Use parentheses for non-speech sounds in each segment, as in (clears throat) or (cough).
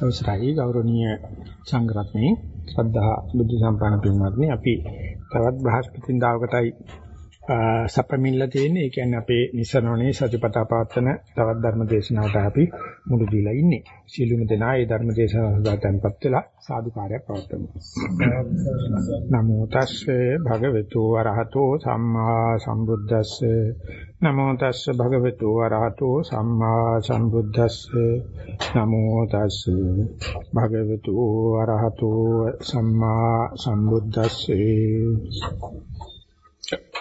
අවසරයි ගෞරවනීය සංඝරත්නයේ ශ්‍රද්ධා බුද්ධ සම්පන්න පින්වත්නි අපි තවත් බ්‍රහස්පතින් දාවකටයි සපමිල්ලා තියෙන්නේ. ඒ කියන්නේ අපේ නිසරණේ සතිපතා පවත්වන තවත් ධර්ම දේශනාවට අපි මුළු දීලා ඉන්නේ. සීලුම දෙනා ඒ ධර්ම දේශනාව සඳහා tempත් වෙලා සාදුකාරයක් පවත්වමු. නමෝ තස්සේ භගවතු වරහතෝ සම්මා සම්බුද්දස්සේ. නමෝ තස්ස භගවතු වරහතෝ සම්මා සම්බුද්දස්සේ. නමෝ තස්ස භගවතු වරහතෝ සම්මා සම්බුද්දස්සේ.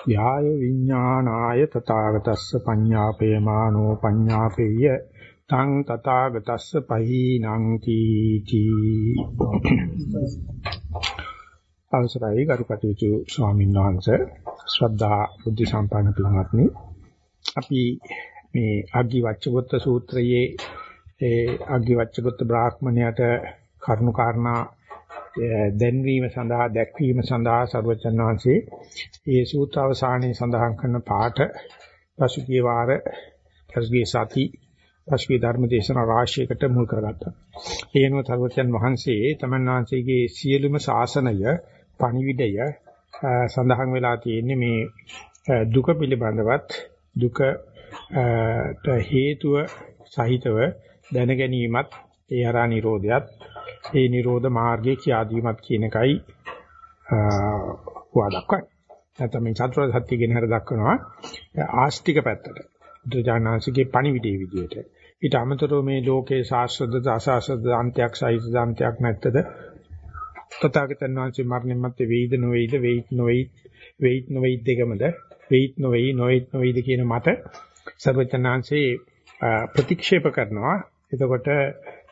යාය විඥානාය තථාගතස්ස පඤ්ඤාපේමානෝ පඤ්ඤාපේය තං තථාගතස්ස පහීනං කීති. අවසරයි ගරුකටයුතු ස්වාමීන් වහන්සේ ශ්‍රද්ධා බුද්ධ සම්පන්න පින්වත්නි. අපි මේ අග්ගි වච්චගොත්ත සූත්‍රයේ ඒ අග්ගි වච්චගොත්ත බ්‍රාහ්මණයට කරුණු කාරණා දැන්වීම සඳහා දැක්වීම සඳහා සර්වචන් වහන්සේ ඒ සූත්‍ර අවසානයේ සඳහන් කරන පාඨ පසුගිය වාර පසුගිය සති පසුගිය ධර්ම දේශනා රාශියකට මුල් කරගත්තා. ඒනෝ සර්වචන් වහන්සේ තමන් වහන්සේගේ සියලුම ශාසනය පණිවිඩය සඳහන් වෙලා තියෙන්නේ මේ දුක පිළිබඳවත් දුක හේතුව සහිතව දැන ගැනීමත් ඒ හරහා නිරෝධයත් ඒ නිරෝධ මාර්ගයේ කියා දීමත් කියන එකයි හුවා දක්වන්නේ. නැත්නම් මේ චතුරාර්ය සත්‍ය කියන හැර දක්වනවා ආස්තික පැත්තට. බුදුජානනාංශගේ පණිවිඩයේ විදියට. ඊට අමතරව මේ ලෝකේ සාස්වද අසාස්වද අන්තයක් සහිත අන්තයක් නැත්තද තථාගතයන් වහන්සේ මරණින් මත්තේ වේද නොවේද වේත් නොවේත් වේත් නොවේත් දෙකමද වේත් නොවේයි නොවේත් නොවේද කියන මත සර්වචනාංශේ ප්‍රතික්ෂේප කරනවා. එතකොට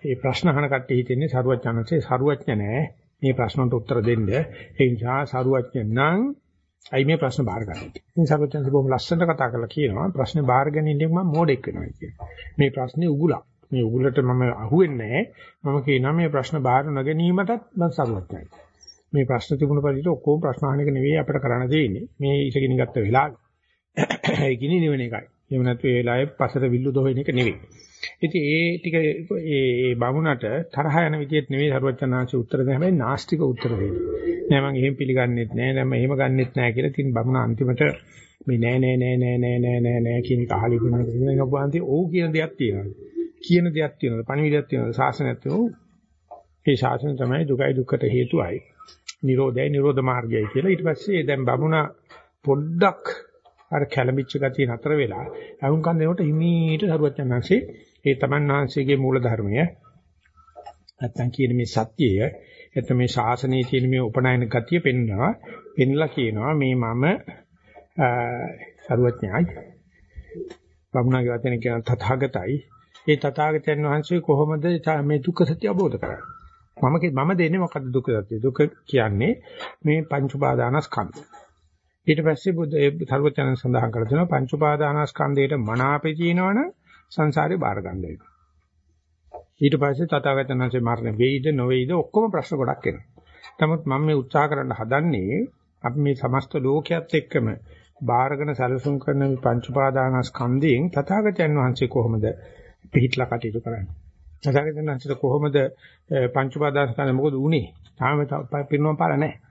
මේ ප්‍රශ්න අහන කට්ටිය හිතන්නේ සරුවචනanse සරුවඥ නෑ මේ ප්‍රශ්නට උත්තර දෙන්න. ඒ නිසා සරුවඥ නම් අයි මේ ප්‍රශ්න බාර ගන්න. ඉතින් සරුවචනanse බොහොම ලස්සනට කතා කරලා කියනවා ප්‍රශ්නේ බාර ගැනීමෙන් මම මෝඩෙක් වෙනවා කියලා. මේ ප්‍රශ්නේ උගුලක්. මේ උගුලට මම අහුවෙන්නේ නෑ. මම කියනවා මේ ප්‍රශ්න බාර නොගැනීමටත් මම සරුවඥයි. මේ ප්‍රශ්න තිබුණ පරිදි ඔක්කොම ප්‍රශ්න අහන එක නෙවෙයි අපිට කරන්න තියෙන්නේ. මේ ඉතකින් ගත්ත වෙලාව. (coughs) ඒ කිනි නෙවෙන එකයි. එහෙම නැත්නම් ඒ වෙලාවේ පසට විල්ලු දොහින එක නෙවෙයි. ඉතින් ඒ ටික ඒ බමුණට තරහ යන විදිහට නෙවෙයි සරුවචනාංශ උත්තර දෙන්නේ හැබැයි නාස්තික උත්තර දෙන්නේ. නෑ මම එහෙම පිළිගන්නෙත් නෑ දැන් මම එහෙම ගන්නෙත් නෑ කියලා ඉතින් බමුණ අන්තිමට මේ නෑ නෑ නෑ නෑ නෑ නෑ නෑ නෑ කියන එක අහලි ගුණ කියන එක වහන්ති ඔව් කියන දෙයක් තියෙනවා. කියන දෙයක් තියෙනවා. පණිවිඩයක් තියෙනවා. ශාසනයක් තියෙනවා. ඒ ශාසනය තමයි දුකයි දුක්කට හේතුවයි. නිරෝධයයි නිරෝධ මාර්ගයයි කියලා ඊට පස්සේ දැන් බමුණ පොඩ්ඩක් අර කැළඹිච්ච ගතිය නතර වෙලා අහුම්කන් දෙනකොට හිමීට සරුවචනංශේ ඒ තමන් වහන්සේගේ මූල ධර්මය නැත්තම් කියන මේ සත්‍යය එතන මේ ශාසනයේ තියෙන මේ උපනායන ගතිය පෙන්නවා. පෙන්ලා කියනවා මේ මම සරුවඥයි. බමුණාගේ වචන කියන තථාගතයි. ඒ තථාගතයන් වහන්සේ කොහොමද මේ දුක්ඛ සත්‍ය අවබෝධ කරන්නේ? මම මම දෙන්නේ මොකද්ද දුක්ඛ සත්‍ය? දුක කියන්නේ මේ පංච උපාදානස්කන්ධ. ඊට පස්සේ බුදු ඒ සර්වචන සඳහන් කර දෙනවා පංච උපාදානස්කන්ධයට මනාපේ කියනවනම් සංසාරේ බාර ගන්න වෙනවා. ඊට පස්සේ තථාගතයන් වහන්සේ මරණ වෙයිද නොවේයිද ඔක්කොම ප්‍රශ්න ගොඩක් එනවා. නමුත් මම මේ උත්සාහ කරන්න හදන්නේ අපි මේ සමස්ත ලෝකයක් එක්කම බාරගෙන සැලසුම් කරන මේ පංච උපාදානස්කන්ධයෙන් තථාගතයන් වහන්සේ කොහොමද පිළිట్లా කටයුතු කරන්නේ? තථාගතයන් වහන්සේ කොහොමද පංච උපාදානස්කන්ධ මොකද උනේ? තාම පිරුණම පාර නැහැ.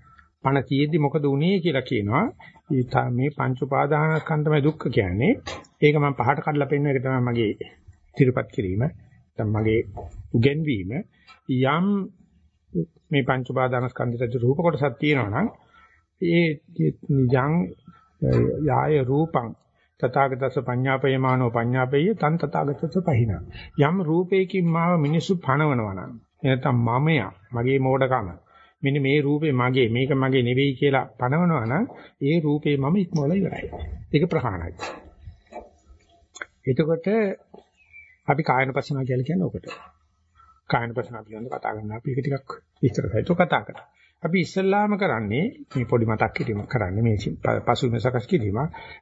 පණ තියෙද්දි මොකද උනේ කියලා කියනවා. මේ පංච උපාදානස්කන්ධමයි දුක්ඛ කියන්නේ. ඒක මම පහට කඩලා පෙන්වන එක තමයි මගේ ඉදිරිපත් කිරීම. නැත්නම් මගේ උගෙන්වීම. යම් මේ පංච උපාදානස්කන්ධයට රූප කොටසක් තියෙනවා නම් ඒ යම් යාය රූපං තථාගතස්ස පඤ්ඤාපයමානෝ පඤ්ඤාපේය තන් තථාගතස්ස පහින යම් රූපයකින් මාව මිනිසු පණවනවා නම් එනතම් මමයා මගේ මෝඩකම මෙන්න මේ රූපේ මගේ මේක මගේ නෙවෙයි කියලා පනවනවා නම් ඒ රූපේ මම ඉක්මවලා ඉවරයි. ඒක ප්‍රහාණයි. එතකොට අපි කායනපසනාව කියලා කියන්නේ ඔකට. කායනපසනාව පිළිබඳව කතා කරනවා. අපි ඒක ටිකක් විස්තර සහිතව කතා කරා. අපි ඉස්සල්ලාම කරන්නේ මේ පොඩි මතක් කිරීමක් කරන්නේ මේ පසුබිම සකස් කිරීම.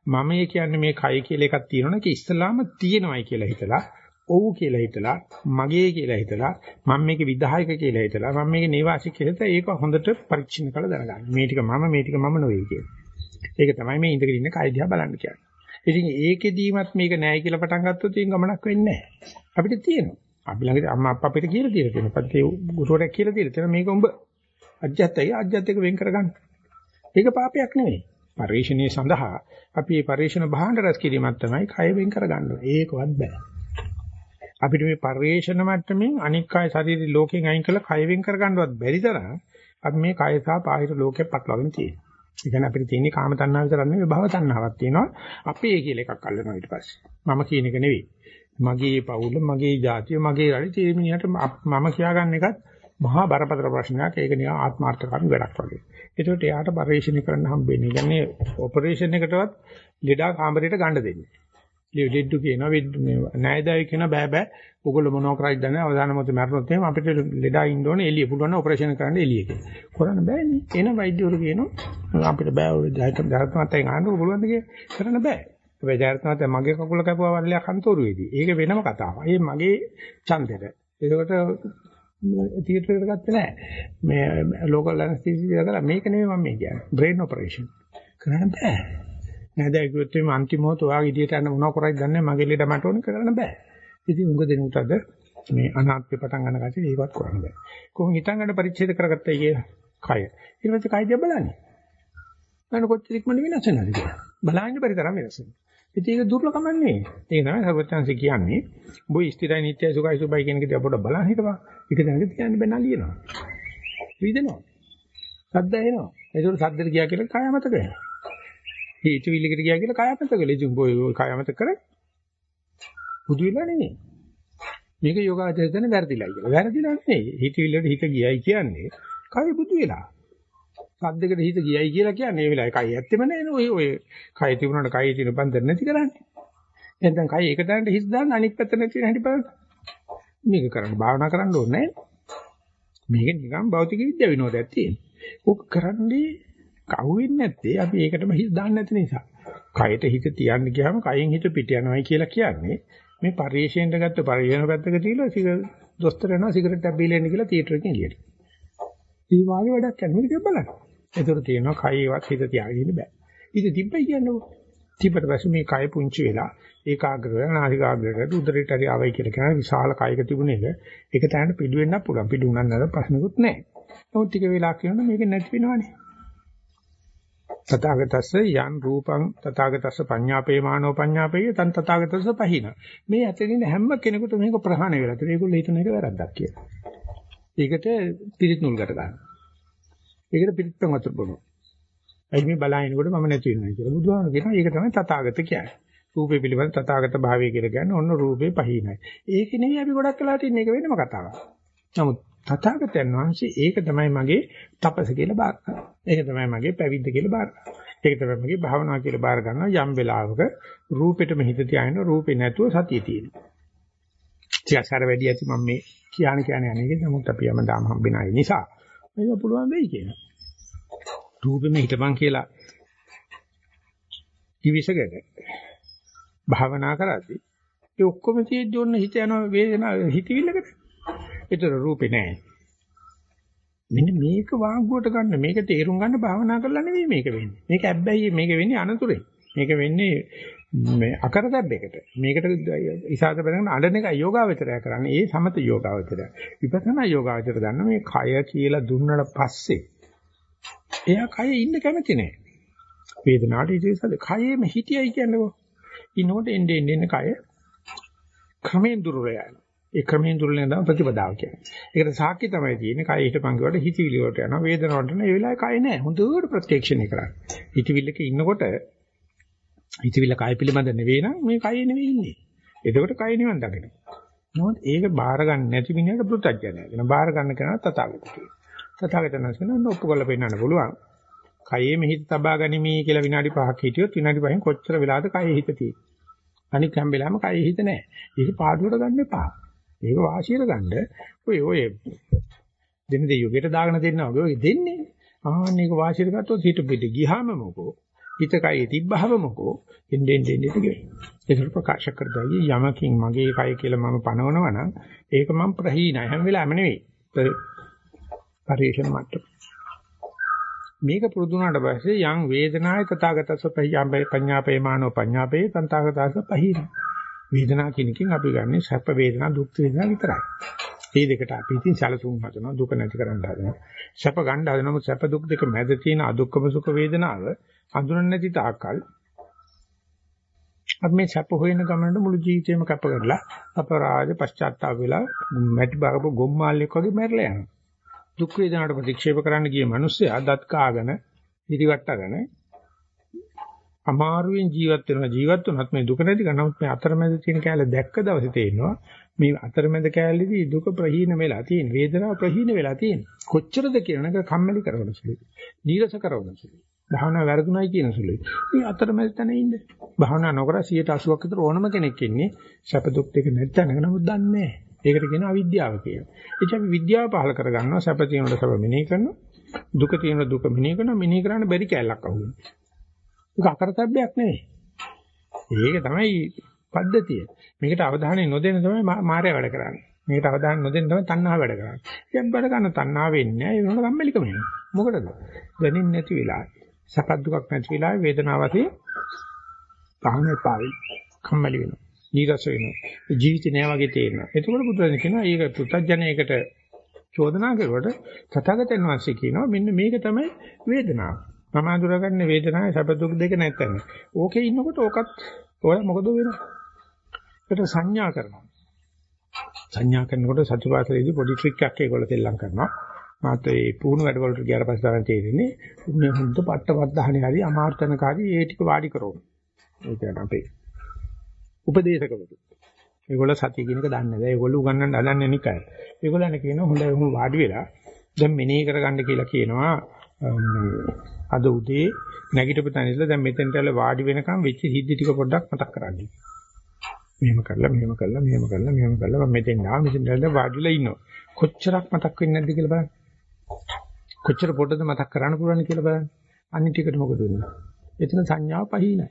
මම කියන්නේ මේ කය කියලා එකක් තියෙනවනේ ඒක ඉස්සල්ලාම තියෙනවයි කියලා හිතලා ඔව් කියලා හිතලා මගේ කියලා හිතලා මම මේකේ විධායක කියලා හිතලා මම මේකේ නේවාසික කියලා හිතලා ඒක හොඳට පරීක්ෂණ කරලා දැනගන්න. මේ ටික මම මේ ටික මම නෙවෙයි කියලා. ඒක තමයි මේ ඉඳගෙන ඉන්න කය දිහා බලන්න කියන්නේ. ඉතින් ඒකෙදීමත් මේක නෑයි කියලා පටන් ගත්තොත් ඒක ගමනක් වෙන්නේ නෑ. අපිට තියෙනවා. අපි ළඟ අම්මා අප්පා අපිට කියලා දීලා තියෙනවා. පස්සේ ගුරුවරයෙක් කියලා දීලා තියෙනවා මේක උඹ අජ්ජත්යි අජ්ජත් එක වෙන් කරගන්න. ඒක පාපයක් නෙවෙයි. පරිශ්‍රණයේ සඳහා අපි මේ පරිශ්‍රණ භාණ්ඩ රැස් කිරීමක් තමයි කය වෙන් කරගන්න ඕනේ. ඒකවත් බෑ. අපිට මේ පරිශ්‍රණ මට්ටමින් අනික් කය ශරීර ලෝකෙන් අයින් කරලා කය වෙන් කරගන්නවත් බැරි තරම් අපි මේ කය සහ බාහිර ලෝකේ පටලවාගෙන තියෙනවා. ඒ කියන්නේ අපිට තියෙන්නේ කාම තණ්හාව විතරක් නෙවෙයි භව තණ්හාවක් තියෙනවා. අපේ කියලා එකක් අල්ලනවා ඊට පස්සේ. මම කියන එක නෙවෙයි. මගේ පවුල, මගේ ජාතිය, මගේ රටේ තීරමිනියට මම කියාගන්න එකත් මහා බරපතල ප්‍රශ්නයක්. ඒක නිකන් ආත්මార్థකම් වැඩක් වගේ. ඒකට එයාට පරිශීලනය කරන්න හම්බෙන්නේ. කියන්නේ ඔපරේෂන් එකටවත් ලෙඩා කාමරයට ගන්න දෙන්නේ. ලෙඩු කියනවා මේ ණයදායි කියන බෑ බෑ. ඔයගොල්ලෝ මොනව කරයිද දන්නේ අවදාන මොහොතේ මරණොත් එහෙම අපිට ලෙඩා ඉන්න ඕනේ එළිය පුළුවන් ඔපරේෂන් කරන්න එළිය කියලා. කරන්න බෑනේ. එන වෛද්‍යවරු කියනවා අපිට බෑ ඔය ජයත්මත්යෙන් ආන්න පුළුවන්ද කියලා. කරන්න බෑ. හැබැයි ජයත්මත්ය මගේ කකුල කැපුවා වල්ලයක් අන්තෝරුවේදී. ඒක වෙනම කතාවක්. ඒ මගේ ඡන්දෙට. ඒකට තියටර් එකට ගත්තේ නැහැ. මේ ලෝකල් ඇනස්තීසියා කරලා මේක නෙමෙයි මම මේ කියන්නේ. Brain operation. කරන්න බෑ. නේද ඒකත් මේ අන්තිම මොහොත ඔයාගේ ඉදියට යන මොනව කරයිද දන්නේ මගේ ලෙඩ මට ඕනේ කරන්න බෑ. ඉතින් උඟ දෙනුට අද මේ අනාත්මේ පටන් ගන්න කටි ඒකවත් කරන්න බෑ. කොහොම හිතන් ගන්න පරිච්ඡේද කරගත්තයි කියලා. කය. ඊට පස්සේ කය දිහා බලන්නේ. අන්න කොච්චර ඉක්මනට වෙනස් වෙනවද කියලා. බලන්න බැරි තරම් වෙනස් වෙනවා. ඉතින් ඒක දුර්ලභම නෙවෙයි. ඒක තමයි සර්වඥාන්සේ කියන්නේ. බොයි ස්ථිරයි නිට්ටයයි සුඛයි සුබයි කියන එක දිහා පොඩ්ඩක් බලන්න හිටපන්. ඒක දැනග තියන්න බෑ නලියනවා. විදෙනවා. සද්ද එනවා. ඒකෝට සද්දට ගියා කියලා කය මතක වෙනවා. හිතවිල්ලකට ගියා කියලා කය මතක වෙලා. ඉතින් බොයි ඔය කය මතක කරේ. බුදු වෙලා නෙමෙයි. මේක යෝගාචරයෙන් වැරදිලා කියලා. වැරදිලා නෙමෙයි. හිතවිල්ලට හිත ගියයි කියන්නේ කය බුදු වෙලා. සද්දකට හිත ගියයි කියලා කියන්නේ ඒ වෙලාවේ කයි ඇත්තෙම නෑනේ ඔය ඔය කය තිබුණාට කයි තියෙන බන්දර නැති කරන්නේ. එහෙනම් කයි එක තැනට හිස් දාන්න අනිත් පැත්ත නැති වෙන හැටි බලන්න. මේක කරන්න භාවනා කරන්න ඕනේ මේක නිකන් භෞතික විද්‍යාව විනෝදයක් තියෙන. ඕක කරන්නේ කවුවෙන්නේ නැත්තේ අපි ඒකටම හිස් දාන්න නැති නිසා. කයට හිත තියන්න ගියාම කයෙන් හිත පිට යනවායි කියලා කියන්නේ මේ පරිශයෙන්ද ගත්ත පරිශන පැත්තක තියලා දොස්තර යනවා සිගරට් එකක් බීලා ඉන්න කියලා තියටර් එකකින් එළියට. ඒ වාගේ වැඩක් කරනවා මේක බලන්න. ඒතර තියෙනවා කයවත් හිත තියාගෙන ඉන්න බෑ. ඉතින් තිබ්බයි කියන්නේ තිබ්බට පස්සේ මේ කය පුංචි වෙලා ඒකාග්‍ර වෙලා නාසිකාග්‍රයට උදරයට හරි ආවයි කියලා කියන විශාල කයක තිබුණ එක ඒක තැනට පිළි වෙන්නත් පුළුවන්. පිළි උනන්න නේද ප්‍රශ්නකුත් නැහැ. නමුත් ටික වෙලා කියනොත් මේක නැති වෙනවනේ. තථාගතස්ස යන් රූපං තථාගතස්ස පඤ්ඤාපේ මානෝ පඤ්ඤාපේ තන් තථාගතස්ස පහින. මේ ඇතින් හැම කෙනෙකුට මේක ප්‍රහාණය වෙලා. ඒගොල්ලෝ හිතන එක වැරද්දක් කියලා. ඒකට පිරිත් නුල් ගැට ගන්නවා. ඒකට පිරිත්පන් වතුර බොනවා. ඇයි මේ බලහිනකොට මම නැති වෙනවා කියලා. බුදුහාම කියනවා ඒක තමයි තථාගත කියන්නේ. රූපේ පිළිබඳ තථාගත භාවය කියලා කියන්නේ ඔන්න රූපේ පහිනයි. ඒක නෙවෙයි අපි ගොඩක් කලාට ඉන්නේ ඒක වෙනම කතාවක්. නමුත් තථාගතයන් වහන්සේ ඒක තමයි මගේ තපස කියලා බාර ගන්නවා. ඒක තමයි මගේ පැවිද්ද කියලා බාර ගන්නවා. ඒක තමයි මගේ භාවනාව කියලා බාර ගන්නවා යම් වෙලාවක රූපෙටම හිත තියාගෙන රූපේ නැතුව සතිය තියෙනවා. ටිකක් වැඩි ඇති මම මේ කියන කියන්නේ අනේක නමුත් අපි යම දාම හම්බෙන අය නිසා මේක පුළුවන් වෙයි කියලා. රූපෙම හිටපන් කියලා කිවිසකට භාවනා කරද්දී ඒ ඔක්කොම තියෙද්දි ඔන්න හිත යන වේදනාව හිතවිල්ලකට. ඒතර රූපේ නැහැ. මෙන්න මේක වාග්ගුවට ගන්න මේක තේරුම් ගන්න භාවනා කරලා නෙවෙයි මේක වෙන්නේ. මේක හැබැයි මේක වෙන්නේ අනතුරේ. මේක වෙන්නේ මේ අකරදැබ්බයකට. මේකට ඉසాత බඳගෙන අඬන එක යෝගාවචරය කරන්නේ. ඒ සමත යෝගාවචරය. විපස්සනා යෝගාවචරය දන්න මේ කය කියලා දුන්නට පස්සේ එයා කය ඉන්න කැමති නෑ. වේදනාවට ඉතිසද කයෙම හිටියයි කියන්නකෝ. ඉන්නකොට එන්නේ එන්නේ කය ක්‍රමෙන් දුර යනවා. ඒ ක්‍රමෙන් දුර යන ප්‍රතිපදාව කියන්නේ. ඒකට සාක්ෂි තමයි තියෙන්නේ. කය හිටපන් ගාවට හිතවිලි වලට යනවා. වේදනාවට යනවා. ඒ වෙලාවේ කය නෑ. හොඳට ප්‍රත්‍යක්ෂණය කරන්නේ. හිතවිල්ලක ඉන්නකොට හිතවිල්ල කය පිළිබඳ නෙවෙයි නම් මේ කය නෙවෙයි ඉන්නේ. එතකොට කය නිවන් දකිනවා. නමුත් ඒක බාර ගන්න නැති මිනිහට පෘථජ්ජනය වෙනවා. බාර ගන්න කෙනා තථාගත කියනවා. තථාගතයන් කියන ඔප්පු කරලා පෙන්නන්න පුළුවන්. කයේ මෙහිත තබා ගනිමි කියලා විනාඩි 5ක් හිටියොත් විනාඩි 5න් කොච්චර වෙලාද කයේ හිත තියෙන්නේ. අනික හැම වෙලාවෙම කයේ හිත නැහැ. ඒක පාඩුවට ගන්න එපා. ඒක වාසියට ගන්න. ඔය ඔය දෙන දෙය යුගයට දාගෙන දෙන්නා වගේ ඔය දෙන්නේ. ආන්න ඒක වාසියට ගත්තොත් හිත පිට ගියාම මොකෝ? හිත කයේ තිබ්බහම මොකෝ? එන්නේ එන්නේ ටික ඒක ප්‍රකාශ කරදයි යමකින් මගේ කය කියලා මම පනවනවා නම් ඒක මම ප්‍රහීනයි. හැම වෙලාවෙම නෙවෙයි. පරිේශන මට්ටම. මේක පුරුදු වුණාට පස්සේ යම් වේදනාය තථාගතස්ස පඤ්ඤාපේ පඤ්ඤාපේ මානෝ පඤ්ඤාපේ තන්තාගතස්ස පහින වේදනා කියනකින් අපි ගන්නෙ සැප වේදනා දුක් වේදනා විතරයි. මේ දෙකට අපි ඉතින් සැලසුම් හදනවා දුක නැති කරන්න හදනවා. සැප ගන්න හදනමුත් සැප දුක් දෙක මැද තියෙන අදුක්කම සුඛ වේදනාව හඳුනන්නේ නැති තාක්කල් අපි මේ සැප හොයන ගමනට මුළු ජීවිතේම කැප කරලා අපරාධ පශ්චාත්තාප වෙලා මැටි බාගපු ගොම්මාල්ලෙක් වගේ මැරලා යනවා. දුක් වේදනාවට ප්‍රතික්ෂේප කරන්න ගිය මිනිස්සයා දත් කාගෙන ඉරිවට්ටගෙන අමාරුවෙන් ජීවත් වෙනවා. ජීවත් වුණත් මේ දුක නැති කරනමුත් මේ අතරමැද තියෙන කැලේ දැක්ක දවසේ තේිනවා මේ අතරමැද කැලේදී දුක ප්‍රහීන වෙලා තියෙන වේදනාව ප්‍රහීන වෙලා තියෙන. කොච්චරද කියන එක කම්මැලි කරවන සුළුයි. නීරස කරවන සුළුයි. භාවනා වැරදුණයි කියන සුළුයි. මේ අතරමැද තැන ඉන්නේ. භාවනා නොකර 180ක් විතර ඕනම කෙනෙක් ඉන්නේ. සැප දුක් දෙක නැත්නම් නමුත් දන්නේ නැහැ. ඒකට කියන අවිද්‍යාව කියනවා. ඒ කියන්නේ විද්‍යාව පහල කරගන්නවා. සැප තියෙනකොට සැප මෙනෙහි කරනවා. දුක තියෙනකොට දුක මෙනෙහි කරනවා. මෙනෙහි කරන්න බැරි කැලලක් අහුවෙනවා. ඒක අකරතැබ්බයක් නෙවෙයි. ඒක තමයි පද්ධතිය. මේකට අවධානය නොදෙන්න තමයි මායя වැඩ කරන්නේ. මේකට අවධානය නොදෙන්න තමයි තණ්හාව වැඩ කරන්නේ. ඉතින් වැඩ කරන තණ්හාව වෙන්නේ නැහැ. ඒ වෙනකොට කම්මැලිකම එනවා. මොකටද? දැනෙන්නේ නැති වෙලාවේ. සැප දුකක් නැති වෙලාවේ වේදනාව ඇති පහනේ පාවි. කම්මැලි වෙනවා. නීරස වෙනවා. ජීවිතේ නෑ වගේ තේරෙනවා. එතකොට බුදුරජාණන් කියනවා ඒක පුත්තජනයකට චෝදනා කරුවට තථාගතයන් වහන්සේ කියනවා මෙන්න මේක තමයි වේදනාව. මම අඳුරගන්නේ වේදනාවේ සැප දුක් දෙක නැත්නම්. ඕකේ ඉන්නකොට ඕකත් ඔය මොකද වෙන්නේ? ඒකට සංඥා කරනවා. සංඥා කරනකොට සත්‍යපාසලේදී පොඩි ට්‍රික් එකක් ඒගොල්ලෝ තෙල්ලම් කරනවා. මාත් ඒ පුහුණු වැඩ වලට ගියාට පස්සේ තමයි තේරෙන්නේ මේ හොඳ පට්ටපත් දහනේ හරි අමාර්ථනකාරී ඒ ටික වාඩි කරවමු. ඒ කියන්නේ අපේ උපදේශකවරු. ඒගොල්ලෝ සතිය කියන එක දන්නේ නැහැ. ඒගොල්ලෝ උගන්වන්න හදන්නේ නිකයි. ඒගොල්ලන් කියනවා හොඳයි වාඩි වෙලා දැන් මෙනෙහි කරගන්න කියලා කියනවා අද උදේ නැගිටපු තැන ඉඳලා දැන් මෙතෙන්ට ඇවිල්ලා වාඩි වෙනකම් වෙච්ච සිද්ධි ටික පොඩ්ඩක් මතක් කරගන්න. මෙහෙම කරලා මෙහෙම කරලා මෙහෙම කරලා මෙහෙම කරලා මම මෙතෙන් ආව මෙතෙන් ඇවිල්ලා වාඩිලා ඉන්නවා. කොච්චරක් මතක් වෙන්නේ නැද්ද කියලා බලන්න. කොච්චර පොඩ්ඩද මතක් කරන්න පුළුවන් කියලා බලන්න. අනිත් ටිකට මොකද වෙන්නේ? එතන සංඥාව පහිනයි.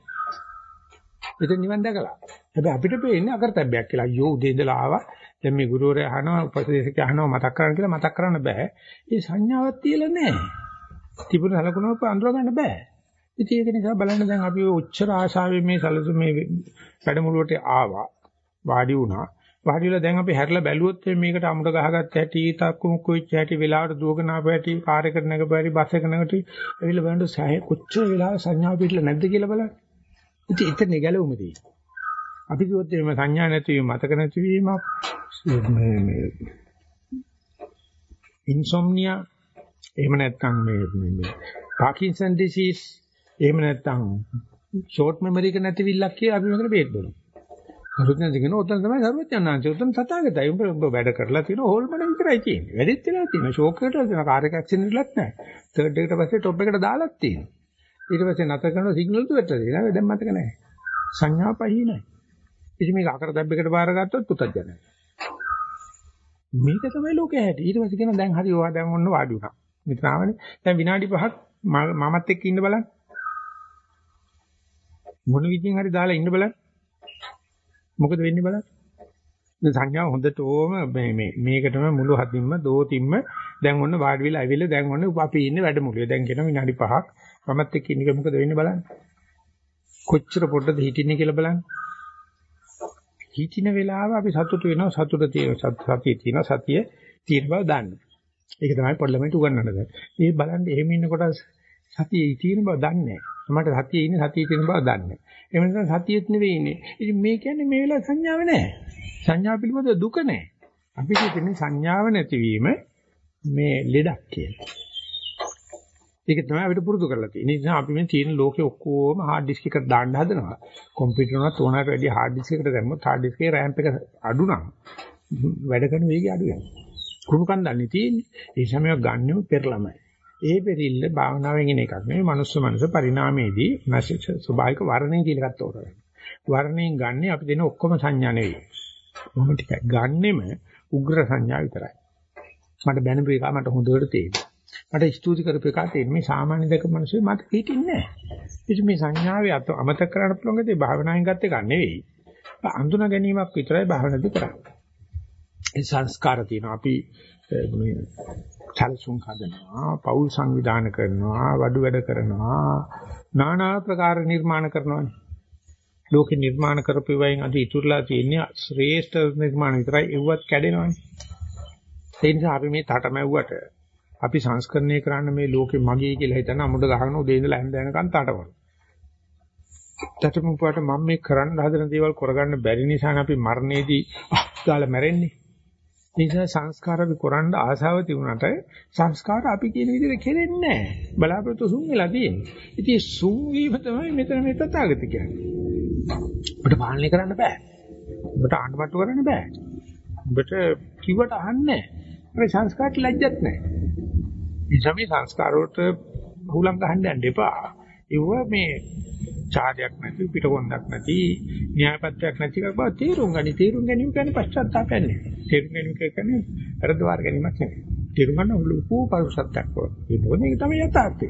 එතන නිවන් දැකලා. හැබැයි අපිට පේන්නේ අකරතැබ්බයක් කියලා. අයියෝ උදේ ඉඳලා ආවා. දැන් මේ ගුරුවරයා අහනවා උපදේශකයා අහනවා මතක් කරන්න කියලා මතක් කරන්න බෑ. ඒ සංඥාවක් තියලා නැහැ. තිබුණ සලකුණක් අඳුර ගන්න බෑ. ඉතින් ඒක නිසා බලන්න දැන් අපි ඔච්චර ආශාවෙන් මේ සැලසුම මේ වැඩමුළුවට ආවා. වාඩි වුණා. වාඩි වෙලා දැන් අපි හැරිලා බැලුවොත් මේකට අමුඩ ගහගත්ත හැටි, තක්කු මුක්කු වෙච්ච හැටි, වෙලාවට දුවගෙන ආපු හැටි, කාර් එකට නැගපු හැටි, බස් එක නැගටි, ඇවිල්ලා බලන්න සෑහෙ කොච්චර වෙලාව සංඥා පිටලා නැද්ද කියලා බලන්න. ඉතින් එතන ගැලවුම තියෙනවා. අපි කිව්වොත් මේ සංඥා නැතිවීම, මතක නැතිවීම මේ මේ ඉන්සොම්නියා එහෙම නැත්නම් මේ මේ පාකින්සන් ඩිසීස් එහෙම නැත්නම් ෂෝට් මෙමරි එක නැතිවිල්ලක් කියලා අපි මේකට බේත් බොනවා. සරුවත්න දිගන උතන තමයි සරුවත්යන්ාංශ උතන සතාගතයි. උඹ වැඩ කරලා තියෙන හොල්මන විතරයි තියෙන්නේ. වැඩිත් වෙලා තියෙන ෂෝක් එකට තියෙන කාර් එක ඇක්සිඩන්ට් එකක් නැහැ. තර්ඩ් එකට පස්සේ টොප් එකට දාලාත් තියෙනවා. ඊට පස්සේ නැතර කරන සිග්නල් තුනට තියෙනවා. දැන් මතක නැහැ. සංඥා පහිනයි. ඉතින් මේක අකර දැබ්බෙකට බාරගත්තොත් පුතත් ජනයි. මේක තමයි ලෝකයේ හැටි. ඊට පස්සේ කියන දැන් හරි ඔයා දැන් ඔන්න වාඩි වුණා. මෙතන ආවනේ. දැන් විනාඩි 5ක් මමත් එක්ක ඉන්න බලන්න. මොන විදිහෙන් හරි දාලා ඉන්න බලන්න. මොකද වෙන්නේ බලන්න. දැන් සංඥාව හොඳටම මේ මේ මේකටම මුළු හදින්ම දෝතිම්ම දැන් ඔන්න වාඩි වෙලා ඇවිල්ලා දැන් ඔන්න අපි ඉන්නේ වැඩමුළුවේ. දැන් කියන විනාඩි 5ක් මමත් එක්ක ඉන්න එක මොකද වෙන්නේ බලන්න. කොච්චර පොඩ්ඩද හිටින්නේ කියලා බලන්න. හිටින වෙලාව අපි සතුටු වෙනවා සතුට තියෙන සතිය තියෙන සතිය තියෙන බව දන්න. ඒක තමයි පොඩ්ඩලමට උගන්වන්නේ. මේ බලන්න එහෙම ඉන්නකොට සතියේ තියෙන බව දන්නේ නැහැ. මට සතියේ ඉන්නේ සතියේ තියෙන බව දන්නේ නැහැ. එහෙම නැත්නම් සතියෙත් නෙවෙයි ඉන්නේ. ඉතින් මේ කියන්නේ මේ වෙලාවේ සංඥාව නැහැ. සංඥා පිළිබඳ දුක නැහැ. අපි කියන්නේ සංඥාව නැතිවීම මේ ලෙඩක් කියලා. ඒක තමයි අපිට පුරුදු කරලා තියෙන්නේ. ඒ නිසා අපි මේ තියෙන ලෝකේ ඔක්කොම hard disk එකට දාන්න හදනවා. කම්පියුටර් උනත් ඕනකට වැඩි hard disk එකකට දැම්මොත් hard disk එකේ RAM එක අඩු නම් වැඩ කරන වේගය අඩු වෙනවා. කුණු කන්දල්නේ තියෙන්නේ. ඒ සමයක් ගන්නෙම පෙරළමයි. ඒ පෙරිල්ල භාවනාවෙන් එන එකක් නෙවෙයි. මනුස්ස මනස පරිණාමයේදී නැසිත ස්වභාවික වර්ණය කියලා එකක් තෝරගන්න. වර්ණයෙන් ගන්න අපි දෙන ඔක්කොම සංඥා නෙවෙයි. මොහොම ටිකක් ගන්නෙම උග්‍ර සංඥා විතරයි. මට බැනපු එක මට හොඳට තේරෙනවා. මට ස්තුති කරපු එක තේරෙන්නේ මේ සාමාන්‍ය දෙක මිනිස්සු මට හිටින්නේ නැහැ. ඉතින් මේ සංඥාවේ අමතක කරන්න පුළුවන් ගතිය භාවනාවෙන් ගත්ත එක නෙවෙයි. අඳුන ගැනීමක් විතරයි භාවනාවේදී කරන්නේ. ඒ සංස්කාර තියෙනවා. අපි මේ සැලසුම් හදනවා, පෞල් සංවිධානය කරනවා, වඩු වැඩ කරනවා, নানা ආකාර නිර්මාණ කරනවානේ. ලෝකේ නිර්මාණ කරපු වයින් අද ඉතුරුලා තියෙන්නේ ශ්‍රේෂ්ඨ නිර්මාණ විතරයි ඒවත් කැඩෙනවනේ. ඒ නිසා අපි මේ තටමැව්වට අපි සංස්කරණය කරන්න මේ ලෝකෙ මගේ කියලා හිතන අමුඩ ගහන උදේ ඉඳලා හැන්ද වෙනකන් තටමන. තටමුපාට මම මේ කරන්න හදන දේවල් කරගන්න බැරි නිසා අපි මරණයේදී ගාලා මැරෙන්නේ. ඒ නිසා සංස්කාර අපි කරන්න ආසාව තිබුණාට සංස්කාර අපි කියන විදිහට කෙරෙන්නේ නැහැ. බලාපොරොත්තු සුන් වෙලා තියෙන්නේ. ඉතින් සුන් වීම තමයි මෙතන මේ තථාගත කියන්නේ. ඔබට පාලනය කරන්න බෑ. ඔබට ආණ්ඩුමට්ටු කරන්න බෑ. ඔබට කිව්වට අහන්නේ නැහැ. මේ සංස්කාරට ලැජ්ජත් නැහැ. නිසා මේ සංස්කාර වලට හුලම් ගහන්න යන්න එපා. ඒව මේ චාරයක් නැති පිටකොන්දක් නැති න්‍යායපත්‍යක් නැති එකක් බව තේරුම් ගනි. තේරුම් ගැනීම කියන්නේ පශ්චාත්තාපයක් නෙවෙයි. තේරුම් ගැනීම කියන්නේ අරද්වාර ගැනීමක් නෙවෙයි. තේරුම් ගන්න ලොකු පරුසත්‍යක් වගේ. ඒ මොකද ඒක තමයි යථාර්ථය.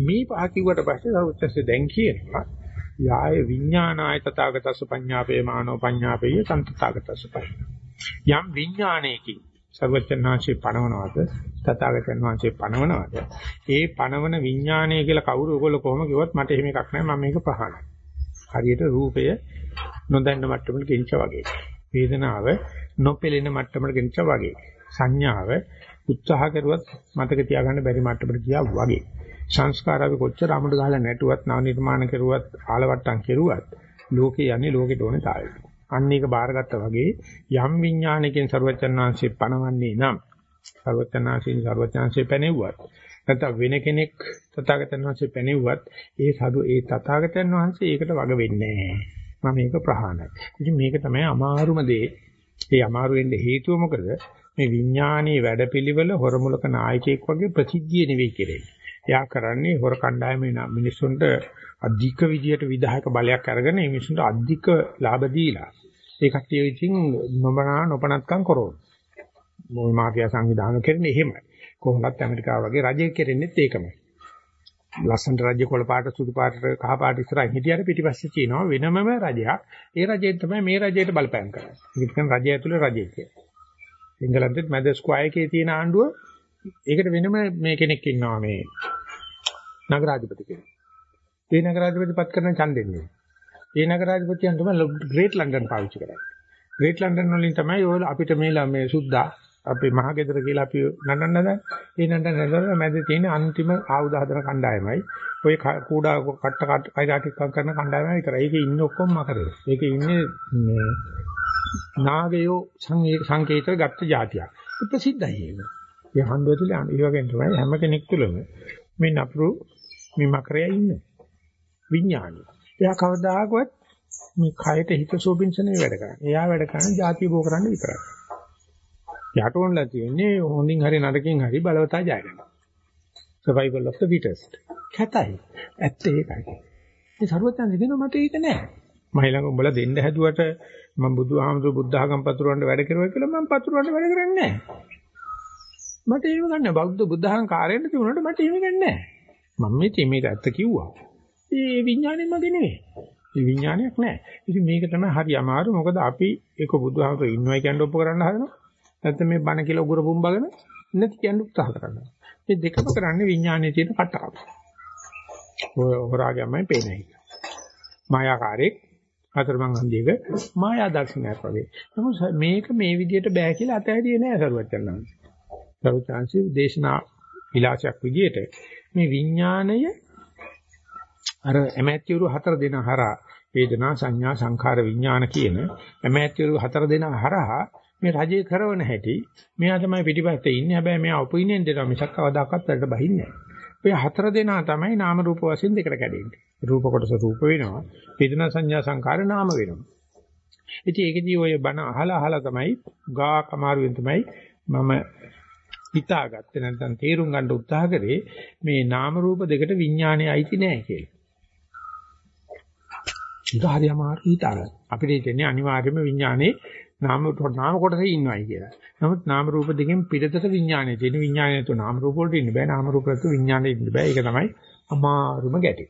මේ පහ කිව්වට පස්සේ සරුවත්සේ දැන් කියනවා යාය විඥානාය තථාගතස්ස පඤ්ඤාපේ මානෝ පඤ්ඤාපේය සම්තථාගතස්ස පඤ්ඤා. යම් විඥානයකින් සර්වචන්නාංශේ පණවනවාද තථාගතයන් වහන්සේ පණවනවාද ඒ පණවන විඥානය කියලා කවුරු ඔයගොල්ලෝ කොහොම කිව්වත් මට එහෙම එකක් නැහැ මම මේක ප්‍රහාණය හරියට රූපය නොදන්න මට්ටමට ගෙනිච්ච වගේ. වේදනාව නොපෙළෙන මට්ටමට ගෙනිච්ච වගේ. සංඥාව උත්සාහ කරුවත් මතක තියාගන්න බැරි මට්ටමට ගියා වගේ. සංස්කාර අපි කොච්චර අමුඩ ගහලා නැටුවත් නව නිර්මාණ කරුවත් ආලවට්ටම් කෙරුවත් ලෝකේ යන්නේ ලෝකෙට ඕනේ තාලෙට. අන්න ඒක බාරගත්තා වගේ යම් විඥානයකින් ਸਰවචන්නාංශේ පණවන්නේ නම් ਸਰවචන්නාංශයෙන් ਸਰවචන්නාංශේ පැනෙව්වත් නැත්නම් වෙන කෙනෙක් තථාගතයන්වහන්සේ පැනෙව්වත් ඒ සරු ඒ තථාගතයන්වහන්සේ ඒකට වග වෙන්නේ නැහැ. මම ඒක ප්‍රහාණයි. ඉතින් මේක තමයි අමාරුම දේ. ඒ අමාරු වෙන්න හේතුව මොකද? මේ විඥානීය වැඩපිළිවෙල හොරමුලක නායකයෙක් වගේ ප්‍රසිද්ධිය නෙවෙයි කෙරෙන්නේ. එයා කරන්නේ හොර කණ්ඩායමේ මිනිස්සුන්ට අධික විදියට විධායක බලයක් අරගෙන මේ මිනිස්සුන්ට අධික ලාභ දීලා ඒ කට්ටිය විසින් නොබනා නොපනත්කම් කරනවා. මොයි මාෆියා සංවිධානය කරන්නේ එහෙමයි. කොහොමවත් ඇමරිකාව වගේ රජය කෙරෙන්නේත් ඒකමයි. ලස්සනට රජ්‍ය කොළ පාට සුදු පාට කහ පාට ඉස්සරහින් හිටියට පිටිපස්සේ තියෙනවා වෙනමම රජයක්. ඒ රජයෙන් තමයි මේ රජයට බලපෑම් කරන්නේ. ඒක කියන්නේ රජය ඇතුලේ රජය කියලා. එංගලන්තෙත් මැද ස්ක්වයර් එකේ තියෙන ආණ්ඩුව ඒකට වෙනම මේ කෙනෙක් ඉන්නවා මේ නගරාධිපති කෙනෙක්. ඒ නගරාධිපතිපත් කරන ඡන්දෙන්නේ. ඒ නගරාධිපතියන් තමයි ග්‍රේට් ලන්ඩන් පාවිච්චි කරන්නේ. ග්‍රේට් ලන්ඩන් වලින් තමයි ඔය අපිට මේ මේ සුද්දා අපේ මහගෙදර කියලා අපි නඩන්න නෑ. ඒ නඩන්න නේද මැද තියෙන අන්තිම ආයුධ හදන කණ්ඩායමයි. ඔය කූඩා කට්ට කයිරාටික් කරන කණ්ඩායමයි විතරයි. ඒකේ ඉන්නේ ඔක්කොම මකරේ. ඒකේ ඉන්නේ මේ නාගයෝ සංකේතය ගත්ත જાතියක්. ප්‍රසිද්ධයි ඒක. ඒ හන්දුව තුල ඒ වගේ තමයි හැම කෙනෙක් තුළම මේ නපුරු මේ මකරයා ඉන්නේ. විඥානි. එයා කවදාකවත් මේ කයට හිත සෝපින්සනේ වැඩ කරන්නේ. එයා වැඩ කරන්නේ ಜಾති භෝ කරන්න විතරයි. යට ඕනලා තියෙන්නේ හොඳින් හරි නරකින් හරි බලවතා ජය ගන්න. survival of the fittest. කැතයි. ඇත්ත ඒකයි. මේ ਸਰවඥයන් දෙන මට ඒක නෑ. මම ළඟ උඹලා දෙන්න හැදුවට මම බුදුහාමුදුරු බුද්ධඝම් පතුරවන්න වැඩ කරුවා කියලා මම පතුරවන්න වැඩ කරන්නේ නෑ. මට එහෙම ගන්න බෞද්ධ බුද්ධහංකාරයෙන් තිබුණාට මට එහෙම ගන්න නැහැ. මම මේ මේක ඇත්ත කිව්වා. ඒ විඥාණයෙන් මගේ නෙවෙයි. ඒ විඥානයක් නෑ. ඉතින් මේක තමයි හරි අමාරු. මොකද අපි ඒක බුදුහාමුදුරු ඉන්නවයි කියන්නේ ඔප්පු කරන්න හදනවා. නැත්නම් මේ බණ කියලා උගුර පුම්බගෙන නැති කියන්න උත්සාහ කරනවා. මේ දෙකම කරන්නේ විඥානයේ තියෙන කටකම. ඔය හොරාගමයි පේන්නේ. මායාකාරී අතරමං හන්දියක මායා දර්ශනයක් වගේ. නමුත් මේක මේ විදිහට බෑ කියලා අතහැරියේ නෑ සරුවචනන්. සරුවචාන්සි දේශනා විලාසයක් විදිහට මේ විඥාණය අර එමැතිවරු හතර දෙනා හරහා වේදනා සංඥා සංඛාර විඥාන කියන එමැතිවරු හතර දෙනා හරහා මේ රජේ කරවන හැටි මෙයා තමයි පිටිපස්සේ ඉන්නේ හැබැයි මෙයා ඔපිනියන් දෙනවා මිසක් කවදාකවත් වැඩට බහින්නේ නැහැ. ඔය හතර දෙනා තමයි නාම රූප වශයෙන් දෙකට කැඩෙන්නේ. රූප කොටස රූප වෙනවා. වේදනා සංඥා සංකාර නාම වෙනවා. ඉතින් ඒකදී ඔය බණ අහලා අහලා තමයි ගා කමාරුවෙන් තමයි මම හිතාගත්තේ නැත්නම් තේරුම් ගන්න උත්සාහ කරේ මේ නාම රූප දෙකට විඥානය අයිති නෑ කියලා. ඒක හරි අමාරු හිතාගන්න. අපිට හිතන්නේ අනිවාර්යයෙන්ම විඥානේ නාම නාම කොටසේ ඉන්නවයි කියලා. නමුත් නාම රූප දෙකෙන් පිටතට විඥානය තියෙන විඥානය තු නාම රූප වලට ඉන්න බෑ. නාම රූප වලට විඥානය ඉන්න බෑ. ඒක තමයි අමාරුම ගැටේ.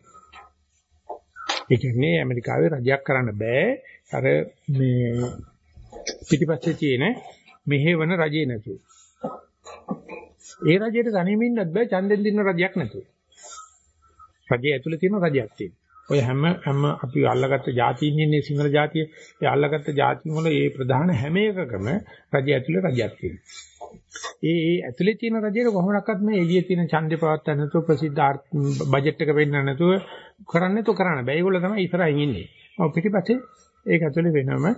ඒ කියන්නේ ඇමරිකාවේ රජයක් කරන්න බෑ. අර මේ පිටිපස්සේ තියෙන මෙහෙවන රජේ නැතුව. ඒ රජයට තනියම ඉන්නත් බෑ ඡන්දෙන් දින්න රජයක් නැතුව. රජය ඇතුලේ තියෙන රජයක් තියෙනවා. ඔය හැම හැම අපි අල්ලගත්ත જાතියින් ඉන්නේ සිංහල જાතිය. ඒ අල්ලගත්ත જાතින් වල ඒ ප්‍රධාන හැම එකකම රජය ඇතුලේ රජයක් තියෙනවා. ඒ ඒ ඇතුලේ තියෙන රජයට කොහොමඩක්වත් මේ එළියේ තියෙන ඡන්දේ පවත්වන්න නැතුව ප්‍රසිද්ධ බජට් එක වෙන්න නැතුව කරන්නේ તો කරන්න බෑ. ඒගොල්ලෝ තමයි ඉස්සරහින් ඉන්නේ. ඔව් පිටිපස්සේ ඒක ඇතුලේ වෙනම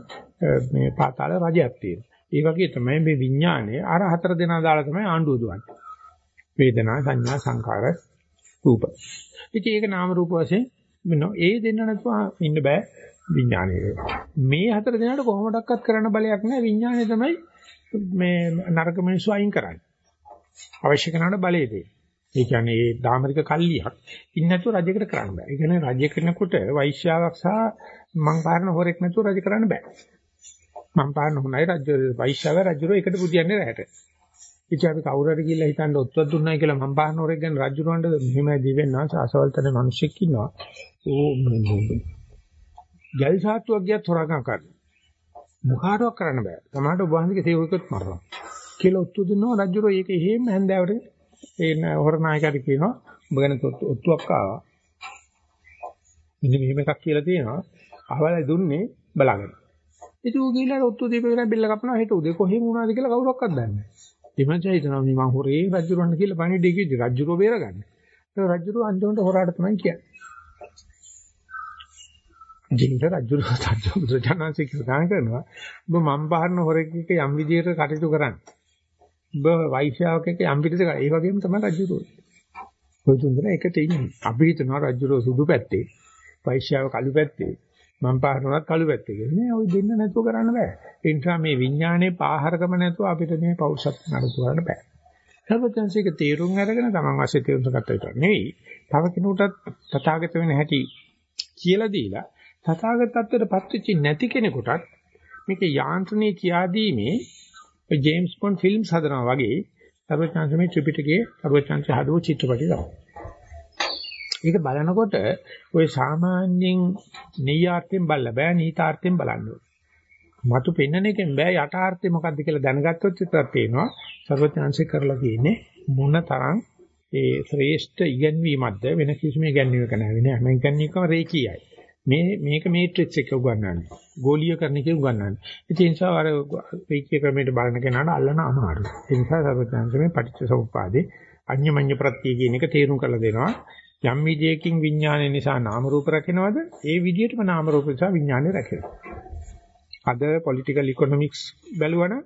මේ පාතාල රජයක් තියෙනවා. ඒ වගේ තමයි මේ විඥානය අර හතර දෙනා දාලා තමයි ආණ්ඩුව දුවන්නේ. වේදනා සංඥා සංකාර රූප. ඉතින් ඒක නාම රූප වශයෙන් වෙනවා. ඒ දෙන්න නැතුව ඉන්න බෑ විඥානයේ. මේ හතර දෙනාට කොහොමඩක්වත් කරන්න බලයක් නැහැ. විඥානය තමයි මේ නරක මිනිස්සු අයින් කරන්නේ. අවශ්‍ය කරන බලය දෙයි. ඒ කියන්නේ ඒ ධාමරික කල්ලියක් ඉන්න නැතුව රජයකට කරන්න බෑ. ඒ කියන්නේ රජය කරනකොට වෛශ්‍යාවක් සහ මං පාරන හොරෙක් නැතුව රජ කරන්න බෑ. මං පාරන හොනයි රජ්‍ය වෛශ්‍යාව රජුරෝ එකට පුදියන්නේ රැහැට. ඉතින් අපි කවුරු හරි ගිහලා හිතන්න ඔත්තුවක් දුන්නයි කියලා මං පාරන හොරෙක් ගැන රජුරවන්ට මෙහෙම දිවෙන්නා අසවල්තන මිනිස්සෙක් ඉන්නවා. ඕ ගල් සාත්තුවක් ගියත් හොරගම් කරනවා. මොකාටවත් කරන්න බෑ. සමහරට ඔබ වහන්සේගේ සේවකෙත් මරනවා. කියලා ඔත්තු දෙනවා රජුරෝ ඒක එහෙම හැන්දෑවට ඒ හොර නායකයාට කියනවා ඔබ ගැන ඔත්තුවක් ආවා. මෙන්න මෙහෙම එකක් කියලා තියෙනවා. අහවලයි දුන්නේ බලාගෙන. ඉතින් ඌ ගිහලා ඔත්තු දීපේ බිල්ල කපනවා හිට උදේ කොහෙන් වුණාද කියලා කවුරක්වත් දන්නේ නැහැ. එමන්චයි හිතනවා මේ මං හොරේ රජුරවන්න කියලා පණිවිඩය කිව්දි රජුරෝ බේරගන්න. ඒ රජුරෝ අන්තිමට හොරාට තමයි කියන්නේ. ජීවිත රජුරෝ තජ්ජු ජනන්සේ කියලා කරනවා. ඔබ මම් බහරන හොරෙක් එක්ක යම් විදියට කටයුතු කරන්නේ. ඔබ වෛශ්‍යාවක එක්ක යම් විදිහට ඒ වගේම තමයි රජුරෝ. ඔය තුන්දෙන එකට ඉන්නේ. අපි හිතනවා රජුරෝ සුදු පැත්තේ, වෛශ්‍යාව කළු පැත්තේ, මම පාරනවත් කළු පැත්තේ කියලා. නේ ඔය දෙන්න නැතුව කරන්න බෑ. ඒ නිසා මේ විඥානයේ පාහරකම නැතුව අපිට මේ පෞරුෂත්ව නඩතු කරන්න බෑ. සර්වඥාන්සේක තීරුම් අරගෙන තමන් වශයෙන් තීරුම් ගත්ත විතර නෙවෙයි. තව කෙනෙකුටත් තථාගත වෙන හැටි කියලා දීලා තථාගත ත්වයටපත් වෙච්ච නැති කෙනෙකුටත් මේක යාන්ත්‍රණේ කියා දීමේ ජේම්ස් බොන්ඩ් ෆිල්ම්ස් හදනවා වගේ සර්වඥාන්සේ මේ ත්‍රිපිටකයේ සර්වඥාන්සේ හදව චිත්‍රපටි තමයි. ඒක බලනකොට ওই සාමාන්‍යයෙන් නෙයාර්ථයෙන් බලලා බෑ නීතාර්ථයෙන් බලන්න ඕනේ. මතු පෙන්නන එකෙන් බෑ යටාර්ථය මොකද්ද කියලා දැනගත්තොත් විතරක් පේනවා. සර්වඥාන්සේ කරලා තියෙන්නේ මොන තරම් ඒ ශ්‍රේෂ්ඨ ඉගැන්වීමක්ද? වෙන කිසිම ඉගැන්වීමක නැහැ වෙන හැම ඉගැන්වීමකම රේකීයයි මේ මේක මේට්‍රික්ස් එක උගන්වන්නේ. ගෝලීයකරණ එක උගන්වන්නේ. ඉතින් ඒ නිසා අර රේකී ක්‍රමයට බලන කෙනාට අල්ලන අමාරුයි. ඒ නිසා සර්වඥාන්සේ මේ පටිච්චසමුප්පාදේ අඤ්ඤමඤ්ඤ ප්‍රත්‍ය කියන එක තේරුම් කරලා දෙනවා. යම් විදියකින් විඥානය නිසා නාම රූප රැකෙනවද ඒ විදියටම නාම රූප නිසා විඥානය රැකෙනවා අද පොලිටිකල් ඉකොනොමික්ස් බැලුවනම්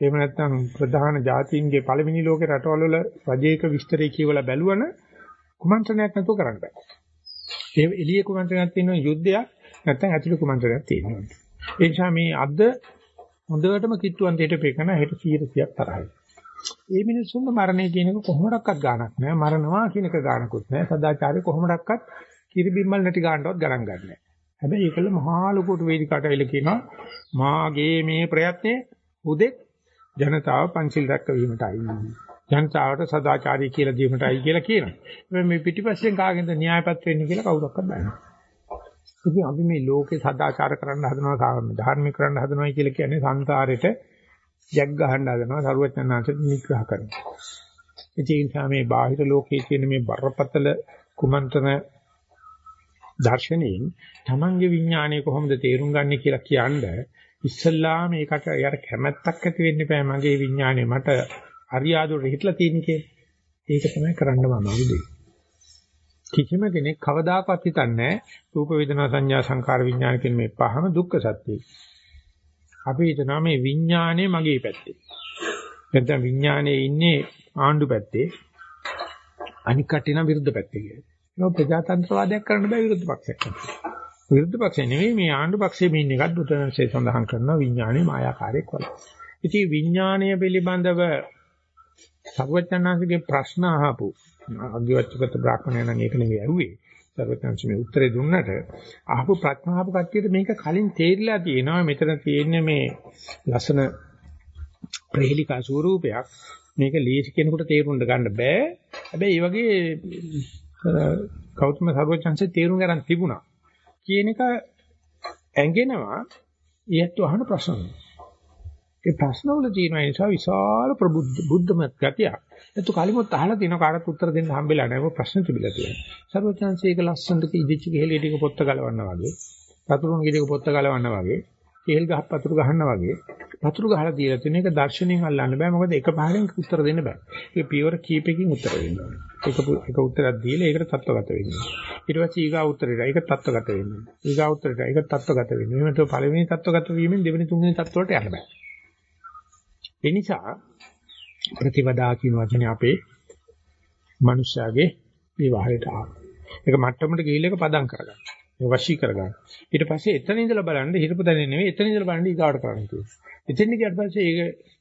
එහෙම නැත්නම් ප්‍රධාන ජාතීන්ගේ පළවෙනි ලෝකේ රටවල් වල රජයක විස්තරය කියවලා බැලුවන කුමන්ත්‍රණයක් නැතුව කරන්න බෑ. ඒ එළියේ කුමන්ත්‍රණයක් තියෙනවා යුද්ධයක් නැත්නම් ඇතුළේ කුමන්ත්‍රණයක් තියෙනවා. ඒ නිසා මේ අද හොඳටම කිට්ටුවන් දෙයට පේකන හෙට 100ක් තරහයි. මේ මිනිස්සුන්ගේ මරණය කියන එක කොහොමඩක්වත් ගාණක් නෑ. මරණවා කියන එක ගාණකුත් නෑ. සදාචාරය කොහොමඩක්වත් කිරිබිම්මල් නැටි ගාණ්ඩවත් ගණන් ගන්නෑ. හැබැයි ඒකල මහා ලොකුට වේදිකාට ඇවිල්ලා කියනවා මාගේ මේ ප්‍රයත්නය උදෙක් ජනතාව පංචිල් රැකවීමටයි. ජනතාවට සදාචාරී කියලා දීමටයි කියලා කියනවා. මේ පිටිපස්සෙන් කාගෙන්ද න්‍යායපත් වෙන්නේ කියලා කවුරක්වත් දන්නේ නැහැ. ඉතින් අපි මේ ලෝකේ සදාචාර කරන්න හදනවා ධර්මික කරන්න හදනවා කියලා කියන්නේ සංසාරෙට ජග් ගහන්න හදනවා සරුවචනාංශ නිග්‍රහ කරනවා. ඒ නිසා මේ බාහිර ලෝකයේ තියෙන මේ බරපතල කුමන්ත්‍රණ දර්ශනයෙන් තමන්ගේ විඥානය කොහොමද තේරුම් ගන්න කියලා කියන්නේ ඉස්සල්ලා මේකට යාර කැමැත්තක් ඇති වෙන්න බෑ මගේ විඥානය මට අරියාදුර හිටලා තියෙන කියලා. ඒක තමයි කරන්න මම උදේ. කිසිම කෙනෙක් කවදාකවත් හිතන්නේ රූප වේදනා සංඥා සංකාර විඥාන කියන මේ පහම දුක්ඛ සත්‍යයි. අපි හිතනවා මේ විඥානය මගේ පැත්තේ. නැත්නම් විඥානයේ ඉන්නේ ආණ්ඩු පැත්තේ. අනික් කටින විරුද්ධ පැත්තේ කියලා. ඒක ප්‍රජාතන්ත්‍රවාදයක් කරන්න බෑ විරුද්ධ පක්ෂයක්. විරුද්ධ පක්ෂය නෙවෙයි මේ ආණ්ඩු පක්ෂයේ මේ එකත් බුදුරජාණන්සේ සඳහන් කරනවා විඥානයේ මායාකාරයක් වල. ඉතින් විඥානය පිළිබඳව සර්වඥාන්සේගේ ප්‍රශ්න අහපු අග්ගිවච්ඡගත බ්‍රාහ්මණය නම් ඒක නෙවෙයි ඇහුවේ. සර්වඥාන්සේ මේ උත්තරේ දුන්නට අහපු ප්‍රශ්න අහපු කට්ටියට මේක කලින් තේරිලා තියෙනවා මෙතන තියෙන්නේ මේ ලස්සන ප්‍රහේලිකා ස්වරූපයක් මේක ලීසි කෙනෙකුට තේරුම් ගන්න බෑ. හැබැයි මේ වගේ ගෞතම සර්වචන්සේ තේරුම් ගන්න තිබුණා කියන එක ඇඟෙනවා ඊයත් අහන ප්‍රශ්න. ඒ ප්‍රශ්නවල තියෙන නිසා විශාල ප්‍රබුද්ධ බුද්ධමත් ගතියක්. ඒත් කලිමුත් අහලා තියෙන කාටත් උත්තර දෙන්න හම්බෙලා නැහැ. ප්‍රශ්න තිබිලා තියෙනවා. සර්වඥාන්සේ ඒක ලස්සනට ඉදිච්ච ගෙහෙලිය ටික පොත්ත ගලවන්නා වගේ. පතුරුන් ගෙඩියක පොත්ත ගලවන්නා වගේ. කේල් ගහ පතුරු ගහනවා වගේ. පතුරු ගහලා තියලා තියෙන එක දර්ශනයෙන් අල්ලන්න බෑ. මොකද එක පහරෙන් උත්තර දෙන්න බෑ. ඒක පියවර කීපකින් උත්තර දෙන්න ඕනේ. එක එක උත්තරයක් දීලා ඒකට තත්ත්වගත වෙන්න. ඊට පස්සේ ඊගා උත්තරයට ඒක තත්ත්වගත වෙන්න. ඊගා උත්තරයට ඒක තත්ත්වගත වෙන්න. එහෙම නැත්නම් පළවෙනි තත්ත්වගත වීමෙන් දෙවෙනි තුන්වෙනි තත්ත්වයට යන්න බෑ. ඒ නිසා ප්‍රතිවදා කියන වචනේ අපේ මනුෂ්‍යයාගේ විවහාරයට ආවා. ඒක මට්ටමකට ගිහිල්ලා ඒක පදම් කරගන්න. ඒක වශී කරගන්න. ඊට පස්සේ එතන ඉඳලා බලන්න හිතපු දැනෙ නෙවෙයි එතන ඉඳලා බලන්න ඊගාවට කරන්න තියෙනවා. එතෙන් ගියාට පස්සේ ඒක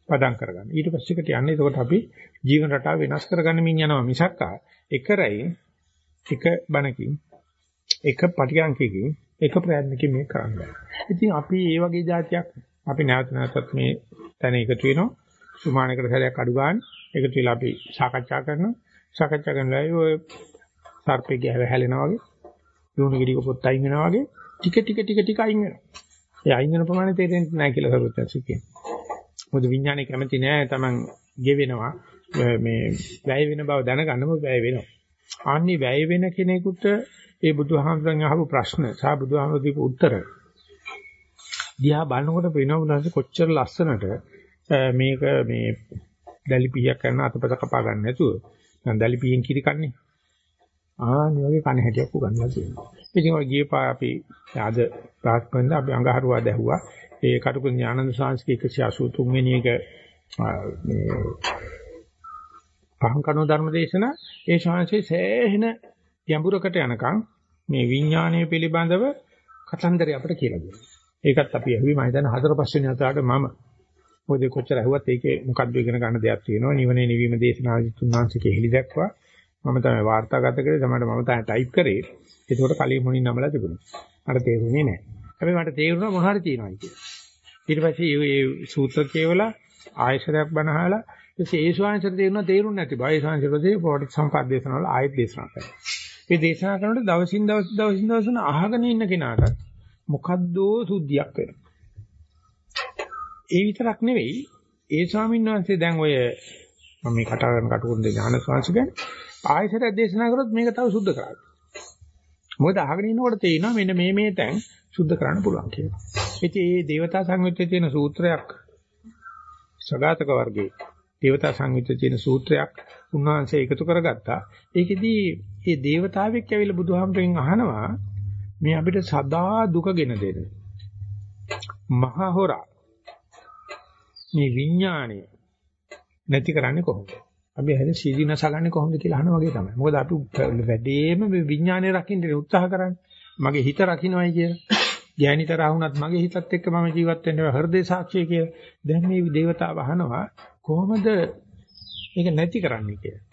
පදම් කරගන්න. ඊට පස්සේ කට යන්නේ එතකොට අපි ජීවන රටාව වෙනස් කරගන්න මින් යනවා මිසක් එක රැයින් එක බණකින් එක පටියංකකින් එක ප්‍රයත්නකින් මේක කරන්න බෑ. ඉතින් අපි මේ වගේ જાතියක් අපි නැවත නැවතත් මේ තැන එකතු වෙනවා. සුමානකට සැරයක් අඩු ගන්න. එකතු වෙලා අපි සාකච්ඡා කරනවා. සාකච්ඡා කරනවා ඔය සර්පේ ගැව හැලෙනවා වගේ. යෝනි ගෙඩික පොත් අයින් වෙනවා වගේ ටික ටික ටික ටික අයින් වෙනවා. ඒ අයින් වෙන ප්‍රමාණය තේරෙන්නේ නැහැ කියලා සරුවත්යන්සි කියනවා. මොකද විඥානය කැමති නැහැ Taman ගෙවෙනවා. මේ වැය වෙන බව දැනගන්නම වැය වෙනවා. ආන්නේ වැය වෙන කෙනෙකුට ඒ බුදුහාමුදුරන් අහපු ප්‍රශ්න සහ බුදුහාමුදුරු දීපු උත්තර දිහා බලනකොට පේනවා බුදුහාමුදුරු කොච්චර ලස්සනට මේක මේ දැලිපියක් කරන අතපත කපා ගන්න නැතුව දැලිපියෙන් කිරි කන්නේ ආනි වගේ කණ හැටියක් උගන්වලා තියෙනවා. ඉතින් ඔය ගියපා අපි ආද ප්‍රාස්පන්ද අපි අඟහරුවා දැහුවා. ඒ කටුකුරු ඥානන්ද සාංශික 183 වෙනි එක මේ පහන් කණෝ ධර්මදේශන ඒ ශාංශයේ සෑහෙන ගැඹුරකට යනකම් මේ විඥානය පිළිබඳව කතන්දරය අපිට කියලා දුන්නා. ඒකත් අපි ඇහුවේ මම හිතන්නේ හතර පස්වෙනි හතරට මම මොකද කොච්චර ඇහුවත් ඒකේ මොකද්ද ඉගෙන ගන්න දෙයක් තියෙනවා. නිවනේ නිවීම දේශනාදී තුන්වංශිකේ හෙලි දැක්වා. මම තමයි වාර්තාගත කරේ තමයි මම තමයි ටයිප් කරේ. ඒකෝට කලින් මොනින් නමලා තිබුණා. මට තේරුනේ නැහැ. හැබැයි මට තේරුණා මොන හරි තියෙනවා කියලා. ඊට පස්සේ මේ සූත්‍ර කියවලා ආයශරයක් බනහලා ඊටසේ ඒ ශාංශර තේරුණා තේරුන්නේ නැති බව. ඒ ශාංශරදී පොඩි සම්පත් දේශනාවල ආයෙත් දේශනා කරනවා. මේ දේශනා කරනකොට දවසින් දවස් දවසින් දවස් අහගෙන ඉන්න කෙනාට මොකද්දෝ සුද්ධියක් වෙනවා. ඒ විතරක් නෙවෙයි ඒ ස්වාමීන් වහන්සේ දැන් ඔය මම මේ කතා කරන කටුකුරුන්ගේ ඥාන ස්වාංශ ගැන ආයතනය දේශනා කරොත් මේක තව සුද්ධ කරගන්න. මොකද අහගෙන ඉන්නකොට තේිනවා මෙන්න මේ මේ තැන් සුද්ධ කරන්න පුළුවන් කියලා. ඉතින් මේ දේවතා සංයුත්තේ තියෙන සූත්‍රයක් සගතක වර්ගයේ දේවතා සංයුත්තේ තියෙන සූත්‍රයක් උන්වහන්සේ එකතු කරගත්තා. ඒකෙදී මේ දේවතාවෙක් ඇවිල්ලා බුදුහාමරෙන් අහනවා මේ අපිට සදා දුකගෙන දෙන මහා හොරා මේ විඥාණය නැති කරන්නේ කොහොමද? අපි හැද සීදී නසගන්නේ කොහොමද කියලා අහන වගේ තමයි. මොකද අපි වැඩේම මේ විඥානය රකින්න උත්සාහ කරන්නේ. මගේ හිත රකින්නයි කියලා. ගෑනිතර ආවුණත් මගේ හිතත් එක්ක මම ජීවත් වෙන්න හෘදේ සාක්ෂිය කියලා. දැන් මේ දේවතාව අහනවා කොහොමද මේක නැති කරන්නේ කියලා.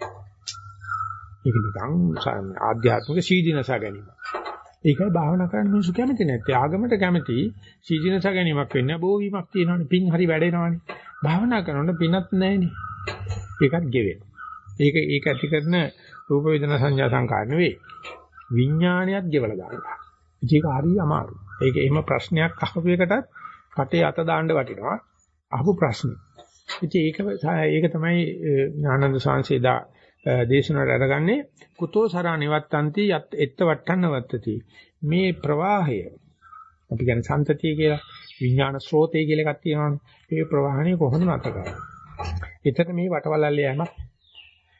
ඒක නිකන් ආධ්‍යාත්මික සීදීනස ගැනීම. ඒකයි භාවනා කරන්න මිනිස්සු කැමති නැත්තේ. ආගමට කැමති සීදීනස ගැනීමක් වෙන්නේ බෝවීමක් තියෙනවනේ. පින් හරි වැඩෙනවනේ. භාවනා කරනකොට පිනක් නැහැනේ. ඒකත් ගෙවෙන. ඒක ඒක ඇති කරන රූප වේදනා සංඥා සංකාර නෙවෙයි. විඥානයත් ගෙවලා දානවා. ඒක හරිය අමාරුයි. ඒක එහෙම ප්‍රශ්නයක් අහපු එකටත් කටේ අත දාන්න වටිනවා. අහපු ප්‍රශ්නේ. ඉතින් ඒක ඒක තමයි ඥානන්ද සංසේදා දේශනාවට අරගන්නේ කුතෝ සරා නිවත්තන්ති යත් එත්ත වට්ටන්න වත්තති. මේ ප්‍රවාහය අපි කියන්නේ සම්තතිය කියලා විඥාන ස්රෝතය කියලා එකක් තියෙනවානේ. ඒ ප්‍රවාහණය කොහොමද නැත කරන්නේ? එතන මේ වටවලල්ල යෑමක්.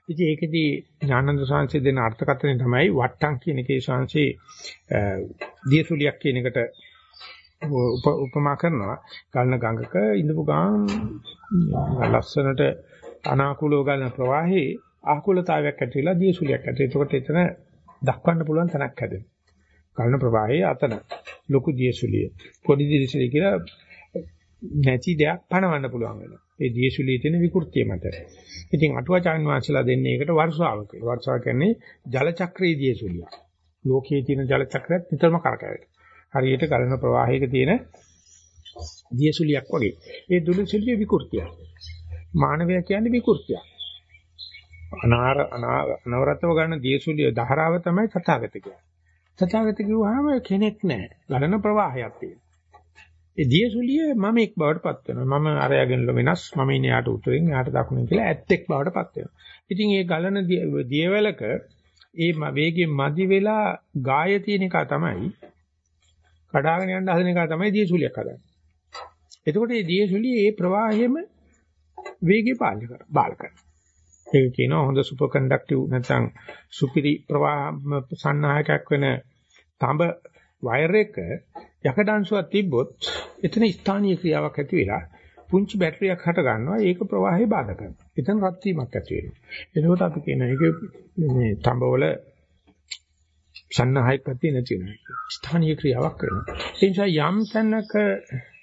ඉතින් ඒකෙදී ඥානන්ද සාංශය දෙන අර්ථකථනය තමයි වට්ටම් කියන එකේ සාංශේ දියසුලියක් කියන එකට උපමා කරනවා. ගල්න ගඟක ඉඳපු ගාම් ලස්සනට අනාකූලව ගලන ප්‍රවාහයේ ආකූලතාවයක් ඇති වෙලා දියසුලියක් ඇති. එතකොට එතන දක්වන්න පුළුවන් තැනක් හැදෙනවා. ගලන ප්‍රවාහයේ අතන ලොකු දියසුලිය. පොඩි දියසුලිය කියලා නැති දෙයක් පණවන්න පුළුවන් වෙනවා. ඒ දියසුලියේ තියෙන විකෘතිය මත. ඉතින් අටුවාචාන් වහන්සේලා දෙන්නේ ඒකට වර්ෂාව කියලා. වර්ෂාව කියන්නේ ජල චක්‍රයේ දියසුලිය. ලෝකයේ තියෙන ජල චක්‍රයත් නිතරම කරකැවෙන. හරියට ගලන ප්‍රවාහයක තියෙන දියසුලියක් වගේ. ඒ දුලසුලිය විකෘතිය. මානවය කියන්නේ විකෘතිය. අනාර අනවරතව ගන්න දියසුලිය ධාරාව තමයි තථාගත කියන්නේ. තථාගත කිව්වහම කෙනෙක් නැහැ. ගලන ප්‍රවාහයක් තියෙනවා. ඒ දියසුලිය මම එක් බවට පත් වෙනවා. මම අරයාගෙන වෙනස් මම ඉන්නේ යාට උතුරෙන් යාට දකුණෙන් කියලා ඇත්තෙක් බවට පත් වෙනවා. ඉතින් මේ ගලන දියවැලක ඒ වේගෙන් මදි වෙලා ගාය තියෙන එක තමයි කඩාගෙන යන්න හදන එක තමයි දියසුලියක් හදන්නේ. එතකොට මේ දියසුලිය ඒ ප්‍රවාහයේම වේගය පාලනය කරනවා. බාල කරනවා. ඒක කියනවා හොඳ සුපර් කන්ඩක්ටිව් නැත්නම් සුපිරි ප්‍රවාහ සන්නායකයක් වෙන තඹ වයර් එක යකඩංශුවක් තිබ්බොත් එතන ස්ථානීය ක්‍රියාවක් ඇති වෙලා පුංචි බැටරියක් හට ගන්නවා ඒක ප්‍රවාහය බාධා කරනවා. එතන රත් වීමක් ඇති වෙනවා. එතකොට අපි කියන එක මේ තඹවල සන්නාහයක් පැත්තේ නැති වෙනවා. ස්ථානීය ක්‍රියාවක් කරනවා. ඒ නිසා යම් තැනක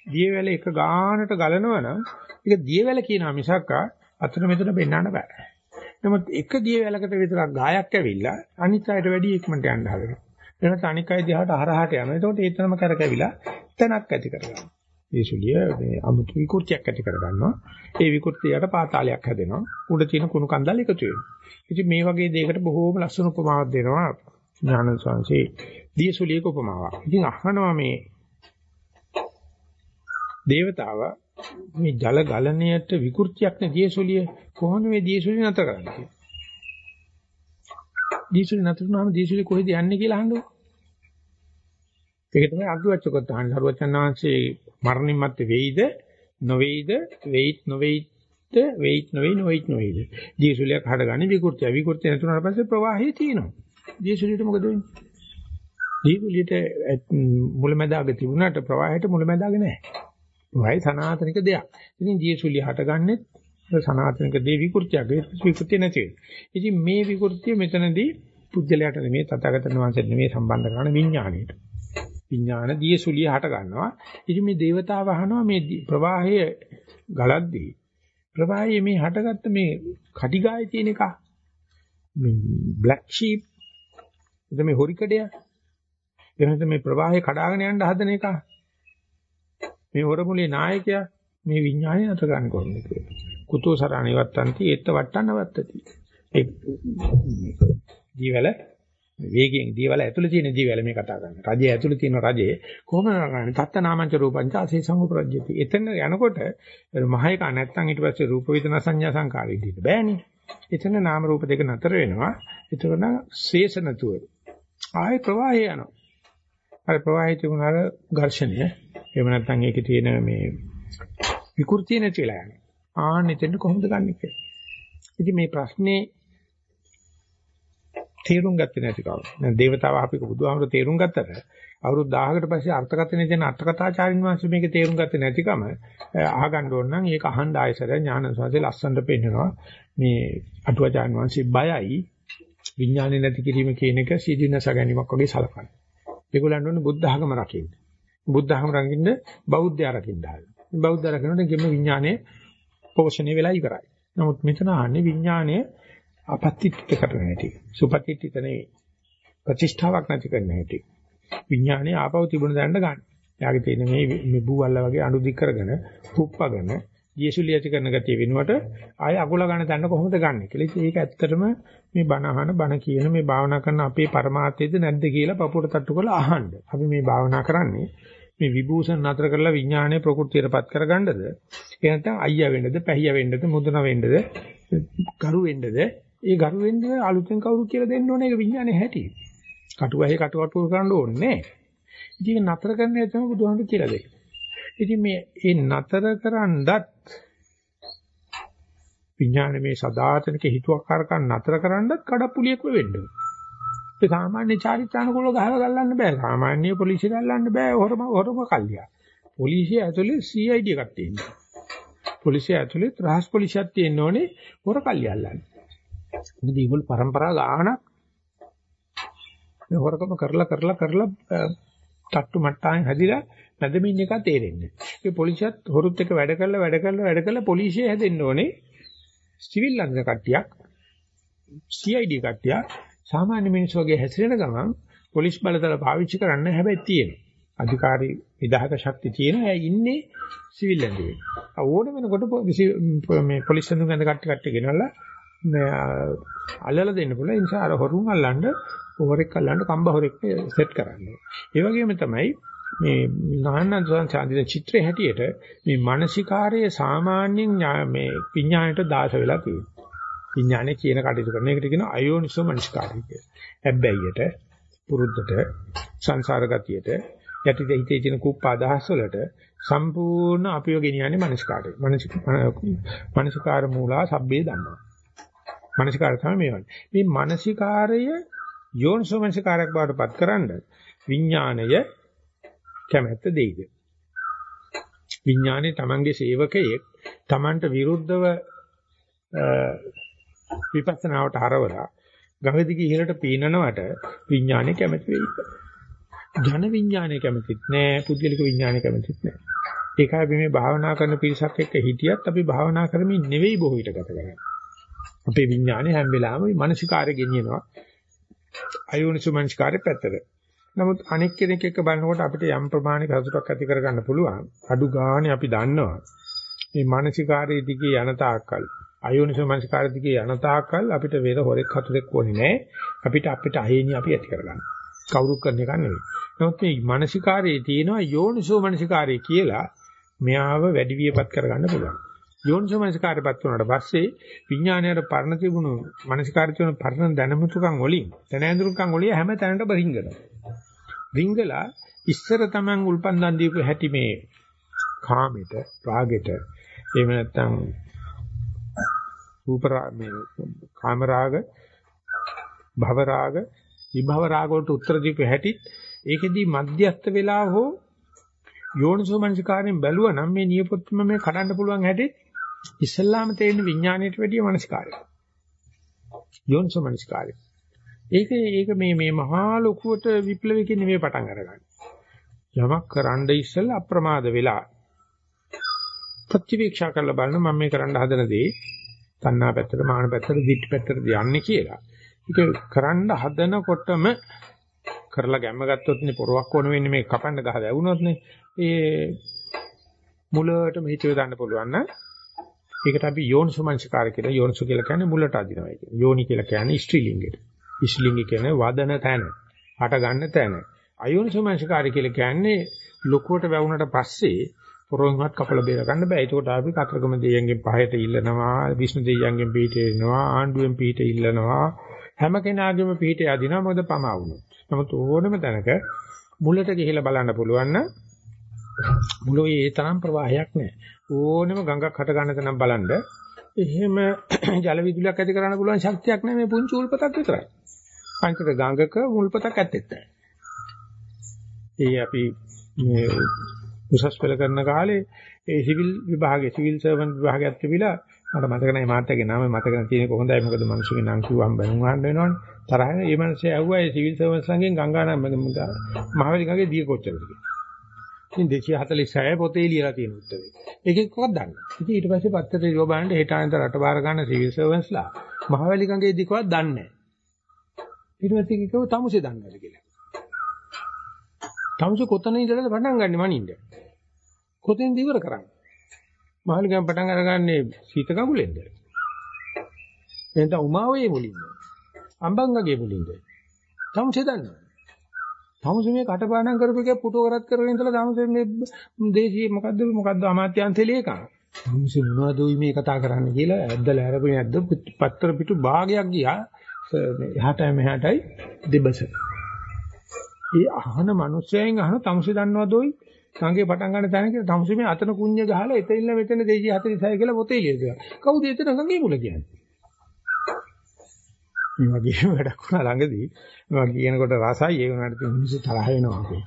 දියවැල එක ගානට ගලනවා නම් ඒක දියවැල කියනවා මිසක් අතන මෙතන පෙන්වන්න බෑ. නමුත් එක දියවැලකට විතරක් ගායක් ඇවිල්ලා අනිත් අයට වැඩි ඉක්මනට යන්න හදනවා. එනකොට අනික් අය දිහාට හරහාට යනවා. එතකොට ඒ තරම කරකැවිලා තැනක් ඇති කරගන්නවා. ඒ සුලිය මේ අමුතු විකෘතියක් ඇති කරගන්නවා. ඒ විකෘතියට පාතාලයක් හැදෙනවා. උඩ තියෙන කුණු කන්දල් එකතු වෙනවා. ඉතින් මේ වගේ දෙයකට බොහෝම ලස්සන උපමාවක් දෙනවා ඥාන සංසේ දියසුලියක උපමාවක්. ඉතින් අහනවා මේ දේවතාව මේ ජල ගලණයට විකෘතියක් නේ දියසුලිය කොහොමද මේ දියසුලිය නතර කරන්නේ? දියසුලිය නතර වුණාම දියසුලිය කොහෙද යන්නේ කියලා අහන්නකො. ඒක තමයි අග්ගවච්චකොත් අහන්නේ. සරුවචන් වහන්සේ මරණින් මත්තේ වෙයිද නොවේයිද වෙයිත් නොවේයිත් වෙයිත් නොවේ නොවේයිත් නොවේයිද දියසුලියක් හඩගන්නේ විකෘතිය. විකෘතිය නැතුණාට පස්සේ ප්‍රවාහය තියෙනවා. දියසුලියට මොකද වෙන්නේ? දියසුලියට මුලැමැදාග තිබුණාට ප්‍රවාහයට මුලැමැදාග නැහැ. ප්‍රවාහය සනාතනික දෙයක්. ඉතින් දියසුලිය හටගන්නේ සනාතනික දේ විකෘතියක්. විකෘතිය නැති වෙන්නේ. ඉතින් මේ විකෘතිය මෙතනදී පුද්ගලයාට නෙමෙයි තථාගතයන් වහන්සේට නෙමෙයි සම්බන්ධ කරන විඥාණයට. විඥාන දියසුලිය හට ගන්නවා. ඉතින් මේ దేవතාව අහනවා මේ ප්‍රවාහය ගලද්දී ප්‍රවාහයේ මේ හටගත්ත මේ කටිගායේ තියෙන එක මේ බ්ලැක් ෂීප් එතන මේ හොරිකඩය එහෙනම් මේ ප්‍රවාහය කඩාගෙන යන්න හදන එක මේ හොරමුලේ නායකයා මේ විඥානය අත ගන්න කොහොමද කියලා. කුතෝ සරණිවත්තන්ති ඒත්ත වට්ටන්න වත්තති. ඒ ජීවල වේගයෙන් දීවල ඇතුළේ තියෙන දීවල මේ කතා කරන්නේ. රජයේ ඇතුළේ තියෙන රජයේ කොහොමද කරන්නේ? තත්ත නාමංච රූපංච අසේ සමුප්‍රජ්‍යති. එතන යනකොට මහේක නැත්තම් ඊට පස්සේ රූප වේදනා සංඥා සංකාර විදිහට බෑනේ. එතන නාම රූප දෙක නතර වෙනවා. එතකොට ශේෂ නැතුව ආයේ ප්‍රවාහය යනවා. අර ප්‍රවාහයේ තිබුණ අර ඝර්ෂණය එහෙම නැත්නම් ඒකේ තියෙන මේ විකෘතිය නැති වෙලා යනවා. ආන්න එතෙන් කොහොමද ගන්නෙ කියලා. ඉතින් මේ ප්‍රශ්නේ තේරුම් ගත්තේ නැති කව. දැන් දේවතාව අපික බුදුහාමර තේරුම් ගත්තට අවුරුදු 1000කට පස්සේ අර්ථකථනය දෙන අර්ථකථාචාරින් වහන්සේ මේක තේරුම් ගත්තේ නැතිකම අහගන්න ඕන නම් ඒක අහන්න ආයසර ඥානසවාසේ ලස්සනට පෙන්නනවා. මේ අටුවාචාන් වහන්සේ බයයි විඥානේ නැති කිරීම කියන එක සීදීනස ගැනීමක් වගේ සලකනවා. ඒගොල්ලන් ඕනේ බුද්ධ ධර්ම රකින්න. බුද්ධ ධර්ම රකින්න බෞද්ධය රකින්න හදන. බෞද්ධ රකින්නට ගෙම විඥානේ පෝෂණය වෙලා ඉවරයි. නමුත් මෙතන ආන්නේ විඥානයේ අපත්‍තිත්ත කරන හැටි. සුපතිත්ත නෙවෙයි. ප්‍රතිෂ්ඨාවක් නැති කරන හැටි. විඥානේ ආපහු තිබුණ දැනට ගන්න. යාගේ තියෙන මේ මේ බූවල්ල වගේ අණු දික් කරගෙන පුප්පගෙන යේසුලිය ඇති කරන ගතිය වෙනුවට ආය අකුල ගන්න දන්න කොහොමද ගන්න කියලා. ඒක ඇත්තටම මේ බණ අහන බණ කියන මේ භාවනා කරන අපේ પરමාර්ථයේද නැද්ද කියලා පපුවට තට්ටු කරලා අහන්න. අපි මේ භාවනා කරන්නේ මේ විභූෂණ නතර කරලා විඥානය ප්‍රകൃතියටපත් කරගන්නද? ඒ නැත්නම් අයියා වෙන්නද, පැහියා වෙන්නද, මුදුන වෙන්නද, ගරු වෙන්නද? ඒ ගරු වෙන්න අලුතෙන් කවුරු කියලා දෙන්න ඕනේ ඒක විඥානේ හැටි. කටුවහේ කටවටු කරන්න ඕනේ නෑ. ඉතින් නතර කරන්න තමයි බුදුහාමුදුරු කියලා දෙන්නේ. ඉතින් මේ ඒ නතර කරන්නත් විඥාන මේ සදාතනික හිතුවක්කාරකම් නතර කරන්නත් කඩප්පුලියෙක් වෙන්න ඕනේ. ඒ සාමාන්‍ය චාරිත්‍රානුකූලව ගහලා ගල්ලන්න බෑ. සාමාන්‍ය පොලිසිය ගල්ලන්න බෑ. හොරම හොරම කල්ලිය. පොලිසිය ඇතුලේ CID එකක් තියෙනවා. පොලිසිය ඇතුලේ රහස් පොලිසියක් තියෙන්න ඕනේ හොර කල්ලිය අල්ලන්න. මොකද ඒගොල්ලෝ પરම්පරා ගානක් මේ හොරකම කරලා කරලා කරලා තට්ටු මට්ටාන් හැදිලා නැදමින් එක තේරෙන්නේ. ඒ පොලිසියත් හොරුත් එක්ක වැඩ කරලා වැඩ කරලා වැඩ කරලා පොලිසිය හැදෙන්න ඕනේ සිවිල් අංග කට්ටියක් CID කට්ටියක් සාමාන්‍ය මිනිස්සු වගේ හැසිරෙන ගමන් පොලිස් බලතල පාවිච්චි කරන්න හැබැයි තියෙනවා. අධිකාරී විධායක ශක්තිය තියෙන අය ඉන්නේ සිවිල් ඇඳුමේ. ඕන වෙනකොට මේ පොලිස් ඇඳුම් ඇඳ කට්ටිය කට්ටිය ගෙනල්ලා අල්ලලා දෙන්න පුළුවන්. ඒ නිසා අර හොරුන් අල්ලන්න හොරෙක් අල්ලන්න කම්බ හොරෙක් සෙට් කරන්න. ඒ වගේම තමයි මේ නාන්න සංසාරින චිත්‍රයේ හැටියට මේ මානසිකාර්යය සාමාන්‍යයෙන් මේ විඥාණයට දාස වෙලා තියෙනවා. විඥානේ කියන කටයුතු කරන එකට කියන අයෝනිසෝ මනසිකාර්යය කියලා. හැබැයිට පුරුද්දට සංසාර ගතියට යටි හිතේ තියෙන කුප්ප අදහස් වලට සම්පූර්ණ අපිව ගෙනියන්නේ මනසිකාරය. මනසික මනසිකාර මූලා සබ්බේ ධම්මා. මනසිකාරය තමයි මේ වන්නේ. මේ මනසිකාරය යෝනිසෝ මනසිකාරයක් බවට පත් කරන්න විඥාණය කැමැත්ත දෙයිද? විඥානේ Tamange සේවකයෙක් Tamanට විරුද්ධව විපස්සනාවට හරවලා ගහදිගේ ඉහළට පීනනවට විඥානේ කැමැති වෙයි. ජන විඥානය කැමතිත් නෑ පුද්ගලික විඥානය කැමතිත් නෑ ඒකයි අපි මේ භාවනා කරන පිරිසක් එක්ක හිටියත් අපි භාවනා කරමින් නෙවෙයි බොහෝ විට ගත කරන්නේ අපේ විඥානය හැම වෙලාවෙම මානසිකාරය ගෙනියනවා. අයෝනිසු මානසිකාරය පැත්තට. නමුත් අනෙක් කෙනෙක් එක්ක බලනකොට අපිට යම් ප්‍රමාණික හසුරක් ඇති කරගන්න පුළුවන්. අඩු ගානේ අපි දන්නවා. මේ මානසිකාරයේ දිගේ යන තාක්කල් අයෝනිසෝ මානසිකාරයේ දිගේ යන තාක්කල් අපිට වෙර හොරෙක් හතුරෙක් ඕනේ නැහැ. අපිට අපිට අහේනිය අපි ඇති කරගන්න කවුරු කරන එක නෙවෙයි. නමුත් මේ මානසිකාරයේ තියෙනවා යෝනිසෝ මානසිකාරය කියලා මෙයාව වැඩි වියපත් කරගන්න පුළුවන්. යෝනිසෝ මානසිකාරයපත් වුණාට පස්සේ විඥාණයට පරණ තිබුණු මානසිකාරය තියෙන පරණ දැනුමුතුකම් වලින් දැනඳුරුකම් වලින් හැම තැනටම රිංගනවා. රිංගලා ඉස්සර Taman උල්පන්දන් දීපු හැටි මේ කාමෙට, රාගෙට, එහෙම නැත්නම් රූප මේ කාම රාග, භව රාග, විභව රාග වලට උත්තර දීපු හැටිත් ඒකෙදී මධ්‍යස්ත වෙලා හෝ යෝනිසෝ මනසිකාරයෙන් බැලුවා නම් මේ නියපොත්තම මේ කඩන්න පුළුවන් හැටි ඉස්සල්ලාම තේරෙන විඥාණයට වැඩිය මනසිකාරය. යෝනිසෝ මනසිකාරය. ඒක ඒක මේ මේ මහා ලොකුවට විප්ලවකින් නෙමෙයි පටන් අරගන්නේ. යමක් කරන්න ඉස්සෙල්ලා අප්‍රමාද වෙලා ප්‍රතිවීක්ෂා කරලා බලන මම මේ කරන්න හදන දේ තණ්හා පැත්තට මාන පැත්තට දිට්ඨි පැත්තට යන්නේ කියලා. ඒක කරන්න හදනකොටම කරලා ගැම්ම ගත්තොත් නේ පොරවක් වුණ වෙන්නේ මේ කපන්න ගහ වැවුනොත් නේ ඒ මුලට මෙහිතේ දාන්න පුළුවන් නම් ඒකට අපි යෝනිසුමංසකාර කියලා යෝනිසු කියලා කියන්නේ මුලට අදිනවා කියන්නේ. යෝනි කියලා කියන්නේ ස්ත්‍රීලිංගෙට ස්ත්‍රීලිංග කියන්නේ වදන තැන හට ගන්න තැන. අයෝනිසුමංසකාර කියලා කියන්නේ ලොකුවට වැවුනට පස්සේ පොරොන්වත් කපල බේර ගන්න බෑ. ඒකට අපි කතරගම දෙයියන්ගෙන් පහයට ඉල්ලනවා විෂ්ණු දෙයියන්ගෙන් පිටේ එනවා ආණ්ඩුවෙන් පිටේ ඉල්ලනවා. හැම කෙනාගේම පිටේ අදිනවා මොකද පමා වුණොත්. නමුත් ඕනම තැනක මුලට ගිහිලා බලන්න පුළුවන් නම් මුලේ ඒ තරම් ප්‍රවාහයක් නැහැ. ඕනම ගඟක් හට ගන්න තැනක් බලන්න එහෙම (clears throat) ජල විදුලියක් ඇති කරන්න පුළුවන් ශක්තියක් නැහැ මේ පුංචි උල්පතක් විතරයි. අනිතක ගඟක උල්පතක් ඇත්තෙත් නැහැ. ඒ අපි මේ උසස් පෙළ කරන කාලේ ඒ සිවිල් විභාගයේ සිවිල් සර්වන්ට් විභාගයක් තිබිලා මට මතක නැහැ මාත්‍යාගේ නම මතක තියෙන කොහොඳයි මොකද මිනිස්සුගේ නම් කිව්වම් බැනුම් අහන්න වෙනවනේ. තරහ ඒ මිනිස්සේ ඇහුවා ඒ සිවිල් සර්වන්ට්ස් ළඟෙන් ගංගානම් මහවැලි ගඟේ දිය කොච්චරද කියලා. ඉතින් 246 පොතේ ලියලා තියෙන උත්තරේ. ඒකෙන් කොහොමද දන්නේ? ඉතින් ඊට පස්සේ පත්තරේ ඉව බලන්න හෙටාන්ත රට බාර ගන්න සිවිල් සර්වන්ට්ස්ලා මහවැලි ගඟේ දිකවත් දන්නේ නැහැ. ඊට පස්සේ කිව්ව තමුසේ දන්නවද කියලා. තමුසේ කොතන ඉඳලාද පටන් ගන්නෙ මනින්ද? කොතෙන්ද ඉවර කරන්නේ? මහවැලි ගඟ පටන් අරගන්නේ සීත කඟුලෙන්ද? එහෙනම් උමාවේ මුලින්ද? අම්බංගගේ මුලින්ද? තමුසේ දන්නවද? තමුසේ මේ කටපාඩම් කරපු එක පුටුව කරත් කරගෙන ඉඳලා තමුසේ මේ දේශීය මොකද්ද මොකද්ද අමාත්‍යාංශේ ලේකම්. තමුසේ මොනවද උයි මේ කතා කරන්නේ කියලා ඇද්දලා හැරපුණේ නැද්ද පත්‍ර පිටු භාගයක් ගියා එහාටයි මෙහාටයි දෙබස. ඒ අහන මිනිස්සයන් අහන තමුසේ දන්නවද උයි? සංගේ පටන් ගන්න තැන කියලා තමුසේ මේ අතන කුඤ්ඤ ගහලා එතෙල්ල මෙතන 246 කියලා පොතේ ලියලා. කවුද එතන ගඟේ මුල කියන්නේ? මේ වගේ (laughs) වැඩක් වුණා ළඟදී මම කියනකොට රසයි ඒ වුණාට මිනිස්සු තරහ වෙනවා අපේ.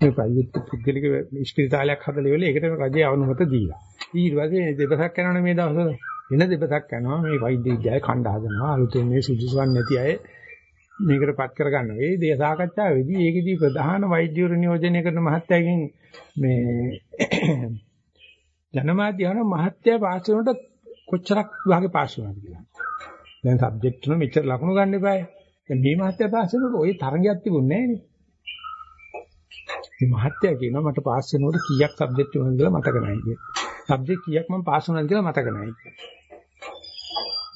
මේ ප්‍රයුක්ත පුද්ගලික ඉස්පිරිතාලයක් හදලා ඉවරලා ඒකට රජයේ අවනුමත දීලා. ඊට පස්සේ දෙපසක් යනවනේ මේ දවස්වල. වෙන දෙපසක් යනවා මේ වෛද්‍ය විද්‍යාවේ ඛණ්ඩ හදනවා අලුතෙන් මේ සුදුසුකම් නැති අය මේකටපත් කරගන්නවා. ඒ දේ සාකච්ඡාවේදී ඒකෙදී ප්‍රධාන වෛද්‍යවරු නියෝජනය කරන මහත්තයාගෙන් මේ (clears throat) ජනමාධ්‍ය යන මහත්තයා පාස් වෙනකොට කොච්චරක් විභාගේ පාස් වුණාද කියලා. දැන් සබ්ජෙක්ට් වල මෙච්චර ලකුණු ගන්න එපායි. දැන් මේ මහත්තයා පාස් වෙනකොට ওই තරගයක් තිබුණේ නැහැ නේ. මේ මහත්තයා කියනවා මට පාස් වෙනකොට කීයක් සබ්ජෙක්ට් වුණාද කියලා මතක නැහැ කියලා. සබ්ජෙක්ට් කීයක් මම පාස් වුණාද කියලා මතක නැහැ කියලා.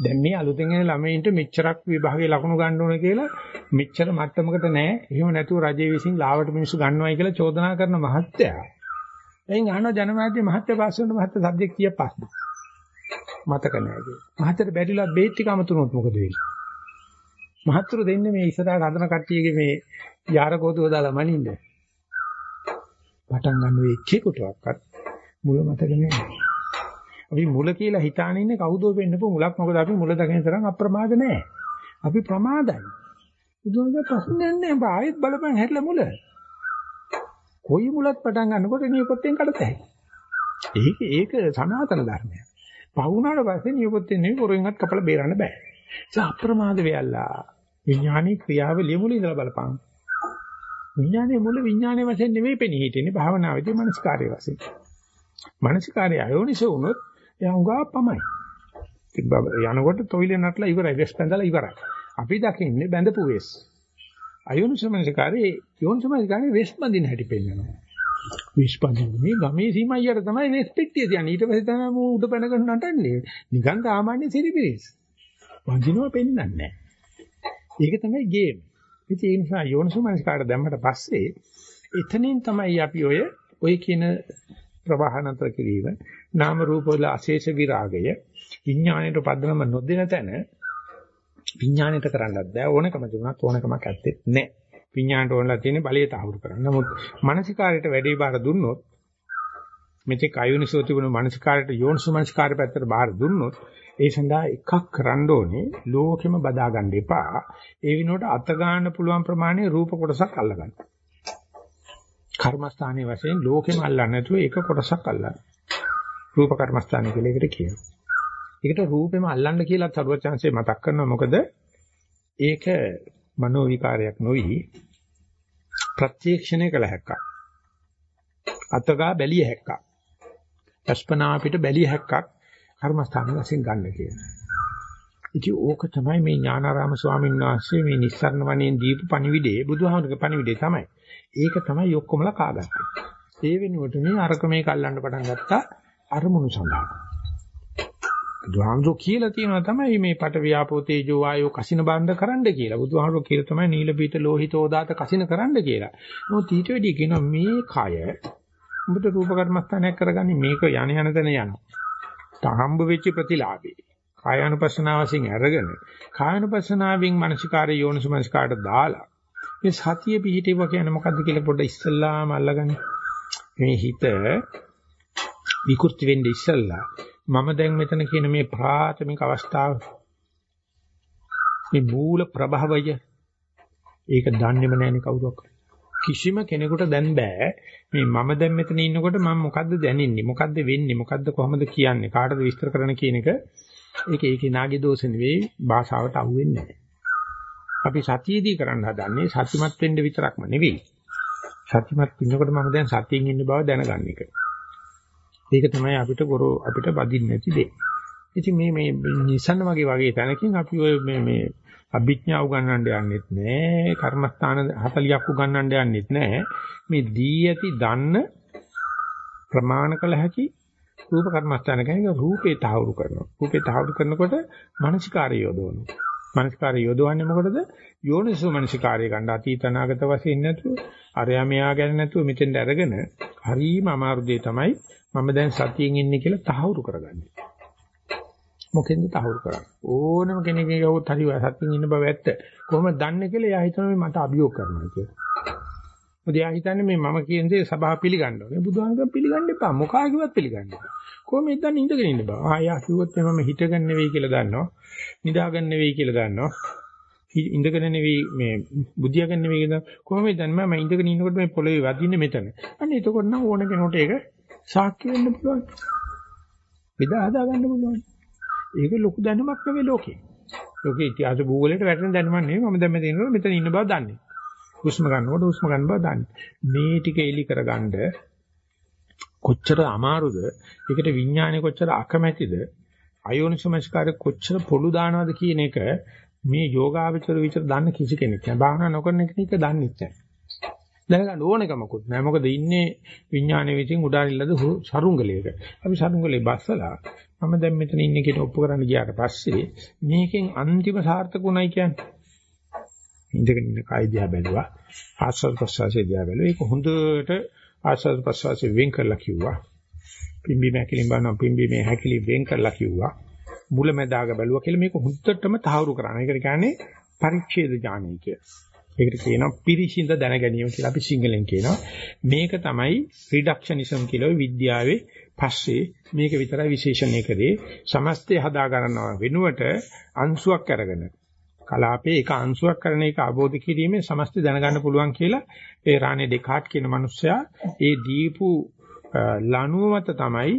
දැන් මේ අලුතෙන් එන ළමයින්ට මෙච්චරක් විභාගයේ ලකුණු ගන්න ඕන කියලා මෙච්චර මට්ටමකට නෑ. එහෙම නැතුව රජයේ විසින් ලාවට මිනිස්සු ගන්නවයි කියලා චෝදනා කරන මහත්තයා. එයින් අහනවා ජනමාධ්‍ය මහත්තයා පාස් වෙන මහත්තයා සබ්ජෙක්ට් කීයක් පාස්ද? මතක නෑ ඒක. මහත්තයාට බැරිලා බේත් ටික අමතුනොත් මොකද වෙන්නේ? මහත්තුරු දෙන්නේ මේ ඉස්සරහට හදන කට්ටියගේ මේ යාරකෝදුව දාලා මනින්න. පටන් ගන්න වෙ එක්කෙකුටවත් මුල මතක නෑ. අපි මුල කියලා හිතාන ඉන්නේ කවුදෝ වෙන්නපො මුලක් මොකද අපි මුල දකින තරම් අප්‍රමාද නෑ. අපි ප්‍රමාදයි. බුදුන්ගේ ප්‍රශ්නයක් නෑ. ආයෙත් බලපන් හැරිලා මුල. කොයි මුලත් පටන් ගන්නකොට නියපොත්තෙන් කඩතයි. ඒක ඒක සනාතන ධර්මයක්. පවුනාට පස්සේ නියපොත්තෙන් නෙවෙයි පොරෙන්වත් කපලා බේරන්න බෑ. ඒ අප්‍රමාද වෙයල්ලා. විඥානයේ ක්‍රියාවලිය මුල ඉඳලා බලපං. විඥානයේ මුල විඥානයේ වශයෙන් නෙවෙයි පෙනී හිටින්නේ භාවනාවේදී මනස්කාරයේ වශයෙන්. මනස්කාරය අයෝනිසෝ වුණොත් එයා උගා පමයි. යනකොට තොইলে නටලා ඉවරයි වෙස් පැඳලා ඉවරයි. අපි දකින්නේ බැඳපු වෙස්. අයෝනිසමනසිකාරේ යෝනිසමනසිකාරේ වෙස් බඳින හැටි පෙන්නනවා. වෙස් බඳින මේ ගමේ සීමයියට තමයි වෙස් පෙට්ටිය තියන්නේ. ඊට පස්සේ තමයි මූ උඩ පැනගෙන නටන්නේ. නිකන් සාමාන්‍ය සිරිපිරිස්. වඳිනවා පෙන්නන්නේ නැහැ. ඒක තමයි ගේම්. ඉතින් ඒ නිසා යෝනිසමනසිකාරට දැම්මට පස්සේ එතනින් තමයි අපි ඔය ඔය කියන ප්‍රවාහනතර කිරීම නාම රූප වල අශේෂ විරාගය විඥාණයට පදනම නොදෙන තැන විඥාණයට කරන්නත් බෑ ඕනකම තිබුණත් ඕනකමක් ඇත්තේ නැහැ. විඥාණයට ඕනලා තියෙන බලය තහවුරු කරන්න. නමුත් මානසිකාරයට වැඩි බාර දුන්නොත් මෙතෙක් අයෝනිසෝ තිබුණු මානසිකාරයට යෝනිසෝ මානසිකාරය පැත්තට බාර දුන්නොත් ඒ සඳහා එකක් කරන්න ඕනේ ලෝකෙම බදා ගන්න එපා. ඒ විනෝඩ අත ගන්න පුළුවන් ප්‍රමාණය රූප කොටසක් අල්ලගන්න. කර්මස්ථානයේ වශයෙන් ලෝකෙම අල්ලන්නේ නැතුව එක කොටසක් අල්ලන්න. රූප කර්මස්ථානය කියලා එකට කියනවා. ඒකට රූපෙම අල්ලන්න කියලා තරුවචාන්සේ මතක් කරනවා මොකද ඒක මනෝ විකාරයක් නොවි ප්‍රත්‍යක්ෂණය කළ හැක්කක්. අතගා බැලිය හැක්කක්. අස්පනා අපිට බැලිය හැක්කක් කර්මස්ථාන වශයෙන් ගන්න කියලා. ඉතින් ඕක තමයි මේ ඥානාරාම ස්වාමීන් වහන්සේ මේ නිස්සරණ වණෙන් දීපු පණිවිඩේ බුදුහාමුදුරගේ පණිවිඩේ තමයි. ඒක තමයි ඔක්කොමලා කාගත්තේ. ඒ වෙනුවට මේ අරක මේක අල්ලන්න පටන් ගත්තා අරමුණු සඳහා. බුදුහාමුදුරෝ කියලා තියෙනවා තමයි මේ පට වියාපෝ තේජෝ වායෝ කසින බාණ්ඩ කරන්න කියලා. බුදුහාමුදුරෝ කියලා තමයි නීල පීත ලෝහිතෝ දාත කසින කරන්න කියලා. මොකද ඊට වෙඩි කියනවා මේ කය උඹට රූප කර්මස්ථානයක් කරගන්නේ මේක යණ යන තැන යනවා. තහම්බ වෙච්ච ප්‍රතිලාභේ. කායानुපස්සනාව වශයෙන් අරගෙන කායानुපස්සනාවෙන් මානසිකාරය යෝනිසමනස්කාරට දාලා මේ සතිය පිහිටේව කියන්නේ මොකද්ද කියලා පොඩ්ඩ ඉස්සල්ලාම අල්ලගන්න. මේ හිත විකෘති වෙන්නේ ඉස්සල්ලා මම දැන් මෙතන කියන මේ ප්‍රාථමික අවස්ථාව මේ මූල ප්‍රභවය ඒක දන්නේම නැණි කවුරක් කිසිම කෙනෙකුට දැන් බෑ. මේ මම දැන් මෙතන ඉන්නකොට මම මොකද්ද දැනෙන්නේ? මොකද්ද වෙන්නේ? මොකද්ද කොහොමද කියන්නේ? කාටද විස්තර කරන්න කියන එක ඒක ඒකේ නාගේ දෝෂ නෙවෙයි භාෂාවට අහුවෙන්නේ නැහැ අපි සතියේදී කරන්න හදන්නේ සතිමත් වෙන්න විතරක්ම නෙවෙයි. සතිමත් වෙනකොට මම දැන් සතියෙන් ඉන්න බව දැනගන්න එක. ඒක තමයි අපිට ගොරෝ අපිට වදින්න නැති දේ. ඉතින් මේ මේ නිසන්න වගේ වගේ තැනකින් අපි ඔය මේ මේ අභිඥා උගන්වන්න යන්නෙත් නෑ කර්මස්ථාන 40ක් උගන්වන්න යන්නෙත් නෑ මේ දී ඇති දන්න ප්‍රමාණ කළ හැකි රූප කර්මස්ථාන කියන්නේ රූපේ තහවුරු කරනවා රූපේ තහවුරු කරනකොට මානසිකාරය යොදවනවා මනස්කාරය යොදවන්නේ මොකටද? යෝනිසෝ මනසිකාරය ගන්න අතීත අනාගත වශයෙන් නැතුව අරයා මෙයා ගැන නැතුව මෙතෙන්ට අරගෙන හරීම අමාරු දෙය තමයි මම දැන් සතියෙන් ඉන්නේ කියලා තහවුරු කරගන්නේ. මොකෙන්ද තහවුරු කරන්නේ? ඕනම කෙනෙක්ගේ ගවොත් හරි සතියෙන් ඉන්න බව ඇත්ත. කොහොමද දන්නේ කියලා එයා හිතනවා මට අභියෝග කරනවා කියලා. මොකද එයා හිතන්නේ මේ මම කියන දේ සභාව පිළිගන්න ඕනේ. බුදුහාමක පිළිගන්න එපා. මොකාගේවත් පිළිගන්න එපා. කොහොමද ඉඳන් ඉඳගෙන ඉන්න බෑ. ආ යා කිව්වොත් මම හිතගන්න නෙවෙයි කියලා දන්නවා. නිදාගන්න නෙවෙයි කියලා දන්නවා. ඉඳගෙන නෙවෙයි මේ බුදියාගන්න නෙවෙයි කියලා කොහොමද දන්නේ මම ඉඳගෙන ඉන්නකොට මේ පොළවේ වදින්නේ මෙතන. අන්න එතකොට නම් ඕන කෙනෙකුට ඒක සාක්ෂි වෙන්න පුළුවන්. බෙදා හදා ගන්න පුළුවන්. ඒක ලොකු දැනුමක් නෙවෙයි ලෝකේ. ලෝකේ ඉතිහාස භූගෝලයට වැටෙන දැනුමක් නෙවෙයි මම දැන් මෙතන ඉන්නකොට මෙතන ඉන්න බව දන්නේ. හුස්ම ගන්නකොට හුස්ම ගන්න බව දන්නේ. මේ ටික එලි කරගන්න කොච්චර අමාරුද? ඒකට විඥානය කොච්චර අකමැතිද? අයෝනිසමස්කාරය කොච්චර පොළු දානවද කියන එක මේ යෝගාවචර විතර දන්න කිසි කෙනෙක් නෑ. භාවනා නොකරන කෙනෙක් දන්නේ නැහැ. දැනගන්න ඕනකමකුත් නැහැ. මොකද ඉන්නේ විඥානයේ විසින් උඩාරිල්ලද සරුංගලයක. අපි සරුංගලේ බස්සලා මම දැන් මෙතන ඉන්නේ කියලා ඔප්පු කරන්න ගියාට පස්සේ මේකෙන් අන්තිම සාර්ථකුණයි කියන්නේ. ඉඳගෙන ඉන්න කය දිහා බැලුවා. ආස්වාද ප්‍රසවාසය දිහා බැලුවා. ඒක හොඳට ආස්වාද ප්‍රසවාසය වෙන් කරලා කිව්වා. පිම්බි මහැකිලින් බලනවා පිම්බි මේ හැකිලි වෙන් කරලා කිව්වා. මුලැමැදාග බැලුවා කියලා මේක හොඳටම තහවුරු කරනවා. ඒකට කියන්නේ පරිච්ඡේද ඥානය කියලා. ඒකට කියනවා පිරිසිඳ දැන ගැනීම කියලා අපි සිංහලෙන් කියනවා. මේක තමයි රිඩක්ෂනිසම් කියලා විද්‍යාවේ පස්සේ මේක විතරයි විශේෂණය කරේ. සමස්තය හදා ගන්නවා වෙනුවට අංශුවක් අරගෙන කලාපේ එක අංශුවක් කරන එක අවබෝධ කිරීමෙන් සමස්තය දැනගන්න පුළුවන් කියලා ඒ රානේ ඩෙකාට් කියන මිනිස්සයා ඒ දීපු ලණුව මත තමයි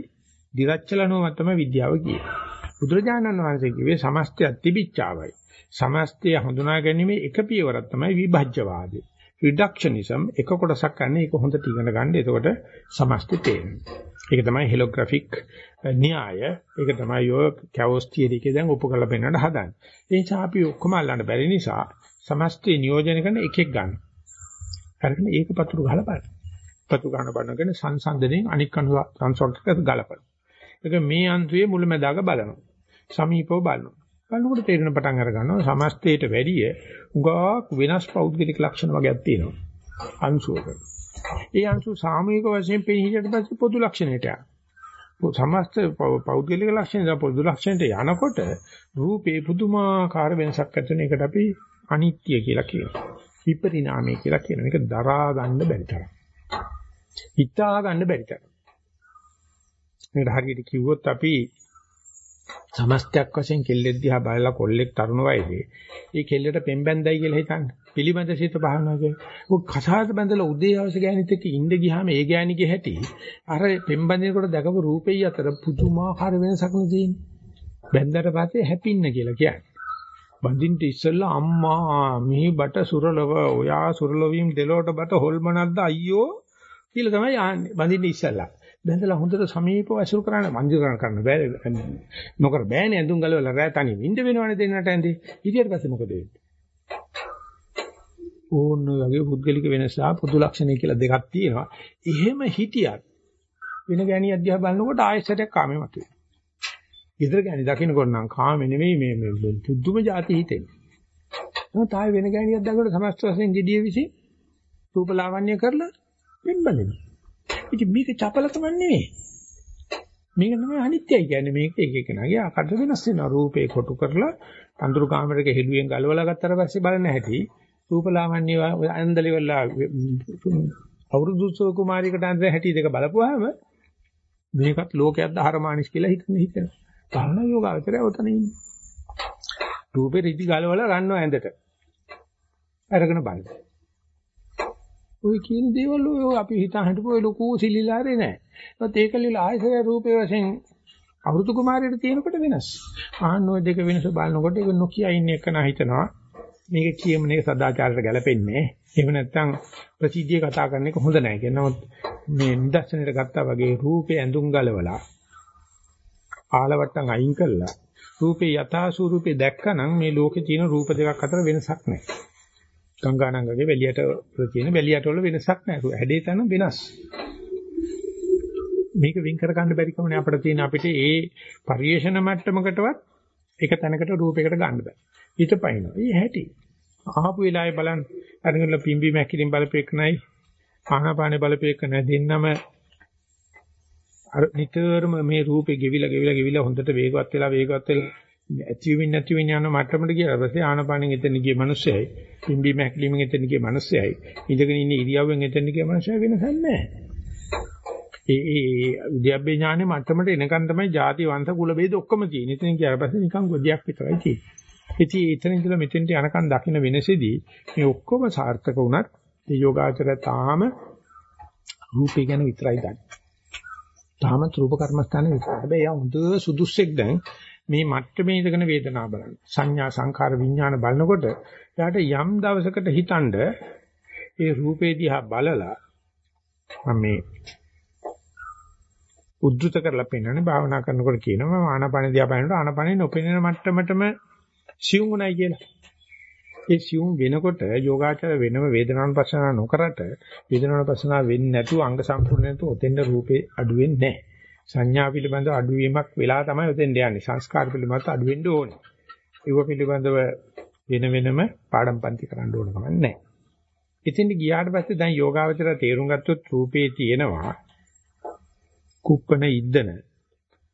දිරච්ච ලණුව මත තමයි විද්‍යාව කියන්නේ. බුදුරජාණන් වහන්සේ කිව්වේ සමස්තය තිබිච්චාවයි. සමස්තය හඳුනා ගැනීම එක පියවරක් තමයි විභජ්‍යවාදය. රිඩක්ෂනිසම් එක කොටසක් ගන්න ඒක හොඳට ඉගෙන ගන්න. එතකොට සමස්තය තේරෙනවා. ඒක තමයි හෙලෝග්‍රැෆික් න්‍යාය. ඒක තමයි ඔය කැවොස් තියරි එකේ දැන් ඔප්පු කරලා පෙන්නන්න හදන්නේ. ඒ නිසා අපි ඔක්කොම අල්ලන්න බැරි නිසා සමස්තය නියෝජනය කරන එකෙක් ගන්න. හරිද? ඒක පතුරු ගහලා බලන්න. පතු ගන්න බලනගෙන සංසන්දනයෙන් අනික් අණු සංසෝක්කක ගලපන. ඒක මේ අන්ත්‍රයේ මුලැමැදාක බලනවා. සමීපව බලනවා. බලනකොට තේරෙන පටන් අර ගන්නවා සමස්තයට වැඩිය උගාක් වෙනස් පෞද්ගලික ලක්ෂණ වගේක් තියෙනවා. අංශුවක. ඒ අංශු සාමූහික වශයෙන් පෙනීහිට පස්සේ පොදු ලක්ෂණයට යනවා. සමස්ත පෞද්ගලික ලක්ෂණ පොදු ලක්ෂණයට යනකොට රූපේ පුදුමාකාර වෙනසක් ඇති වෙන එකට අපි අනිත්‍ය කියලා කියනවා. විපරිණාමය කියලා කියනවා. මේක දරා ගන්න බැරි තරම්. හිතා ගන්න බැරි තරම්. මේකට හරියට කිව්වොත් අපි සමස්තයක් වශයෙන් කෙල්ලෙක් දිහා බලලා කොල්ලෙක් තරුණ වයසේ ඒ කෙල්ලට පෙම්බැන්දයි කියලා හිතන්න. පිළිබඳ සිත බහනවා කියන්නේ. ඔය කසාද බැඳලා උදේ හවස ගෑනිත් එක්ක ඉඳ ගියාම ඒ ගෑණිගේ හැටි අර පෙම්බැන්දිනකොට දැකපු රූපෙයි අතර පුදුමාකාර වෙනසක් නෙදීනේ. බැන්දට පස්සේ හැපින්න කියලා කියන්නේ. බඳින්න ඉස්සෙල්ලා අම්මා මිහි බට සුරලව ඔයා සුරලවීම් දෙලොට බට හොල්මනක්ද අයියෝ කියලා තමයි ආන්නේ බඳින්න ඉස්සෙල්ලා. බැඳලා හොඳට සමීපව ඇසුරු කරන්න මංජු කරන්න බෑ. නොකර බෑනේ ඇඳුම් ගලවලා රෑ තනියම ඉඳ වෙනවනේ දෙන්නට ඇඳේ. ඊට පස්සේ මොකද වෙන්නේ? ඕන වගේ පුද්ගලික වෙනස පොදු ලක්ෂණ කියලා දෙකක් තියෙනවා. එහෙම හිටියත් වෙන ගෑණියක් දිහා බලනකොට ආයෙසටක් කාමේ මතුවේ. ඊතර ගෑණි දකින්නකොට නම් කාමේ නෙමෙයි මේ මේ පුදුම જાති හිතෙන්නේ. නමුත් ආයෙ වෙන ගෑණියක් දැක්කට සමස්ත වශයෙන් gediye විසි රූපලාවන්‍ය කරලා වෙන්බලෙනවා ඉතින් මේක චපලකම නෙවෙයි. මේක තමයි අනිත්‍යයි කියන්නේ මේක එක එක නගේ ආකාර වෙනස් වෙනවා. රූපේ කොටු කරලා තඳුරු කාමරයක හෙළුවෙන් ගලවලා ගත්තට පස්සේ බලන හැටි රූපලාවන්‍ය ඇන්දලිවලා අවුරුදු සෝ කුමාරිකට අන්ද හැටි දෙක බලපුවාම මේකත් ලෝකයක් ධර්මානිස් කියලා හිතන හිතෙනවා. තහන යෝගාවචරය උතන ඉන්නේ. රූපේ රිදි ගලවලා ගන්නවා ඇඳට. අරගෙන බලන්න. ඔය කියන දේවල් ඔය අපි හිතා හිටපු ඔය ලොකු සිලිලාරේ නෑ. ඒත් ඒක ලියලා ආයසය රූපේ වශයෙන් අවෘතු කුමාරයට තියෙනකොට වෙනස්. ආන්න ඔය දෙක වෙනස බලනකොට ඒක නොකිය ඉන්න එක නා හිතනවා. මේක කියමනේ සදාචාරයට ගැලපෙන්නේ. එහෙම නැත්නම් ප්‍රසිද්ධිය කතා කරන එක හොඳ නෑ කියන නමුත් මේ නිදර්ශනයට ගත්තා වගේ රූපේ ඇඳුම් ගලවලා ආලවට්ටම් අයින් කළා. රූපේ යථා ස්වරූපේ දැක්කනම් මේ ලෝකේ තියෙන රූප දෙකක් අතර වෙනසක් නැහැ. ගංගානංගගේ වැලියට තියෙන වැලියට වල වෙනසක් නැහැ. හැඩේ තන වෙනස්. මේක වින් කර ගන්න බැරි කමනේ අපිට තියෙන අපිට ඒ පරිේශන මට්ටමකටවත් එක තැනකට රූපයකට ගන්න බෑ. ඊට පයින්නවා. ඒ හැටි. ආපු වෙලාවේ බලන්න අරගෙන පිම්බි මැකිලින් බලපේකනයි ආහපානේ බලපේකනයි දෙන්නම අර නිතරම මේ රූපේ ගෙවිලා ගෙවිලා ගෙවිලා හොඳට වේගවත් වෙලා වේගවත් වෙලා ඇතිවෙමින් නැතිවෙමින් යන මට්ටමට ගියාට පස්සේ ආනපානෙන් එතන ගිය මිනිස්සයයි පිම්බි මැක්ලිමින් එතන ගිය මිනිස්සයයි ඉඳගෙන ඉන්න ඉරියව්වෙන් එතන ගිය මිනිස්සය වෙනසක් නැහැ. ඒ ඒ උද්‍යප්පේ ඥානෙ මට්ටමට එනකන් තමයි ಜಾති වංශ කුල ભેද ඔක්කොම තියෙන්නේ. එතන ගියාට පස්සේ නිකන් ගොඩියක් විතරයි තියෙන්නේ. ඉතින් එතන ඉඳලා මෙතෙන්ට යනකන් දකින්න වෙනසෙදී මේ ඔක්කොම සාර්ථක වුණත් මේ යෝගාචරය තාම රූපේ ගැන විතරයි දන්නේ. තාම රූප කර්මස්ථානේ විතරයි. හැබැයි යා හොඳ සුදුස්සෙක් දැන් මේ මට්ටමේ ඉඳගෙන වේදනාව බලන්න. සංඥා සංඛාර විඥාන බලනකොට එයාට යම් දවසකට හිතනද ඒ රූපේ දිහා බලලා මම මේ උද්දෘත කරලා පෙන්නන්නේ භාවනා කරනකොට කියනවා මම ආනාපාන දිහා බලනකොට ආනාපානේ නොපෙනෙන මට්ටමටම සියුම්ුණයි කියලා. ඒ සියුම් වෙනකොට යෝගාචර වෙනම වේදනානුපස්සනා නොකරට වේදනානුපස්සනා වෙන්නේ නැතුව අංග සම්පූර්ණ නැතුව ඔතෙන්ද රූපේ අඩු වෙන්නේ නැහැ. සංඥා පිළිබඳව අඩුවීමක් වෙලා තමයි ඔතෙන්ද යන්නේ. සංස්කාර පිළිබඳව අඩු වෙන්න ඕනේ. ඒව පිළිබඳව වෙන වෙනම පාඩම් පන්ති කරන්න ඕන කමක් නැහැ. ඉතින් ගියාට පස්සේ දැන් යෝගාවචර තේරුම් ගත්තොත් රූපේ තියෙනවා කුප්පන ඉද්දන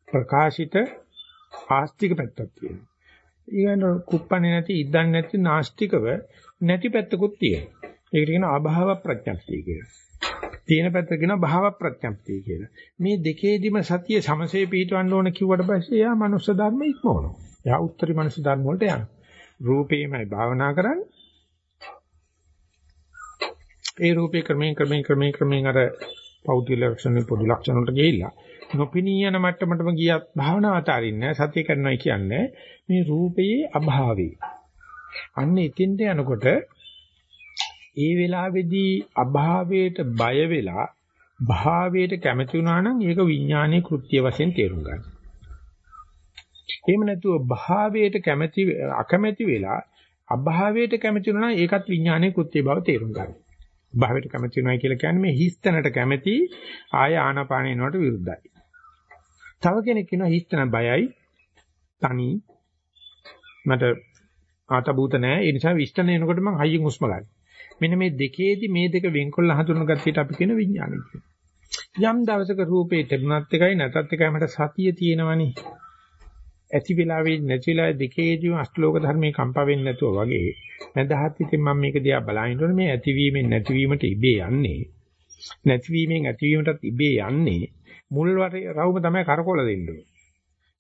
ප්‍රකාශිත ආස්තික පැත්තක් තියෙනවා. ඊගොන කුප්පන්නේ නැති ඉද්දන්නේ නැති නාස්තිකව නැති පැත්තකුත් තියෙනවා. ඒකට කියනවා අභාව ප්‍රඥප්තිය කියලා. තියෙන පැත්ත කියනවා භාව ප්‍රඥප්තිය කියලා. මේ දෙකේදිම සතිය සමසේ පිටවන්න ඕන කිව්වට පස්සේ එයා මනුස්ස ධර්ම ඉක්මවනවා. එයා උත්තරී මනුස්ස ධර්ම වලට යනවා. රූපේමයි භාවනා කරන්නේ. ඒ රූපේ ක්‍රමයෙන් ක්‍රමයෙන් ක්‍රමයෙන් ක්‍රමයෙන් අර පෞද්ගල ලක්ෂණ පොදු ලක්ෂණ වලට ගිහිල්ලා නොපිනී යන මට්ටමටම ගියත් භාවනාව අතාරින්නේ සතිය කරනවා කියන්නේ මේ රූපයේ අභාවේ. අන්න එතෙන්ට යනකොට ඒ වෙලාවේදී අභාවයට බය වෙලා භාවයට කැමති වුණා නම් ඒක විඥානයේ කෘත්‍ය වශයෙන් තේරුම් ගන්න. එහෙම නැතුව භාවයට කැමති අකමැති වෙලා අභාවයට කැමති වුණා නම් ඒකත් විඥානයේ කෘත්‍ය බව තේරුම් ගන්න. භාවයට කැමති වෙනවා කියලා කියන්නේ මේ හිස්තැනට කැමති ආය ආනාපානිනවට විරුද්ධයි. තව කෙනෙක් කියනවා හිස්තැන බයයි තනි මට ආතබූත නැහැ ඒ නිසා විස්තන එනකොට මම හයියෙන් හුස්ම ගන්න. මෙන්න මේ දෙකේදී මේ දෙක වෙන්කොල්ල හඳුනන ගතියට අපි කියන විඥානය කියනවා. යම් දවසක රූපේ තිබුණත් එකයි නැතත් එකයි මට සතිය තියෙනවනේ. ඇති වෙලාවේ නැති වෙලාවේ දෙකේදීම අෂ්ටලෝක ධර්මයේ කම්පා වෙන්නේ නැතුව වගේ නැදහත් ඉතින් මම මේක දිහා බලහින්නොත් මේ ඇතිවීමෙන් නැතිවීමට ඉබේ යන්නේ. නැතිවීමෙන් ඇතිවීමටත් ඉබේ යන්නේ. මුල් රවුම තමයි කරකොල දෙන්නේ.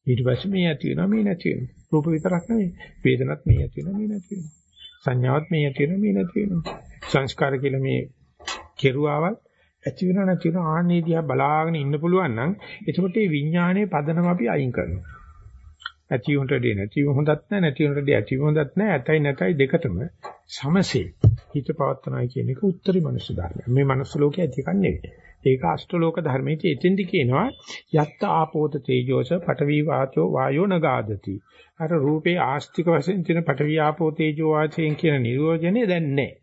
ඊට පස්සේ මේ ඇති වෙනවා මේ නැති වෙනවා. රූප විතරක් නෙවෙයි වේදනත් මේ ඇති වෙනවා මේ නැති වෙනවා. සංඥාවත් මේ ඇති වෙනවා මේ නැති වෙනවා. සංස්කාර කියලා මේ කෙරුවාවල් ඇති වෙනවා නැති වෙනවා ආන්නේ දිහා බලාගෙන ඉන්න පුළුවන් නම් එතකොට මේ විඥානයේ පදනම අපි අයින් කරනවා. ඇති උන්ට දෙ නැති හොඳත් නැහැ නැති උන්ට දෙ ඇති හොඳත් නැහැ ඇතයි නැතයි දෙකටම සමසේ හිත පවත්නයි කියන එක උත්තරී මනුස්ස ධර්මය. මේ මනුස්ස ලෝකයේ ඇති එකක් නෙවෙයි. ඒක අෂ්ටලෝක ධර්මයේ එතෙන්දි කියනවා යත්ත ආපෝත තේජෝස පඨවි වාචෝ වායෝ නගාදති. අර රූපේ ආස්තික වශයෙන් තියෙන පඨවි ආපෝ තේජෝ වාචයෙන් කියන නිරෝධනය දැන් නැහැ.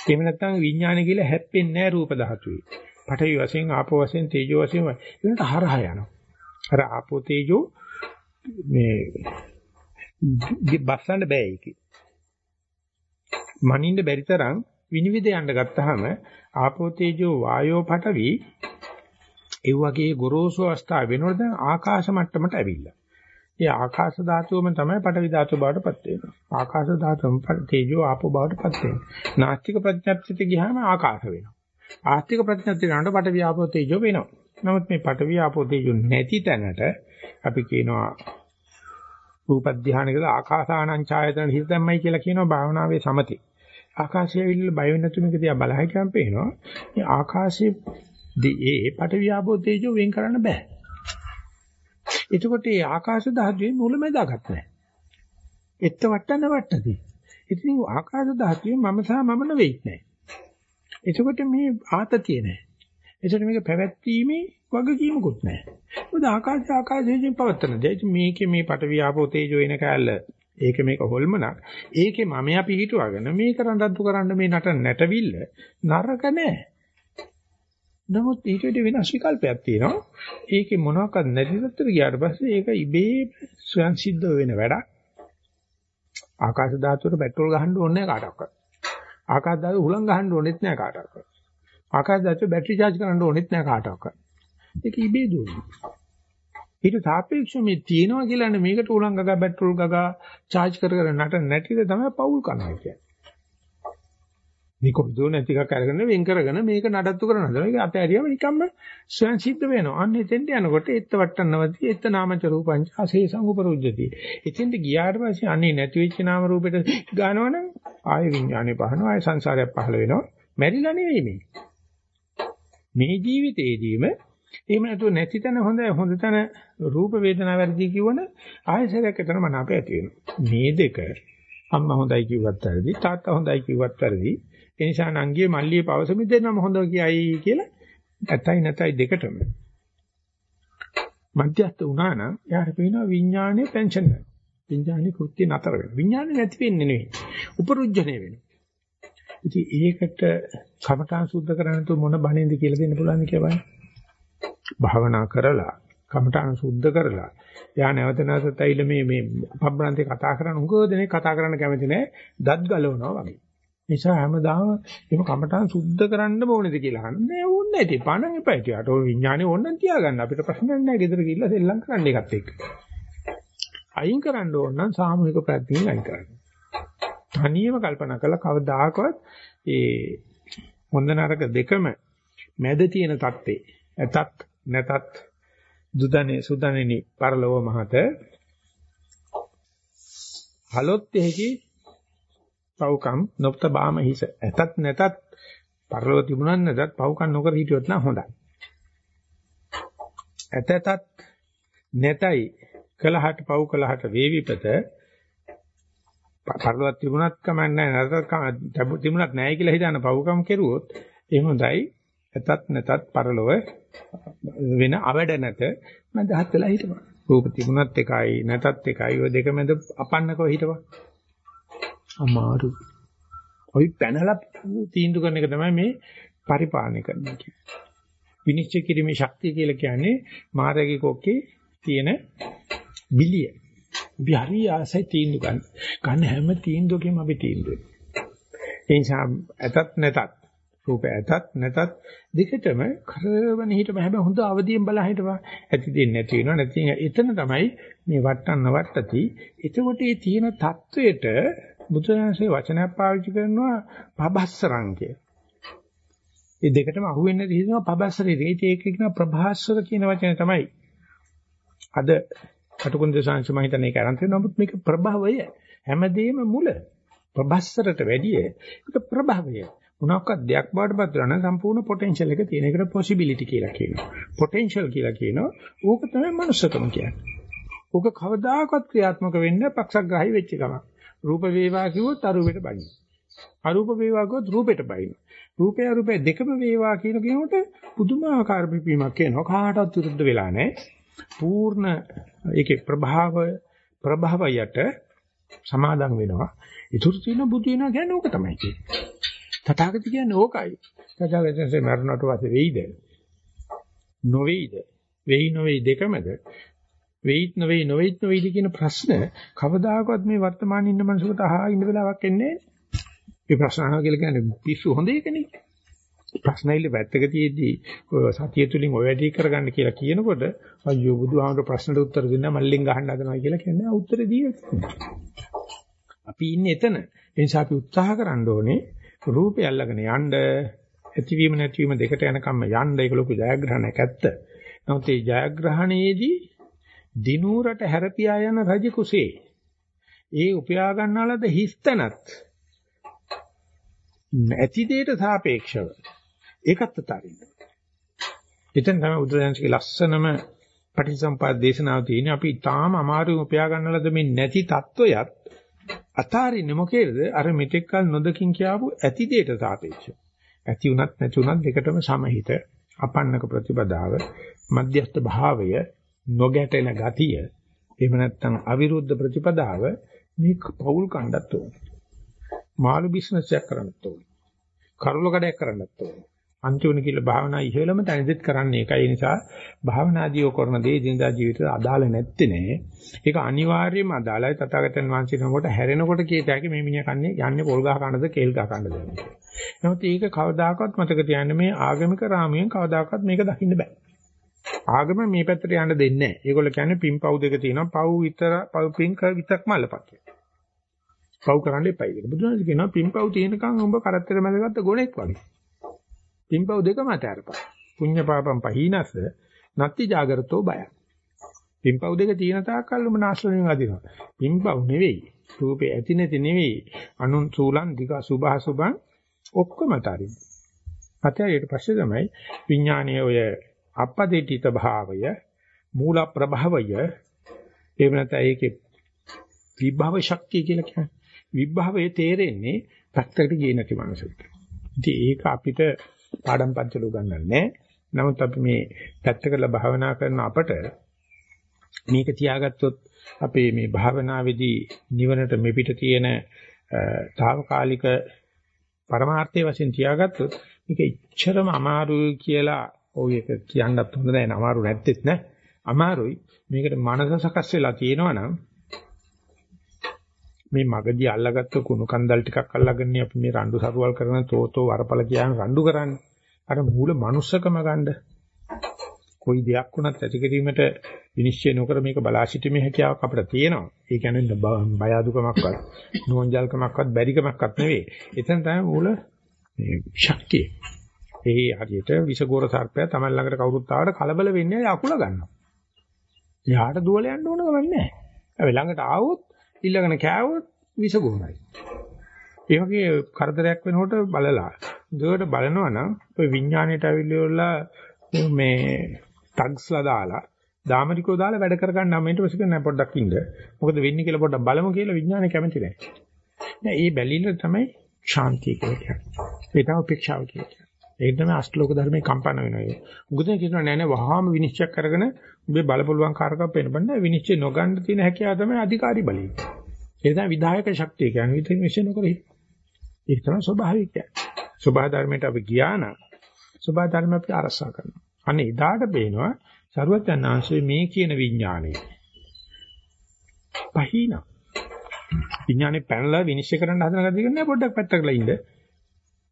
එහෙම නැත්නම් විඥානය කියලා හැප්පෙන්නේ නැහැ රූප ධාතුවේ. පඨවි වශයෙන් ආපෝ වශයෙන් තේජෝ වශයෙන් ඒකට හරහා යනවා. අර ආපෝ තේජෝ මේ බස්සන්න බෑ ඒකේ. මනින්න බැරි තරම් විනිවිද යන්න ගත්තාම ආපෝ තේජෝ වායෝ පඨවි ඒ වගේ ගොරෝසු අවස්ථාව වෙනකොට දැන් ආකාශ මට්ටමට ඇවිල්ලා. ඒ ආකාශ ධාතුවම තමයි පඨවි ධාතුව බවට පත් වෙනවා. ආකාශ ධාතුවම තේජෝ ආපෝ බවට පත් වෙනවා. නාස්තික ප්‍රඥප්තියට ගියාම ආකාශ වෙනවා. ආස්තික ප්‍රඥප්තිය ගන්නකොට පඨවි ආපෝ තේජෝ වෙනවා. නමුත් මේ පඨවි ආපෝ තේජෝ නැති තැනට අපි කියනවා රූප ධානය කියලා ආකාසානං ඡායතන හිත දැම්මයි කියලා කියනවා භාවනාවේ සමතේ. ආකාශය ඇවිල්ලා බය වෙන තුනක දිහා බලහිටම් පේනවා. මේ ආකාශයේ ඒ පටවියාපෝ තේජෝ වෙන් කරන්න බෑ. එතකොට මේ ආකාශ ධාතුවේ මුලමෙදාගත් නැහැ. එත්ත වට්ටන වට්ටදී. ඉතින් ආකාශ ධාතුවේ මම සහ මම නෙවෙයි නැහැ. එතකොට මේ ආතතිය නැහැ. එතකොට මේක පැවැත්වීමේ වගකීමකුත් නැහැ. මොකද ආකාශ ආකාශයෙන් පවත්තන දෙය. මේකේ මේ පටවියාපෝ තේජෝ එන කැලල ඒක මේක හොල්මනක්. ඒකේ මමයා පිහිටුවගෙන මේක රණ්ඩු කරන්න මේ නට නැටවිල්ල නරක නෑ. නමුත් ඊට වඩා වෙනස් විකල්පයක් තියෙනවා. ඒකේ මොනවාක්වත් නැති තත්ත්වෙට ගියාට පස්සේ ඒක ඉබේ ස්වයන් සිද්ධ වෙන වැඩක්. ආකාශ ධාතුවට පෙට්‍රල් ගහන්න ඕනේ නැහැ කාටවත්. ආකාශ ධාතුව හුලං ගහන්න ඕනෙත් නැහැ කාටවත්. ආකාශ ධාතුවේ බැටරි charge කරන්න ඕනෙත් නැහැ කාටවත්. ඒක ඉබේ දුවනවා. ඊට සාපේක්ෂව මේ තියෙනවා කියලානේ මේකට උලංග ගගා පෙට්‍රල් ගගා charge කර කර නට නැටිද තමයි පවුල් කරනවා කියන්නේ. මේ කොහොමද නැති එකක් අරගෙන වෙන් කරගෙන මේක නඩත්තු කරනවා. ඒක අතහැරියම නිකම්ම ස්වයන් සිද්ධ වෙනවා. අන්න එතෙන්ට යනකොට එත්ත වට්ටන්නවදී එත්ත නාමච රූපංච අසේසං උපරුජ්ජති. එතෙන්ට ගියාට පස්සේ අනේ නැති වෙච්ච නාම රූපෙට ගන්නවනම් ආය විඥානේ පහනවා ආය සංසාරයක් පහළ වෙනවා. මැරිලා නෙවෙයි මේ. මේ ජීවිතේදීම එහෙම නැතුව නැති තැන හොඳයි හොඳ තැන රූප වේදනා වැඩි කිව්වන ආයසරයක් එතන මනාප ඇති වෙනවා. මේ දෙක අම්මා හොඳයි කිව්වත් වැරදි තාත්තා හොඳයි කිව්වත් වැරදි. ඒ නිසා නංගියේ මල්ලියේ පවසමි දෙන්නම හොඳ කියයි කියලා නැතයි නැතයි දෙකටම. මධ්‍යස්ත වුණා නම් යාට පේනවා විඥානයේ පෙන්ෂන් විඥානේ කෘත්‍ය නතර වෙනවා. විඥානේ නැති වෙන්නේ නෙවෙයි. උපරුජ්ජනේ වෙනවා. ඉතින් ඒකට කමඨාන් සුද්ධ කරන්න තු මොන බණේද කියලා දෙන්න පුළුවන් කියලා බලන්න. භාවනා කරලා කමඨාන් සුද්ධ කරලා යා නැවත නැවතත් ඇවිල්ලා මේ මේ පබ්‍රන්තේ කතා කරන උගෝ දෙනේ කතා කරන්න කැමති නැහැ. දත් ගලවනවා වගේ. නිසා හැමදාම එහෙම කමඨාන් සුද්ධ කරන්න ඕනේද කියලා අහන්නේ ඕනේ නැති. පණ එපා හිටියට. ඔය විඥානේ ඕනනම් තියාගන්න. අපිට ප්‍රශ්නයක් නැහැ. ගෙදර ගිහිල්ලා සෙල්ලම් කරන්න එකත් එක්ක. අයින් කරන්න ඕන නම් සාමූහික ප්‍රඥාවෙන් අයින් කරන්න. තනියම කල්පනා කරලා කවදාකවත් ඒ හොඳ නරක දෙකම මැද තියෙන தත්ත්වේ ඇතත් නැතත් දුදනේ සුදනෙනි පරලෝව මහත. හලොත් එහි පව්කම් නොප්ත බාම හිස. ඇතත් නැතත් පරලෝව තිබුණත් නැතත් පව්කම් නොකර හිටියොත් නම් හොඳයි. ඇතතත් නැතයි කලහට පව් කලහට වේවිපත පරලොවක් තිබුණත් කමක් නැහැ. නැතත් තිබුණත් නැහැ කියලා හිතන පව්කම් කෙරුවොත් එහෙම හොඳයි. ඇතත් නැතත් පරලොව වෙන අවඩ නැත මම දහත් වෙලා හිටපන්. රූප තිබුණත් එකයි නැතත් එකයි. ඔය දෙක මැද අපන්නකව හිටපන්. අමාරු. ඔයි පැනලා තීන්දුව කරන එක තමයි මේ පරිපාලනය කරනවා කියන්නේ විනිශ්චය කිරීමේ ශක්තිය කියලා කියන්නේ මාර්ගයේ කොක්කේ තියෙන බිලිය. අපි හරි ආසයි තීන්දුව ගන්න. ගන්න හැම තීන්දුවකම අපි තීන්දුව. ඒ නිසා ඇතත් නැතත් රූප ඇතත් නැතත් දෙකටම කරවන හිටම හැබැයි හොඳ අවදියෙන් බලා හිටපන් ඇති දෙන්නේ නැති වෙනවා නැති එතන තමයි මේ වටන්න වටති එතකොට මේ තියෙන தത്വෙට බුදුරජාණන්සේ වචනයක් පාවිච්චි කරනවා පබස්සරං කිය. මේ දෙකටම අහුවෙන්නේ නැති හිතනවා පබස්සරේ. ඒක ඒක කියන ප්‍රභාස්වර කියන වචනේ තමයි. අද කටුකුන්ද සංස මම හිතන්නේ ඒක අරන් තියෙනවා. නමුත් මේක ප්‍රභවය හැමදේම මුල. ප්‍රබස්සරට වැඩිය ඒක ප්‍රභවය. මොනක්වත් දෙයක් බවට පත් කරන සම්පූර්ණ පොටෙන්ෂල් එක තියෙන එකට පොසිබිලිටි කියලා කියනවා. පොටෙන්ෂල් කියලා කියනවා. ඕක තමයි මනුස්සකම කියන්නේ. ඕක කවදාකවත් ක්‍රියාත්මක වෙන්න පක්ෂග්‍රාහී වෙච්ච ගමක්. රූප වේවා කිව්වොත් අරූපෙට බහින. අරූප වේවා කිව්වොත් රූපෙට බහින. රූපය අරූපය දෙකම වේවා කියන කෙනෙකුට පුදුමාකාර පිපීමක් එනවා. කාටවත් විරුද්ධ වෙලා නැහැ. පූර්ණ ඒකේ ප්‍රභාව ප්‍රභවයට සමාදන් වෙනවා. ඉතුරු තියෙන බුදු වෙනවා කියන්නේ ඕක තමයි කියන්නේ. තථාගත කියන්නේ ඕකයි. තථාගතයන්සේ මරණට පස්සේ වෙයිද? නොවේයිද? වෙයි නොවේයි දෙකමද? වෙයිත් නොවේයි නොවේයිත් නොවේයිද කියන ප්‍රශ්න කවදාකවත් මේ වර්තමානයේ ඉන්න මනුස්සකට අහා ඉන්න වෙලාවක් එන්නේ නැහැ. මේ ප්‍රශ්න අහනවා කියලා කියන්නේ පිස්සු හොඳ එකනේ. ප්‍රශ්නයිල වැත්තක තියේදී සතිය තුලින් ඔය වැඩි කරගන්න කියලා කියනකොට අයියෝ බුදුහාමර ප්‍රශ්නට උත්තර දෙන්න මල්ලෙන් ගහන්න හදනවා කියලා කියන්නේ උත්තරේ දීලා අපි ඉන්නේ එතන. ඒ නිසා අපි උත්සාහ කරන්න ඕනේ රූපය අල්ලගෙන යන්න ඇතිවීම නැතිවීම දෙකට යනකම් යන්න ඒක ලොකු ජයග්‍රහණයක් ඇත්ත. නමුත් ඒ ජයග්‍රහණයේදී දිනූරට හැරපියා යන රජ කුසේ ඒ උපයා ගන්නාලද හිස්තනත් නැති දෙයට සාපේක්ෂව ඒකත් තරින්න. එතෙන් තමයි උදාරණයේ ලස්සනම පටිසම්පාද දේශනාව තියෙන්නේ. අපි තාම අමාරුවෙන් උපයා ගන්නලද මේ නැති தত্ত্বයත් අතාරින්නේ මොකේද? අර මෙතෙක්කල් නොදකින් කියාපු ඇති දෙයට සාපේක්ෂව. ඇති උනත් නැති උනත් දෙකටම සමහිත අපන්නක ප්‍රතිපදාව මධ්‍යස්ථ භාවය නොගැටෙන ගතිය එහෙම නැත්නම් අවිරුද්ධ ප්‍රතිපදාව මේ පෞල් කණ්ඩත් ඕනේ. මාළු බිස්නස් එකක් කරන්නත් ඕනේ. කරුල කඩයක් කරන්නත් ඕනේ. අන්තිමන කියලා භාවනා ඉහෙලම තනිදෙත් කරන්නේ ඒකයි. ඒ නිසා භාවනාදී කරන දේ දිනදා ජීවිතයට අදාළ නැත්තේ නේ. ඒක අනිවාර්යයෙන්ම අදාළයි. තථාගතයන් වහන්සේ කෙනෙකුට හැරෙනකොට කීත හැකි මේ මිනිහා කන්නේ යන්නේ පොල් ගහ කන්නද කේල් ගහ කන්නද නමුත් ඒක කවදාකවත් මතක තියාගන්න මේ ආගමික රාමුවෙන් කවදාකවත් මේක දකින්න බෑ. ආගම මේ පැත්තට යන්න දෙන්නේ නැහැ. ඒගොල්ලෝ කියන්නේ පින් පව් දෙක තියෙනවා. පව් විතර පව් පින් විතක්ම අල්ලපක් කියලා. පව් කරන්න එපයි කියලා. බුදුහාමුදුරුවෝ කියනවා පින් පව් තියෙනකන් උඹ කරත්තර මැදගත්ත ගොනෙක් වගේ. පින්පව් දෙකම අතහැරපන්. පුඤ්ඤ පාපම් පහීනස්ස නත්ති జాగරතෝ බය. පින්පව් දෙක තියෙන තාක්කල් උඹ නාශලෙන් අදිනවා. පින්පව් නෙවෙයි. රූපේ ඇති නැති නෙවෙයි. අනුන් සූලං දිග සුභ සුභං ඔක්කොම අතරින්. අතහැරියට පස්සේ තමයි විඥානයේ ඔය අපදිටිත භාවය මූල ප්‍රභවය එහෙම නැත්නම් ඒකේ විභව ශක්තිය කියලා කියන්නේ. විභවයේ තේරෙන්නේ පැත්තකට ගියේ නැති මනසට. ඉතින් ඒක අපිට පාඩම් පන්තිල උගන්වන්නේ. නමුත් අපි මේ පැත්ත කරලා භාවනා කරන අපට මේක තියාගත්තොත් අපේ මේ භාවනාවේදී නිවනට මෙපිට තියෙන తాවකාලික පරමාර්ථයේ වශයෙන් තියාගත්තොත් මේක ඉච්ඡරම අමාරුයි කියලා ඔය එක කියන්නත් හොඳ නැහැ අමාරු නැත්තේත් නෑ. අමාරුයි. මේකට මනස සකස් වෙලා තියෙනවා නම් මේ මගදී අල්ලගත්ත කුණු කන්දල් ටිකක් අල්ලගෙන අපි මේ රණ්ඩු සරුවල් කරන තෝතෝ වරපල කියන රණ්ඩු කරන්නේ අර මූල manussකම ගන්න කොයි දෙයක් වුණත් ඇති කිරීමට විනිශ්චය නොකර මේක බලා සිටීමේ හැකියාවක් අපිට තියෙනවා. ඒ කියන්නේ බය අදුකමක්වත් නෝන්ජල්කමක්වත් බැරිකමක්වත් නෙවෙයි. එතන තමයි මූල මේ ශක්තිය. ඒ හරියට විසගෝර සර්පයා Taman ළඟට කවුරුත් ආවට කලබල වෙන්නේ අකුල ගන්නවා. එයාට දුවල යන්න ඕන ගමන් නැහැ. ඒ ළඟට ආවොත් ඊළඟන කෑවොත් විසගෝරයි. ඒ වගේ කරදරයක් වෙනකොට බලලා දුවට බලනවා නම් ඔය විඥාණයට අවිල්ලලා මේ ටග්ස්ලා දාලා දාමරිකෝ දාලා වැඩ කරගන්න නම් මේට පස්සේ නෑ පොඩ්ඩක් ඉන්න. මොකද වෙන්නේ කියලා පොඩ්ඩක් බලමු කියලා විඥානය කැමති නෑ. නෑ මේ බැලිල්ල තමයි ශාන්තිය කියලා කියන්නේ. ඒ තමයි උපේක්ෂාව කියන්නේ. ඒක තමයි අෂ්ටලෝක ධර්මයේ කම්පන වෙනවා. උගදේ කියනවා නෑ නෑ වහාම විනිශ්චය කරගෙන උඹේ බලපොළුවන් කාරකම් පේනබන්න විනිශ්චය නොගන්න තියෙන හැකියාව තමයි අධිකාරී බලය. ඒ තමයි විධායක ශක්තිය කියන්නේ විනිශ්චය නොකර ඒක තමයි ස්වභාවිකය. ස්වභාව ධර්මයට අපි ගියා නම් ස්වභාව ධර්ම අපි අරසා කරනවා. අනේ එදාට පේනවා සරුවචනාංශයේ මේ කියන විඥානය. පහින. විඥානේ පැනලා විනිශ්චය කරන්න හදන ගතිය කියන්නේ පොඩ්ඩක් පැත්තකලා ඉන්න.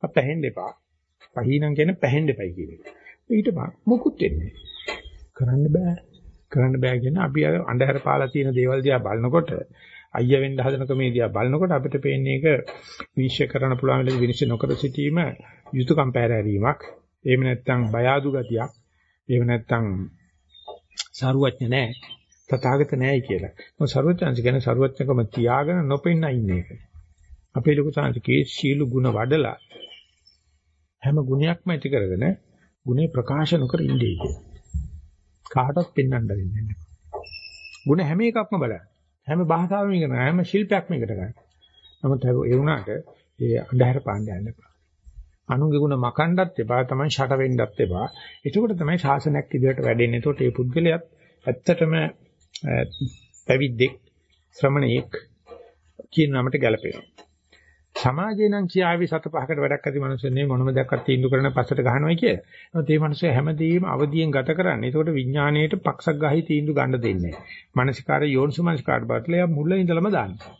අපැහෙන්න එපා. පහිනම් කියන්නේ පැහෙන්න එපයි කියන එක. ඊටපස්සේ මොකුත් වෙන්නේ කරන්න බෑ. කරන්න බෑ කියන්නේ අපි අන්ධහර පාලා තියෙන දේවල් දිහා බලනකොට අයියා වෙන්න හදන ක්‍රමේ දිහා බලනකොට අපිට පේන්නේ ඒක විනිශ්චය කරන්න පුළුවන් වෙලෙදි විනිශ්චය නොකර සිටීම යුතුයකම් පැහැරීමක්. එහෙම නැත්නම් බය ආදු ගතියක්. එහෙම නැත්නම් සරුවඥ නැහැ. තථාගත නැහැයි කියලා. මොකද සරුවඥාන්ස කියන්නේ සරුවඥකම තියාගෙන නොපෙන්න ඉන්න එක. අපේ ලොකු සාංශකේ සීල ගුණ වඩලා හැම ගුණයක්ම ඇති කරගෙන ගුණේ ප්‍රකාශ නොකර ඉන්නේ කියලා. කාටවත් පෙන්වන්න දෙන්නේ නැහැ. ගුණ හැම එකක්ම බලන්න. හැම භාෂාවෙම ඉගෙන ගන්න, හැම ශිල්පයක්ම ඉගෙන ගන්න. නමුත් ඒ වුණාට ඒ අන්ධහර පාණ්ඩ යන්න එපා. අනුන්ගේ ගුණ මකන්නත් එපා, තමයි ෂට වෙන්නත් එපා. එතකොට තමයි ශාසනයක් ඉදිරියට වැඩෙන්නේ. එතකොට මේ පුද්ගලයාත් ඇත්තටම පැවිද්දෙක්, ශ්‍රමණයෙක් කියන නමට ගැලපෙනවා. සමාජේ නම් කියාවි සත පහකට වැඩක් ඇති මිනිස්සුනේ මොනම දෙයක්වත් තීන්දුව කරන පස්සට ගහනවා කිය. නමුත් මේ මිනිස්සු හැමදේම අවදියෙන් ගත කරන්නේ. ඒකට විඥාණයට පක්ෂග්‍රාහී තීන්දුව ගන්න දෙන්නේ නැහැ. මානසිකාර යෝනිසුමනසිකාර බාටලේ මුල ඉඳලම දාන්නේ.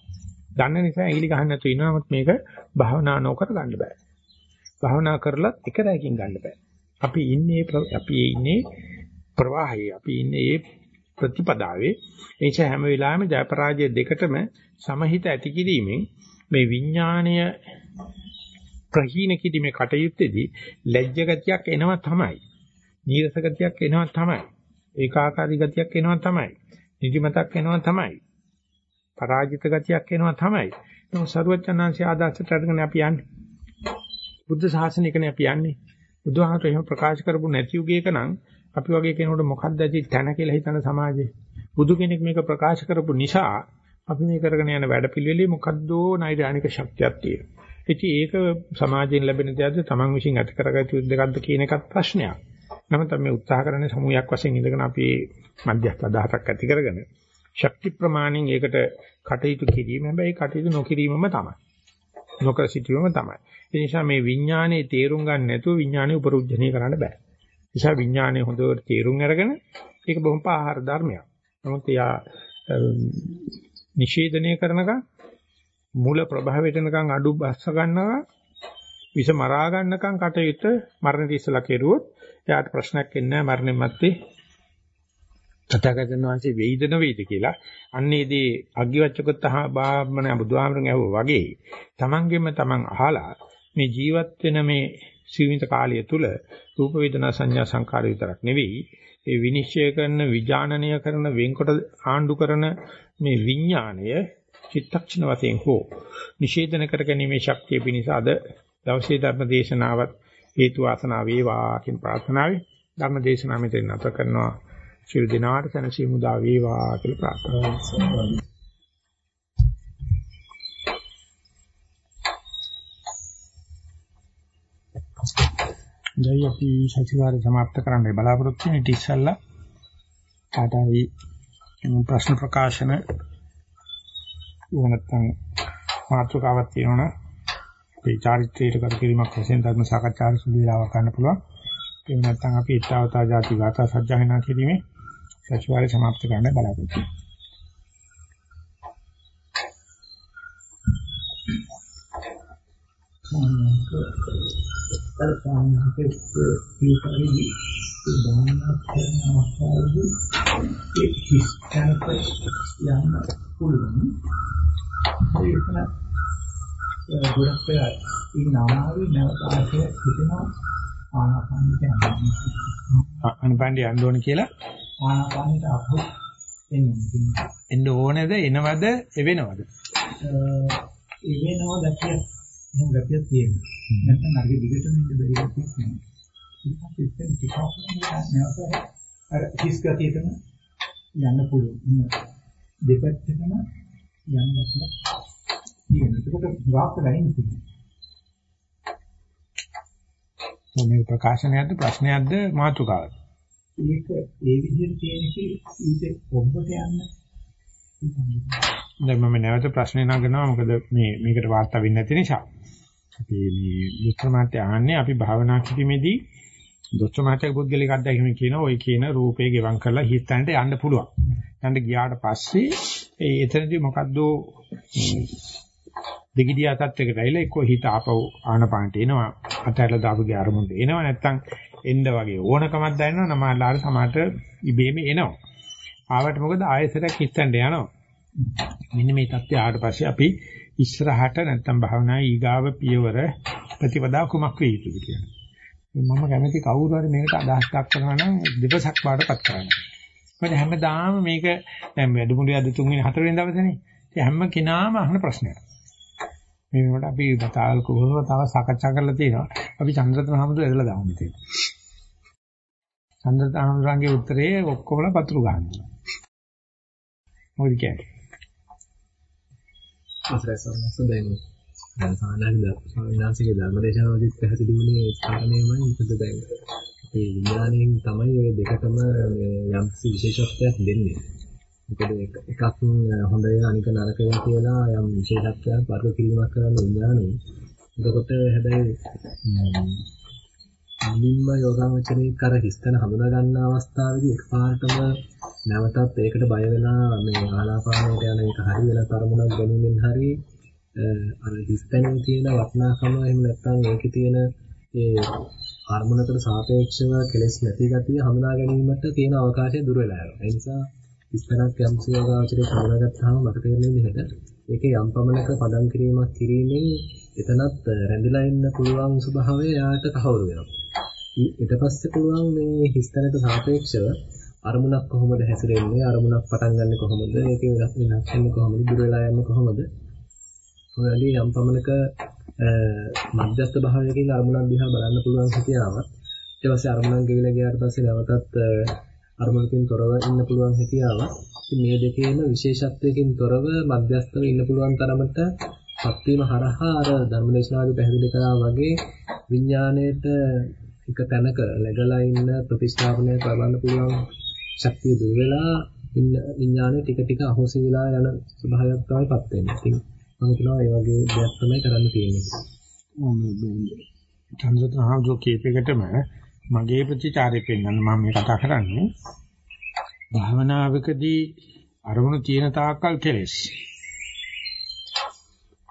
දන්න නිසා ඇඟිලි ගහන්න නැතුව ඉනවා. නමුත් මේක භාවනා නොකර ගන්න බෑ. භාවනා කරලත් එක රැයකින් ගන්න බෑ. අපි ඉන්නේ අපි ඉන්නේ ප්‍රවාහයේ. අපි ඉන්නේ ප්‍රතිපදාවේ. ඒ නිසා හැම වෙලාවෙම ජය පරාජය දෙකටම සමහිත ඇති කිරීමෙන් මේ විඥාණය ප්‍රහීන කිරීමේ කටයුත්තේදී ලැජ්ජ ගතියක් එනවා තමයි. නීරස ගතියක් එනවා තමයි. ඒකාකාරී ගතියක් එනවා තමයි. නිදිමතක් එනවා තමයි. පරාජිත ගතියක් එනවා තමයි. ඒක සරුවචනාංශය ආදර්ශයට අරගෙන අපි යන්නේ. බුද්ධ ශාසනයකනේ අපි යන්නේ. බුදුහාමර එහෙම ප්‍රකාශ කරපු නැති යුගයක නම් අපි වගේ කෙනෙකුට මොකක්ද ඇති තැන කියලා හිතන සමාජයේ. බුදු කෙනෙක් මේක ප්‍රකාශ කරපු නිසා අපි මේ කරගෙන යන වැඩපිළිවෙලේ මොකද්දෝ නෛර්යානික ශක්තියක් තියෙනවා. ඉතින් ඒක සමාජයෙන් ලැබෙන දෙයක්ද තමන් විසින් ඇති කරගත යුතු දෙයක්ද කියන එකත් ප්‍රශ්නයක්. නමුත් අපි උත්සාහ කරන්නේ සමූහයක් වශයෙන් ඉඳගෙන අපි මධ්‍යස්ථ අදහසක් ඇති කරගෙන ශක්ති ප්‍රමාණෙන් ඒකට කටයුතු කිරීම හැබැයි කටයුතු නොකිරීමම තමයි. නොකර සිටීමම තමයි. ඒ නිසා මේ විඥානයේ තේරුම් ගන්න නැතුව විඥානය උපරුජ්ජණය කරන්න බෑ. නිසා විඥානය හොඳට තේරුම් අරගෙන ඒක බොහොම ආහාර ධර්මයක්. නමුත් යා නිෂේධනය කරනකම් මූල ප්‍රභාවයට එනකම් අඩු බස්ස ගන්නවා විස මරා ගන්නකම් කටයුත්ත මරණ ඉස්සලා කෙරුවොත් එයාට ප්‍රශ්නයක් එන්නේ නැහැ මරණය මැත්තේ. තථාගතයන් වහන්සේ වෙයිද නොවේද කියලා. අන්නේදී අග්ගිවච්ඡකොත් බාමණ බුදුහාමරන් ඇහුවා වගේ තමන්ගෙම තමන් අහලා මේ ජීවත් වෙන මේ සීමිත කාලය තුල රූප වේදනා සංඥා සංකාර විතරක් නෙවෙයි ඒ විනිශ්චය කරන විඥානනය කරන වෙන්කොට ආණ්ඩු කරන මේ විඥාණය චිත්තක්ෂණ වශයෙන් හෝ නිෂේධන කර ගැනීමේ ශක්තිය පිණිස අද දවසේ ධර්ම දේශනාවත් හේතු වාසනා වේවා කියන ප්‍රාර්ථනාවයි ධර්ම දේශනාව මෙතන නැත කරනවා. ශිරු දිනාට සනසීමු දා වේවා කියලා ප්‍රාර්ථනා කරනවා. දැන් අපි සතිවාරය સમાપ્ત කරන්නයි බලාපොරොත්තු වෙන්නේ ඉතින් ඉස්සල්ලා කාටරි ප්‍රශ්න ප්‍රකාශන නැත්නම් මාතෘකාවක් තියෙනවා අපේ චාරිත්‍රයට කරකිරීමක් වශයෙන් ධර්ම සාකච්ඡාවක සුළු වේලාවක් ගන්න පුළුවන් ඒ නැත්නම් අපි ඊතාවතා ಜಾති ගාථා සජ්ජායනා කිරීමේ සතිවාරය સમાપ્ત කරන්නයි බලාපොරොත්තු වෙන්නේ Thank you. වෙනවා. භාවනා කරන අවස්ථාවේදී ඒ හිස්තනක යන්න පුළුවන්. ඒක ගොඩක් වෙලා ඉන්න අමාරුයි නැවත ආශය හිතෙනවා ආනාපානෙට යන්න. අනපන්ඩි යන්න ඕන කියලා ආනාපානෙට අපු එන්නේ. ඕනේද එනවද එවෙනවද? ඒ වෙනවා දැකිය එහෙම ගැතියක් තියෙනවා. නැත්නම් අරගේ දිගටම ඉන්න බැරි ගැතියක් නෙමෙයි. ඉතින් ටිකක් නැවත අර හිස් ගතියටම යන්න පුළුවන්. දෙපැත්තටම යන්න පුළුවන්. ඒකට වාක්ක ලයින් තියෙනවා. මේ ප්‍රකාශනයක්ද ප්‍රශ්නයක්ද මාතෘකාවක්ද? ඒක ඒ විදිහට තියෙන කී ඊට ඔබට යන්න දැන් මම නැවත ප්‍රශ්නේ නගනවා මොකද මේ මේකට වාර්තා වෙන්නේ නැති නිසා. අපි මේ විස්තරමාත්‍ය ආන්නේ අපි භාවනා කිරීමේදී දොස්තරමාත්‍යක පුද්ගලික අත්දැකීම කියන ওই කියන රූපේ ගෙවම් කරලා හිතන්ට යන්න පුළුවන්. යන්න ගියාට පස්සේ ඒ එතනදී මොකද්ද දෙගිඩියා තත්වයකට ඇවිල්ලා එක්ක හිත ආපහු ආනපානට එනවා අතහැරලා දාපු ගේ අරමුණට එනවා නැත්තම් එන්න වගේ ඕනකමක් දැනෙනවා නමාලාට සමහරට ඉබේම එනවා. ආවට මොකද ආයෙසරක් හිතන්න යනවා. මෙන්න මේ தත්ත්වය ආවට පස්සේ අපි ඉස්සරහට නැත්තම් භාවනා ඊගාව පියවර ප්‍රතිපදා කුමක් වේ යුතුද කියලා. මම කැමති කවුරු හරි මේකට අදහස් දක්වනවා නම් දෙවසක් පාඩපත් කරන්න. මොකද හැමදාම මේක දැන් වැඩමුළුවේ අද තුන්වෙනි හතරවෙනි දවසේනේ. ඉතින් හැම කෙනාම අහන ප්‍රශ්නයක්. මේ වෙනකොට අපි බතාල් කොහොමද තව සාකච්ඡා කරලා තියෙනවා. අපි චන්ද්‍රරත්න හමුදු ඇදලා දාමු මෙතන. චන්ද්‍රරත්න හමුදුරන්ගේ උත්තරේ ඔක්කොම පතුරු ගන්නවා. මොකද කියන්නේ? අවසරයි සම්මත දැන් දැන් සාමාන්‍යයෙන් සාමාන්‍යසික ධර්මදේශනාවලිත් පැහැදිලි වුණේ කාරණේමයි මොකද දැන් අපේ විඥාණයෙන් තමයි ওই දෙකටම යම් විශේෂත්වයක් දෙන්නේ. මොකද එකක් හොඳයි අනික නරකයි කියලා යම් විශේෂත්වයක් වර්ග කිරීමක් කරන්න විඥාණයෙන්. එතකොට හැබැයි මුලින්ම යෝගාවචරයේ කර හිස්තන හඳුනා ගන්න අවස්ථාවේදී එකපාරටම නැවතත් ඒකට බය වෙලා මේ ආලාපානයට යන එක හරි වෙන තරමුණක් ගැනීමෙන් හරි අර හිස්තනින් තියෙන වටිනාකම එහෙම නැත්නම් ඒකේ තියෙන ඒ අරමුණකට සාපේක්ෂව කෙලස් නැති ගතිය හඳුනා ගැනීමට තියෙන අවකාශය දුර වෙලා යනවා. ඒ නිසා හිස්තනක් යම් සියෝගාචරයේ හඳුනාගත්තාම මට තේරෙන විදිහට ඒකේ යම් පමණක පදම් කිරීමක් කිරීමෙන් එතනත් රැඳිලා ඉන්න පුළුවන් ස්වභාවය යාට තහවුරු වෙනවා. ඊට පස්සේ පුළුවන් මේ හිස්තනට සාපේක්ෂව අරමුණක් කොහොමද හැසිරෙන්නේ? අරමුණක් පටන් ගන්න කොහොමද? ඒකේ වෙනස් වෙන්නේ කොහොමද? දුර වෙලා යන්නේ කොහොමද? ඔයගේ යම් පමණක මධ්‍යස්ථ භාවයකින් අරමුණක් දිහා බලන්න පුළුවන් හැකියාවක්. ඊට පස්සේ අරමුණක් ගෙවිලා ගියාට පස්සේ නැවතත් අරමුණකින් තොරව ඉන්න පුළුවන් හැකියාවක්. ඉතින් මේ දෙකේම විශේෂත්වයකින් තොරව මධ්‍යස්ථව ඉන්න පුළුවන් තරමට සත්‍යම හරහා අර ධර්මදේශනාවේ පැහැදිලි කරා වගේ විඥාණයට එක තැනක läගලා ඉන්න ප්‍රතිස්ථාපනය කරන්න පුළුවන් ශක්තිය දුර වෙලා ඉන්න විඥානය ටික ටික අහෝසි වෙලා යන ස්වභාවයක් තමයිපත් වෙන්නේ. ඉතින් මම හිතනවා ඒ වගේ දෙයක් තමයි කරන්න තියෙන්නේ. චන්ද්‍රතහාජෝ කීපයකටම මගේ ප්‍රතිචාරය පෙන්වන්න මම මේ කතා කරන්නේ භාවනාවකදී අරමුණු තියෙන තාක්කල් කෙලෙස්.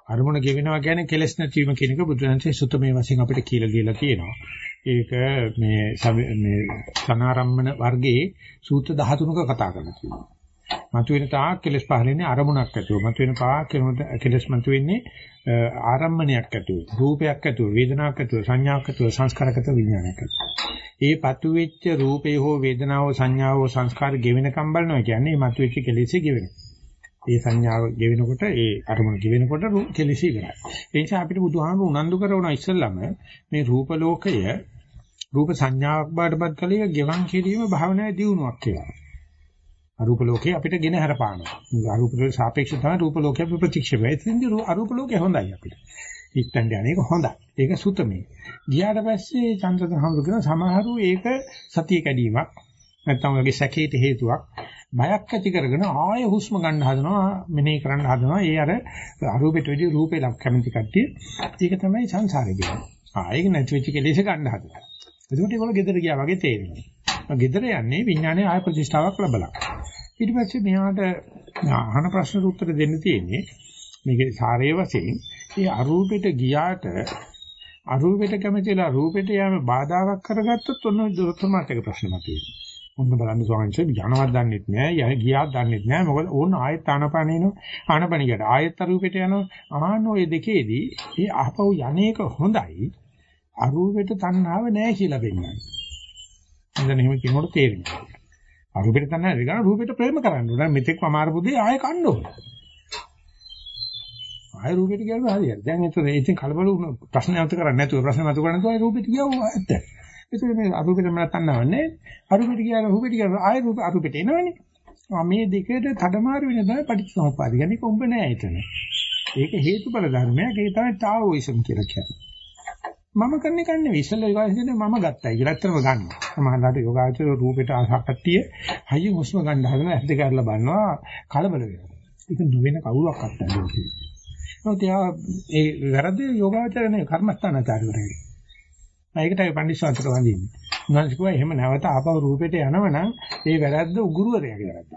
අරමුණ ගෙවෙනවා කියන්නේ කෙලෙස් නැතිවීම කියන එක බුදුරජාණන්සේ සුතමේ වශයෙන් අපිට කියලා දීලා තියෙනවා. ඒක මේ මේ සනාරම්මන වර්ගයේ සූත්‍ර 13ක කතා කරලා තියෙනවා. මතුවෙන තාක් කෙලස් පහලෙන්නේ අරමුණක් ඇතුව. මතුවෙන පාක් කෙලස් මතුවෙන්නේ ආරම්මණයක් ඇතුව, රූපයක් ඇතුව, වේදනාවක් ඇතුව, සංඥාවක් ඇතුව, සංස්කාරයක් ඇතුව, විඥානයක් ඇතුව. ඒ පතුවෙච්ච රූපේ හෝ වේදනාව හෝ සංඥාව හෝ සංස්කාර ගෙවෙනකම් බලනවා කියන්නේ මේ මතුවෙච්ච කෙලෙසේ ගෙවෙනවා. ඒ සංඥාව ගෙවෙනකොට ඒ අරමුණ ගෙවෙනකොට කෙලෙස ඉවරයි. ඒ නිසා අපිට බුදුහාමුදුරු උනන්දු කරන ඉස්සෙල්ලම මේ රූප ලෝකය රූප සංඥාවක් බාටපත් කලේ ගෙවන් කිරීම භාවනාවේ දියුණුවක් කියලා. අරූප ලෝකේ අපිට ගෙන හරපානවා. අරූප ලෝකේ සාපේක්ෂව තමයි රූප ලෝකේ අපි ප්‍රතික්ෂේප වෙයි. එතෙන්දී අරූප ලෝකේ හොඳයි අපිට. ඉක්තන් යන එක හොඳයි. ඒක සුතමේ. ගියාට පස්සේ චන්ද්‍රදහමරු කියන සමහරු ඒක සතිය කැඩීමක් නැත්නම් ඔයගේ සැකේට හේතුවක්. බයක් ඇති කරගෙන ආය හුස්ම ගන්න හදනවා මෙනෙහි කරන්න හදනවා. ඒ අර අරූපෙට වෙදී රූපේ ලක් කැමති කට්ටිය. ඒක තමයි සංසාරේ කියන්නේ. ආයෙක නැති වෙච්ච කෙලෙස ගන්න හදනවා. එතකොට ඒගොල්ලෝ ගෙදර ගියා වගේ තේරෙනවා. ගෙදර යන්නේ විඥානයේ ආය ප්‍රතිෂ්ඨාවක් ලැබලා. ඊට පස්සේ මෙහාට අහන ප්‍රශ්නට උත්තර දෙන්න තියෙන්නේ මේකේ සාරයේ වශයෙන් ඒ අරූපෙට ගියාට අරූපෙට කැමතිලා රූපෙට යෑම බාධාවක් කරගත්තොත් ඔන්න දොස්තරමාට එක ප්‍රශ්න මතුවේ. ඔන්න බලන්න ස්වාමීන් වහන්සේ යනවත් දන්නෙත් නෑ යහ ගියාත් දන්නෙත් නෑ මොකද ඕන ආයෙත් ආනපනිනු ආනපනියට ආයෙත් අරූපෙට යනවා ආන ඔය දෙකේදී ඒ අහපව් යන්නේක හොඳයි අරූපෙට තණ්හාව නෑ කියලා වෙන්නේ. හඳ එහෙම කිනකොට තේරෙනවා. අරූපෙට තණ්හාව ගන්න රූපෙට ප්‍රේම කරන්න ඕන. මෙතෙක් අමාරු බුද්ධි ආයෙ කන්න ඕන. ආයෙ රූපෙට ගියම හරියට. දැන් ඒතර ඉතින් කලබල වුණ ප්‍රශ්න නැවත කරන්නේ නැතුව ප්‍රශ්න මතු කරන්නේ නැතුව ආයෙ රූපෙට ගියව ඇත්ත. ඒතර මේ අරූපෙට මම තන්නවන්නේ අරූපෙට ගියාම රූපෙට ගියාම ආයෙ රූප අරූපෙට එනවනේ. මේ දෙකේට තඩමාරු වෙන තමයි පටිච්චසමුප්පාද. කියන්නේ කොඹ නෑ එතන. ඒක හේතුඵල ධර්මයක්. ඒක තමයි තාවෝයිසම් කියලා කියන්නේ. මම කරන්නේ කන්නේ ඉස්සෙල්ලා යෝගාචරයේ මම ගත්තයි කියලා ඇත්තම ගන්නවා. සමහරවිට යෝගාචර රූපෙට ආසක්තිය හයිය හුස්ම ගන්න හදන ඇස් දෙක අරලා බලනවා කලබල වෙනවා. ඒක නොවන කවුරක් අත්තන්නේ. නමුත් යා ඒ වැරදි යෝගාචරණේ කර්මස්ථානාචාර්යවරයෙක්. ඒකටයි පඬිස්සන්තර වඳින්නේ. උන්වහන්සේ කිව්වා එහෙම නැවත ආපහු රූපෙට යනවනම් ඒ වැරද්ද උගුරුවරයාගේ වැරද්දක්.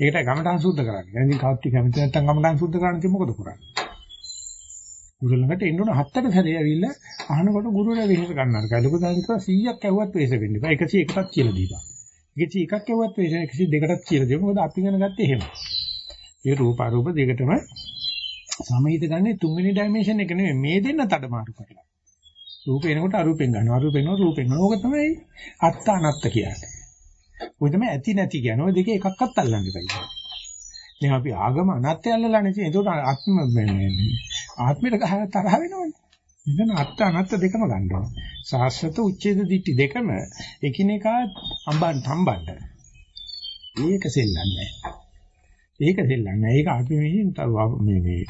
ඒකටයි ගමඨාන් සුද්ධ කරන්නේ. ඉතින් කවුත් කැමති නැත්නම් ගමඨාන් සුද්ධ කරන්න ඉතින් මොකද කරන්නේ? ගුරු ළඟට එන්න ඕන හත්තට සැරේ ඇවිල්ලා අහනකොට ගුරුවරයා වෙහෙස ගන්නවා. කලක දානිකවා 100ක් ඇහුවත් වෙහෙස වෙන්න එපා. 101ක් කියලා දීපන්. 101ක් ඇහුවත් වෙහෙස 102ක්වත් කියලා දෙමු. මොකද අපි ඉගෙන ගත්තේ එහෙම. ඒ රූප අරූප දෙකටම සමහිත ගන්නේ තුන්වෙනි ඩයිමන්ෂන් එක නෙමෙයි මේ දෙන්න තඩමාරු කරලා. රූපේ එනකොට අරූපෙන් ගන්නවා. අරූපෙන් එනකොට රූපෙන් ගන්නවා. ඕක තමයි අත්ත අනත්ත කියන්නේ. ඔය තමයි ඇති නැති කියන්නේ. ඔය දෙකේ එකක්වත් අල්ලන්න බෑ. දැන් අපි ආගම අනත්ය අල්ලලා නැති. ඒකට ආත්ම මේ ආත්මයට තරහ වෙනවනේ. මෙතන අත්ත අනත්ත දෙකම ගන්න ඕන. සාස්වත උච්ඡේද දිට්ටි දෙකම එකිනෙකා අඹන් තම්බන්න. ඒක සෙල්ලන්නේ ඒක දෙල්ලන්නේ. ඒක අපි මේ මේ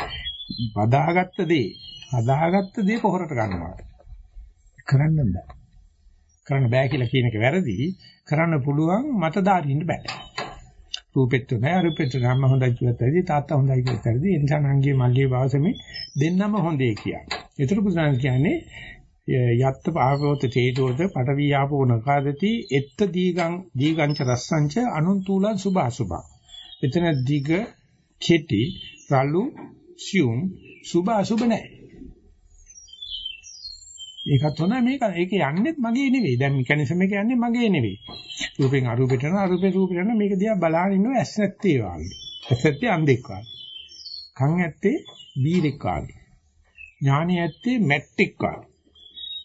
වදාගත්ත දේ, හදාගත්ත දේ පොහොරට ගන්නවා. කරන්න බෑ. කරන්න බෑ කියලා කියන එක වැරදි. කරන්න පුළුවන් මතදාරින්න බෑ. රූපෙත් නැහැ අරූපෙත් නැහැ. අම්මා හොඳයි කියවත් ඇති, තාත්තා හොඳයි කියවත් ඇති. ඒ නිසා නංගියේ මල්ලියේ වාසමේ දෙන්නම හොඳේ කියන්නේ. ඒතර පුදුසන් කියන්නේ යත්ත පාවෝත තේජෝද පටවි ආපෝ නකාදති එත්ත දීගං දීගංච රස්සංච අනුන්තුලං සුභාසුභා එතන දිග කෙටි රළු සියුම් සුභ අසුභ නැහැ. ඒකත් හොඳයි මේක ඒක යන්නේත් මගේ නෙවෙයි. දැන් මෙකැනිසම් එක යන්නේ මගේ නෙවෙයි. රූපෙන් අරූපෙට යන අරූපේ රූපෙට යන මේක දිහා බලාගෙන ඉන්නවා ඇස් නැත්තේ වාගේ. ඇස් නැත්තේ අන්ධෙක් වාගේ. කන් ඇත්තේ බීරෙක් වාගේ. ඥානෙ ඇත්තේ මැට්ටෙක් වාගේ.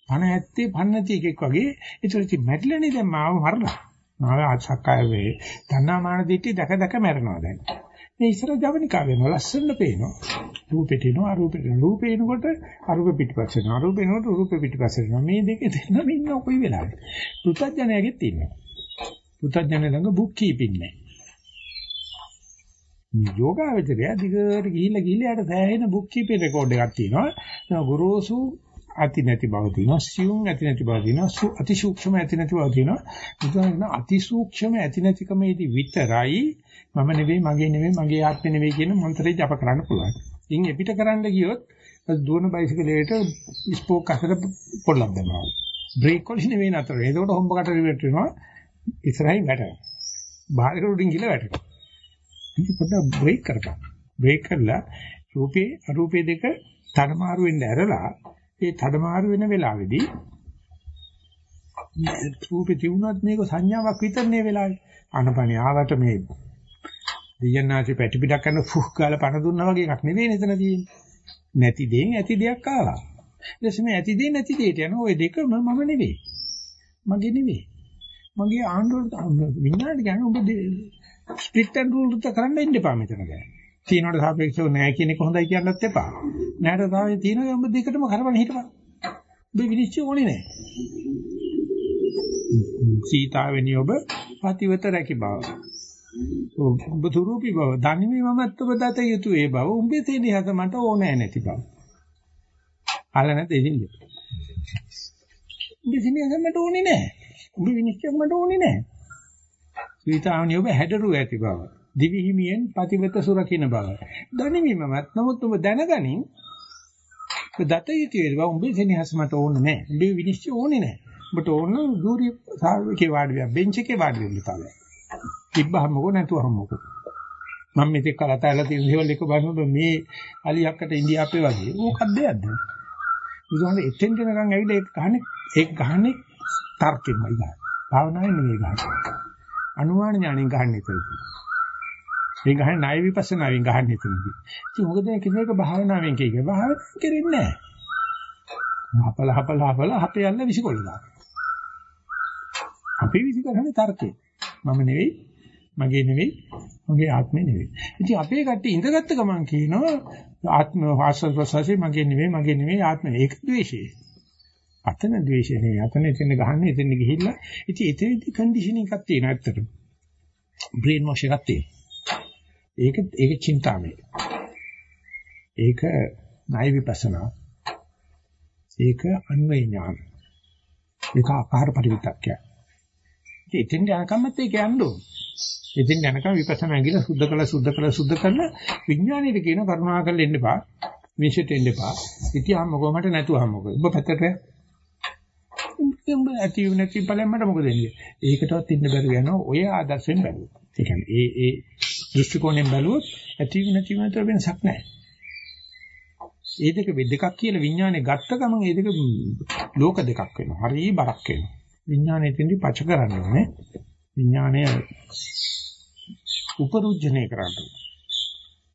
පණ ඇත්තේ පන්නති එකෙක් වගේ. ඒතර ඉතින් මැරිලානේ දැන් මාව මරලා. මාව ආසක්කාය වේ. තණ්හාමාන දිටි දැක දැක මැරෙනවා දැන්. මේ ඉස්සර ජවනිකා වෙනවා ලස්සන පේනවා. රූපෙට එනවා අරූපෙට එනවා. රූපේ එනකොට අරූප පිටිපස්ස එනවා. අරූපේ එනකොට රූප පිටිපස්ස එනවා. මේ දෙකේ දෙන්නම ඉන්න කොයි වෙලාවෙ. පුතඥයාගෙත් ඉන්නවා. පුතඥය ළඟ බුක් කීපින් නැහැ. යෝගාවචරය දිගට ගිහිල්ලා ගිහිල්ලා යට සෑහෙන බුක් කීපින් රෙකෝඩ් එකක් තියෙනවා. ගුරුසු අති නැති බව තියෙනවා සියුම් ඇති නැති බව තියෙනවා අති සූක්ෂම ඇති නැති බව තියෙනවා බුදුන් අති සූක්ෂම ඇති නැතිකමේදී විතරයි මම නෙවෙයි මගේ නෙවෙයි මගේ ආත්මෙ නෙවෙයි කියන මන්ත්‍රය ජප කරන්න පුළුවන්. ඉතින් එපිට කරන්න ගියොත් දුවන බයිසිකලයට ස්පෝක් අතර පොල්ලක් දෙනවා. බ්‍රේක් කොලිස් නෙවෙයි නතර. ඒකෝට හොම්බකට රිවර්ට් වෙනවා. ඉස්සරහින් වැටෙනවා. බාහිර උඩින් ගිල වැටෙනවා. ඉතින් පොඩ්ඩක් බ්‍රේක් කරපන්. බ්‍රේක් කරලා රූපේ අරූපේ දෙක තඩමාරු වෙන්න ඇරලා ඒ තඩමාරු වෙන වෙලාවේදී රූපේ තිබුණත් මේක සංඥාවක් විතරනේ වෙලාවේ. අනපනිය ආවට මේ දෙයන්නාසි පැටි පිටක් කරන ෆුහ් ගාලා පණ දුන්නා වගේ එකක් නෙවෙයි නේතන තියෙන්නේ. නැති දෙයින් ඇති දෙයක් ආවා. ඊට පස්සේ මේ ඇති දෙයින් නැති දෙයට යන ওই දෙකම මම නෙවෙයි. මගේ නෙවෙයි. මගේ ආණ්ඩුවට විඥාණය කියන්නේ ඔබ ස්ප්ලිට් ඇන්ඩ් රූල් උත්තර කරන්න ඉන්න එපා මෙතන දැන්. තියනකට සාපේක්ෂව නැහැ කියන එක හොඳයි කියන්නත් එපා. නැහැට තාවේ තියෙනවා ඔබ දෙකටම කරවන හිටපන්. ඔබ විනිශ්චය ඕනේ නැහැ. සීතාවෙනි ඔබ පතිවත රැකි බව. ඔබ දුරූපී බව. ධනිමේ මමත් ඔබ දත යුතු ඒ බව. උඹේ තියෙන හත මට ඕනේ නැති බව. අහලා නැද්ද ඉතින්? උඹේ තියෙන හත මට ඕනේ නැහැ. උඹ විනිශ්චය මට ඕනේ නැහැ. සීතාවණිය ඔබ හැඩරු ඇති බව. දිවි හිමියෙන් පතිවත සුරකින්න බව. දනිමිමවත් නමුත් ඔබ දැනගනින් ඔබ දත යුතුය බව උඹේ සෙනෙහස මට ඕනේ නැහැ. උඹේ විනිශ්චය ඕනේ නැහැ. ඔබට ඕන ජූරි සාර්විකේ වාඩි වෙලා බෙන්ච් එකේ වාඩි වෙන්න තමයි. තිබ්බහමකෝ නැතුවහමකෝ. මම මේක කලතැලා තියෙන දේවල් එක බලනකොට මේ අලියක්කට ඉන්දියාපේ වගේ ඕකක් දෙයක්ද? බුදුහාම එතෙන් දෙනකන් ඇවිල්ලා ඒක ගහන්නේ ඒක ගහන්නේ තර්කෙමයි ගහන්නේ. භාවනාවෙන් නෙවෙයි ගහන්නේ. අනුමාන ඥාණයෙන් ගහන්නේ එතනදී. මේ ගහන්නේ ණය විපස්සනාවෙන් ගහන්නේ එතනදී. ඉතින් මොකද කෙනෙක් භාවනාවෙන් කියයි. භාවනාව කරෙන්නේ නැහැ. හපල හපල හපල හපේ යන්න විසිකොල්ල දාන. අපි විසි කරන්නේ තර්කේ. මම නෙවෙයි මගේ නෙවෙයි මගේ ආත්මේ නෙවෙයි. ඉතින් අපේ කට්ටිය ඉඳගත්ත ගමන් කියනවා ආත්ම වාසස් ප්‍රසාරේ මගේ නෙවෙයි මගේ නෙවෙයි ආත්මේ. ඒක ද්වේෂය. අතන ද්වේෂය නෙවෙයි. අතන එතන ගහන්නේ එතන ගිහිල්ලා. ඉතින් එතනදී කන්ඩිෂනින් එකක් තියෙනවා ඇත්තටම. බ්‍රේන් වොෂ් එකක් තියෙනවා. ඒක ඒක චින්තාමය. ඒක ණය විපස්සනා. ඒක අන්වේ ඥාන. ඒක ආකාර පරිවිතක්කය. ඉතින් එතෙන් යනකම්මත් ඒක යන්න ඕන. එතෙන් යනකම් විපස්සනා ඇඟිල්ල සුද්ධ කළ සුද්ධ කළ සුද්ධ කරලා විඥාණයට කියන කරුණා කරලා එන්න එපා. විශ්යට එන්න එපා. ඉතින් මොකෝ මට නැතුවම මොකෝ. ඔබ පැත්තට උඹ ඇති නැති බලන්න මට මොකද වෙන්නේ? ඒකටවත් ඉන්න බැරුව යනවා ඔය ආදර්ශයෙන් බැලුවොත්. ඒ කියන්නේ ඒ ඒ දෘෂ්ටි කෝණයෙන් බැලුවොත් ඇති නැති වෙනතර වෙනසක් නැහැ. ඒ දෙක දෙකක් කියලා විඥානේ ගත්ත ගමන් ඒ දෙක ලෝක දෙකක් වෙනවා. හරි බරක් වෙනවා. විඥානේ තෙන්දි පච කරන්න ඕනේ. විඥානය උපරුජ්ජනේ කරන්න ඕනේ.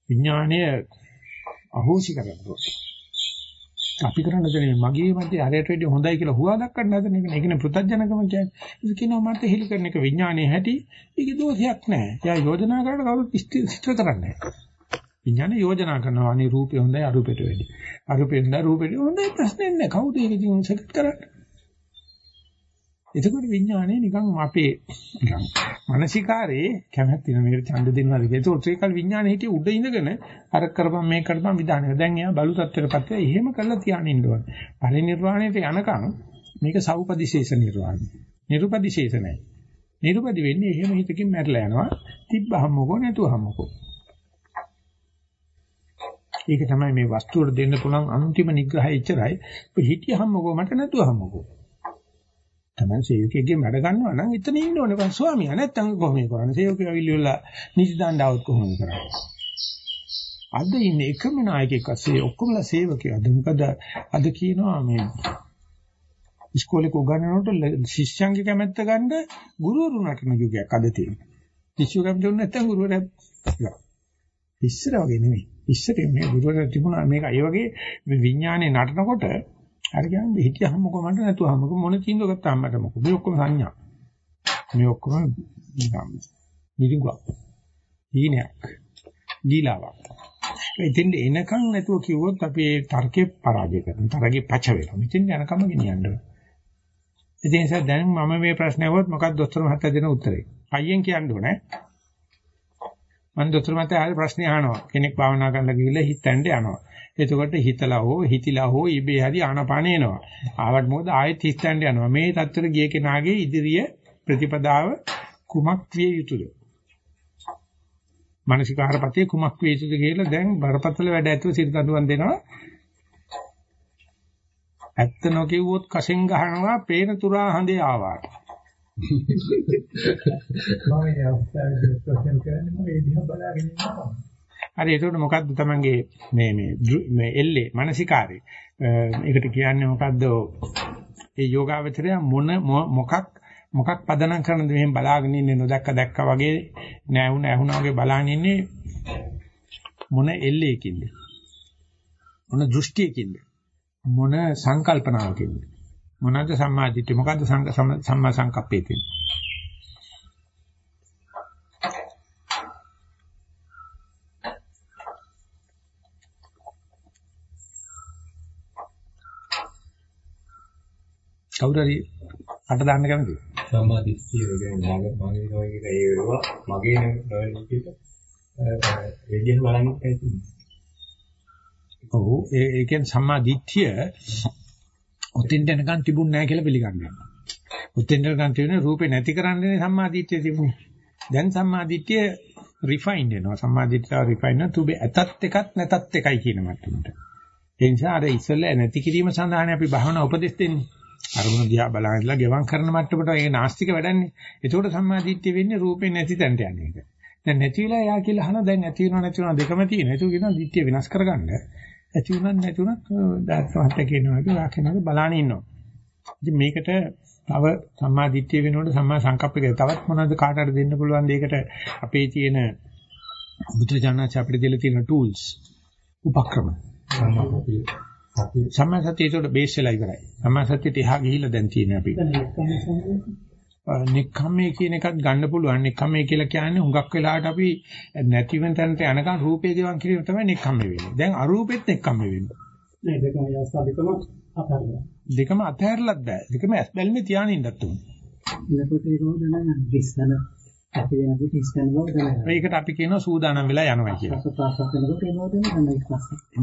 විඥානය අහෝසි කරන්න ඕනේ. අපි කරන්න දෙන්නේ මගේ මැදේ හරියට වැඩි හොඳයි කියලා හුවා දක්වන්න හදන එක නේ. ඒකනේ පෘථජනකම කියන්නේ. ඒක කියනවා මට හෙලි කරන එක විඥානයේ හැටි. ඒකේ දෝෂයක් නැහැ. එයා යෝජනා කරලා කවුරුත් ඉෂ්ට කරන්නේ නැහැ. විඥානේ යෝජනා කරනවා අනේ රූපේ හොඳයි අරූපෙට වැඩි. අරූපේ හොඳයි රූපෙට හොඳයි ප්‍රශ්නේ නැහැ. කවුද ඒක ඉතින් සෙට් කරන්නේ? එතකොට විඥානේ නිකන් අපේ නිකන් මානසිකාරේ කැමැත්ත වෙන මේකට ඡන්ද දෙනවා කියලා. ඒකත් ඒකල් විඥානේ හිටිය උඩ ඉඳගෙන අර කරපම් මේ කරපම් විධානය. දැන් එයා බලු තත්ත්වයටපත් වෙලා එහෙම කරලා තියාගෙන ඉන්න ඕනේ. පරිනිර්වාණයට යනකම් මේක සවුපදිශේෂ නිර්වාණය. නිරුපදිශේෂ නැහැ. නිරුපදි වෙන්නේ එහෙම හිතකින් මැරලා යනවා. තිබ්බහම මොකෝ නැතුවහම මොකෝ. ඒක තමයි මේ වස්තුවට දෙන්න පුළුවන් අන්තිම නිග්‍රහය ඉච්චරයි. හිටියහම මොකෝ මට නැතුවහම මොකෝ. තමයි සේවකයෙක්ගේ වැඩ ගන්නවා නම් එතන ඉන්න ඕනේ. බං ස්වාමියා නැත්තම් කොහොමද කරන්නේ? සේවකයෝ ඇවිල්ලා නිසි දාණ්ඩාවත් කොහොමද කරන්නේ? අද ඉන්නේ එකම නායකයෙක් අස්සේ ඔක්කොමලා සේවකයෝ. අද මොකද? අද කියනවා මේ ඉස්කෝලේ උගන්වනකොට ශිෂ්‍යයන්ගේ කැමැත්ත ගන්න ගුරුවරු නටන යුගයක් අද තියෙනවා. ශිෂ්‍යයෝ කැමති වුණ නැත්තම් ගුරුවරයා ඉස්සර වගේ නෙමෙයි. ඉස්සර මේ ගුරුවරයා තිබුණා මේක. ඒ වගේ විඥානේ නටනකොට හරි කියන්නේ හිටියහම මොකද මට නැතුවම මොකද මොන තීන්දුව ගත්තාම මට මොකද? මේ ඔක්කොම සංඥා. මේ ඔක්කොම නිකම් නිදිගුවක් හීනයක්. දීලාවක්. ඉතින් එනකන් නැතුව කිව්වොත් අපි ඒ තර්කේ පරාජය කරනවා. තරගේ පච වෙනවා. ඉතින් යනකම ගෙනියන්න. ඉතින් ඒ නිසා දැන් මම මේ ප්‍රශ්නේ අහුවොත් මොකක්ද දොස්තර මහත්තයා දෙන උත්තරේ? අයියෙන් කියන්න ඕනේ. මම දොස්තර මහත්තයා ආයේ ප්‍රශ්නේ අහනවා. කෙනෙක් භාවනා කරන්න ගිහිල්ලා හිතෙන්ද යනවා. එතකොට හිතලා හෝ හිතිලා හෝ ඉබේ හරි ආනපාන එනවා. ආවට මොකද ආයෙත් හිතන්න යනවා. මේ தත්තර ගිය කෙනාගේ ඉදිරිය ප්‍රතිපදාව කුමක් විය යුතුද? මානසිකාරපතේ කුමක් විය යුතුද කියලා දැන් බරපතල වැඩ ඇතුළු සිතඳුන් දෙනවා. ඇත්ත නොකියුවොත් කසෙන් ගහනවා පේන තුරා හඳේ ආවා. (laughs) මම ඒ අවස්ථාවේ ප්‍රශ්න කරන්නේ මම ඒ දිහා බලාගෙන ඉන්නවා. හරි ඒකට මොකද්ද තමන්ගේ මේ මේ මේ එල්ලේ මානසිකාරේ ඒකට කියන්නේ මොකද්ද? ඒ යෝගාවචරය මොන මොකක් මොකක් පදනම් කරනද මෙහෙම බලාගෙන ඉන්නේ නොදැක්ක දැක්කා වගේ නැහුණ ඇහුණා වගේ බලාගෙන ඉන්නේ? මොන එල්ලේකින්ද? මොන දෘෂ්ටියකින්ද? මොන සංකල්පනාවකින්ද? මොනවාද සම්මාදිට්ඨිය? මොකද්ද සම්මා සංකප්පේ තියෙන්නේ කවුරු හරි අට දාන්න කැමතිද? සම්මාදිට්ඨිය කියන්නේ මගේ නොයක ඒ වේවා මගේ කියලා විදිහ බලන්න තියෙනවා. ඔව් ඒ ඒ කියන්නේ සම්මාදිට්ඨිය ඔතින් දැනගන් තිබුණ නැහැ කියලා පිළිගන්නවා. උත්ෙන්ද ගන්න තියෙන රූපේ නැති කරන්නේ සම්මාදිට්ඨිය තිබුණේ. දැන් සම්මාදිට්ඨිය රිෆයින්ඩ් වෙනවා. සම්මාදිට්ඨිය රිෆයින් වෙනවා. තුබේ ඇතත් එකක් නැතත් එකයි කියන මට්ටමට. ඒ නිසා අර ඉස්සෙල්ලා නැති කිරීම සඳහානේ අපි භාවනා උපදෙස් දෙන්නේ. අරමුණ දිහා බලන ඉඳලා ගෙවම් කරන මට්ටමට ඒක නාස්තික වැඩන්නේ. ඒකෝට සම්මාදිට්ඨිය වෙන්නේ රූපේ නැති තැනට යන්නේ ඒක. දැන් නැති වෙලා යා කියලා අහන දැන් නැති වෙනව නැති වෙනව දෙකම තියෙන. ඒක කියනවා දිට්ඨිය වෙනස් කරගන්න. ඇති වුණත් නැති වුණත් දාර්ශනික කියනවා වගේ වාක්‍යනක බලාන ඉන්නවා. ඉතින් මේකට තව සම්මා දිට්ඨිය වෙනකොට සම්මා සංකප්පයක තවත් මොනවද කාටට දෙන්න පුළුවන් දෙයකට අපේ තියෙන බුදුජානක අපිට දෙලා තියෙන tools උපක්‍රම සම්මා සතියට උඩ බේස් වෙලා ඉවරයි. සම්මා සතියට එහා ගිහිල්ලා දැන් තියෙන අපි. නික්කම්මේ කියන එකත් ගන්න පුළුවන්. නික්කම්මේ කියලා කියන්නේ හුඟක් වෙලාවට අපි නැතිවෙන තැනට යනකම් රූපේ ගෙවන් කිරීම තමයි නික්කම්මේ වෙන්නේ. දැන් අරූපෙත් නික්කම්මේ වෙන්නේ. නෑ දෙකම අවස්ථා දෙකම අතහැරලා. දෙකම අතහැරලත් බෑ. දෙකම ඇස් බැල්මේ තියාගෙන ඉන්නත් උන. එනකොට ඒක දැනගන්න දිස්සන ඇති වෙනකොට ඉස්සන බව දැනගන්න. මේකට අපි කියනවා සූදානම් වෙලා යනවා කියලා.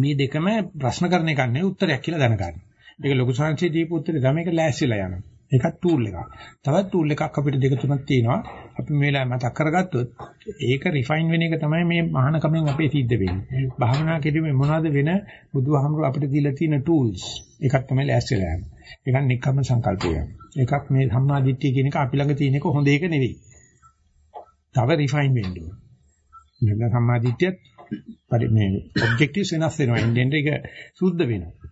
මේ දෙකම ප්‍රශ්න කරන එක නෙවෙයි උත්තරයක් කියලා දැනගන්න. ඒක ලොකු සංහසේ දීපු උත්තරේ තමයි ඒක ලෑස්තිලා යනවා. ඒකත් ටූල් එකක්. තවත් ටූල් එකක් අපිට දෙක තුනක් තියෙනවා. අපි මේ වෙලාවේ මතක් කරගත්තොත් ඒක රිෆයින් වෙන එක තමයි මේ මහානකමෙන් අපේ සිද්ධ වෙන්නේ. භාවනා කිරීමේ මොනවද වෙන බුදුහාමුදුර අපිට දීලා තියෙන ටූල්ස්. එකක් තමයි ලෑස්තිලා යන්නේ. ඒකක් නික්කම සංකල්පය. එකක් මේ සම්මාදිට්ඨිය කියන එක අපි ළඟ තියෙන එක හොඳ එක නෙවෙයි. තව රිෆයින් වෙන්න ඕන. මෙන්න සම්මාදිට්ඨියත් පරි මේ ඔබ්ජෙක්ටිව්ස් වෙනස් වෙනවා. ඉන්ඩෙන්ට් එක සුද්ධ වෙනවා.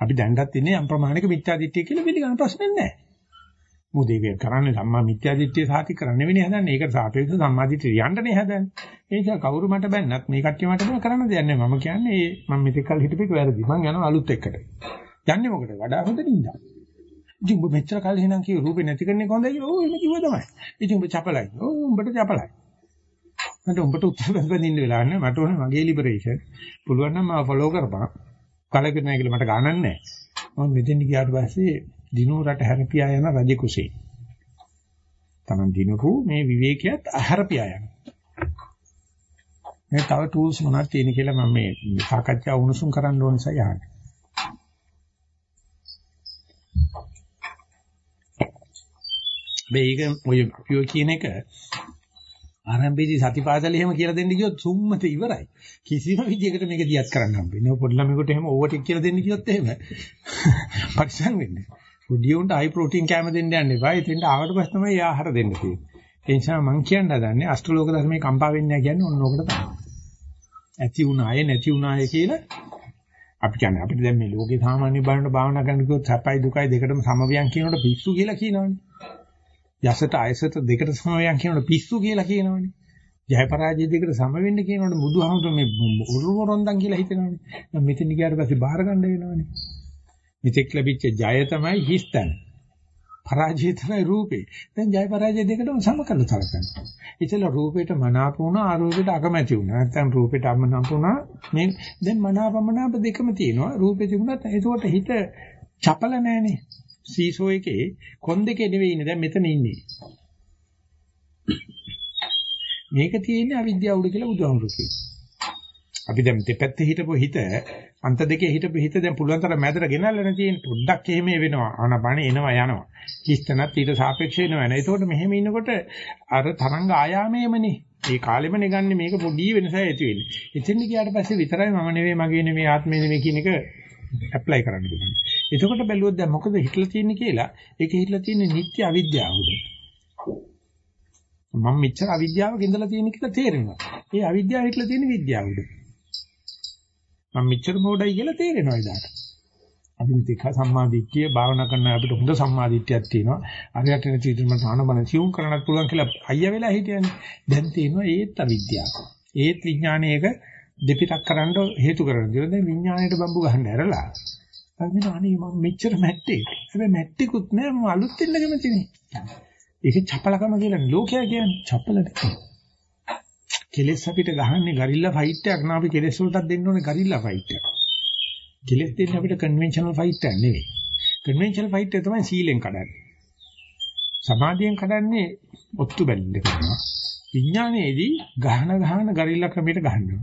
අපි දැන්වත් ඉන්නේ යම් ප්‍රමාණයක මිත්‍යාදිට්ඨිය කියලා පිළිගන්න ප්‍රශ්නේ නැහැ. මොකද ඒක කරන්නේ සම්මා මිත්‍යාදිට්ඨිය සාති කරන්න නෙවෙයි හදන්නේ. ඒකට සාපේක්ෂව සම්මාදිට්ඨිය යන්නනේ හදන්නේ. ඒ නිසා කවුරු මට බැන්නත් මේ කට්ටිය මට බෑ කරන්න දෙයක් නැහැ. මම කියන්නේ මම මෙතෙක් කල් හිටපෙක වැරදි. මං යනවා අලුත් එක්කට. යන්නේ මොකද? වඩා හොඳ නින්දා. ඉතින් ඔබ මෙච්චර කල් එහෙනම් කිය රූපේ නැති කරන එක හොඳයි කියලා. ඕ එහෙම කිව්වා තමයි. ඉතින් ඔබ චපලයි. ඕ උඹට චපලයි. මට උඹට උත්තර දෙන්න වෙලා නැහැ. මට ඕනේ මගේ ලිබරේෂන්. පුළුවන් නම් මාව ෆලෝ කරපන්. කලකිරීම නැහැ කියලා මට ගණන් නැහැ. මම මෙතෙන් ගියාට පස්සේ දිනෝ රට හැරපියා යන රජ කුසේ. Taman දිනපු මේ විවේකයක් අහැරපියා යන. මේ තව ටූල්ස් මොනවද තියෙන කියලා මම මේ සාකච්ඡා උණුසුම් කරන්න ඕන නිසා යහන්නේ. මේක ඔය අපිෝ කියන එක ආරම්භයේදී සතිපාසලේ එහෙම කියලා දෙන්න කිව්වොත් සුම්මත ඉවරයි. කිසිම විදියකට මේක දියත් කරන්න හම්බෙන්නේ. පොඩි ළමයෙකුට එහෙම ඕවට කියලා දෙන්න කිව්වොත් එහෙම (laughs) පරිස්සම් වෙන්නේ. පොඩි උන්ට හයි ප්‍රෝටීන් කැම දෙන්න යන්න එපා. ඉතින් ආවට පස්සේ තමයි ඒ ආහාර දෙන්න තියෙන්නේ. ඒ නිසා මම කියන්න හදන්නේ අෂ්ටලෝක ධර්මයේ කම්පා වෙන්නේ නැහැ කියන්නේ ඔන්න ඕකට තමයි. ඇති වුණාය නැති වුණාය කියලා අපි කියන්නේ අපිට දැන් මේ ලෝකේ සාමාන්‍ය බලන භාවනා කරන කිව්වොත් සැපයි දුකයි දෙකටම සමවියන් කියනකොට පිස්සු කියලා කියනවනේ. යසට අයසට දෙකට සමවයන් කියනකොට පිස්සු කියලා කියනවනේ. ජය පරාජය දෙකට සම වෙන්න කියනකොට බුදුහාමුදුර මේ උරුමරොන්දන් කියලා හිතනවනේ. දැන් මෙතන ගියාට පස්සේ බාහිර ගන්න වෙනවනේ. මෙතෙක් ලැබිච්ච ජය තමයි හිස්තන. පරාජය තමයි රූපේ. දැන් ජය පරාජය දෙකටම සම කරලා සලකනවා. ඉතල රූපේට මනාප වුණා ආරූපේට අකමැති වුණා. නැත්නම් රූපේට අමනාප වුණා. මේ දැන් මනාපමනාප දෙකම තියෙනවා. රූපේ තිබුණත් ඒකට හිත චපල නැහනේ. සීසෝ එකේ කොන් දෙකේ නෙවෙයි ඉන්නේ. දැන් මෙතන ඉන්නේ. මේක තියෙන්නේ අවිද්‍යාව උඩ කියලා බුදුහාමුදුරු කියනවා. අපි දැන් දෙපැත්තේ හිටපු හිත අන්ත දෙකේ හිටපු හිත දැන් පුළුවන් තරම් මැදට ගෙනල්ලා තියෙන පොඩ්ඩක් එහෙම වෙනවා. ආනපන එනවා යනවා. කිස්තනත් ඊට සාපේක්ෂව එනවා නේද ඒකට මෙහෙම ඉන්නකොට අර තරංග ආයාමයේමනේ. ඒ කාලෙමනේ ගන්න මේක පොඩි වෙනසක් ඇති වෙන්නේ. එතෙන් ගියාට පස්සේ විතරයි මම නෙවෙයි මගේ නෙවෙයි ආත්මය නෙවෙයි කියන එක ඇප්ලයි කරන්න පුළුවන්. එතකොට බැලුවොත් දැන් මොකද හිටලා තියෙන්නේ කියලා ඒකේ හිටලා තියෙන්නේ නිත්‍ය අවිද්‍යාවද මම මෙච්චර අවිද්‍යාවක ඉඳලා තියෙන කියලා තේරෙනවා ඒ අවිද්‍යාව හිටලා තියෙන විද්‍යාවද මම මෙච්චර මොඩයි කියලා තේරෙනවා ඉදාට. අපි මෙතෙක් සම්මාදිට්ඨිය භාවනා කරන අපිට හොඳ සම්මාදිට්ඨියක් තියෙනවා. අරයට නැති විදිහට මම ආනබන සිවුම් කරන්නත් පුළුවන් කියලා අයියා වෙලා හිටියනේ. දැන් තියෙනවා ඒත් අවිද්‍යාව. ඒත් විඥානයේක දෙපිටක් කරන්න හේතු කරන දේ. දැන් විඥාණයට බම්බු ගහන්න ඇරලා. අනිත් අනේ මම මෙච්චර මැට්ටේ. හැබැයි මැට්ටිකුත් නෑ මම අලුත් වෙන්න කැමතිනේ. ඒක චපලකම කියලා ලෝකයා කියන්නේ චපල නෙවෙයි. කෙලස් අපිට ගහන්නේ ගරිල්ලා ෆයිට් එකක් නා අපි කෙලස් වලටත් දෙන්න ඕනේ ගරිල්ලා ෆයිට් එකක්. කෙලස් දෙන්නේ අපිට කන්වෙන්ෂනල් ෆයිට් එකක් නෙවෙයි. කන්වෙන්ෂනල් ෆයිට් එක තමයි සීලෙන් කඩන්නේ. සමාධියෙන් කඩන්නේ ඔත්තු බැලින්න කරනවා. විඥානයේදී ගහන ගහන ගරිල්ලා ක්‍රමයට ගහනවා.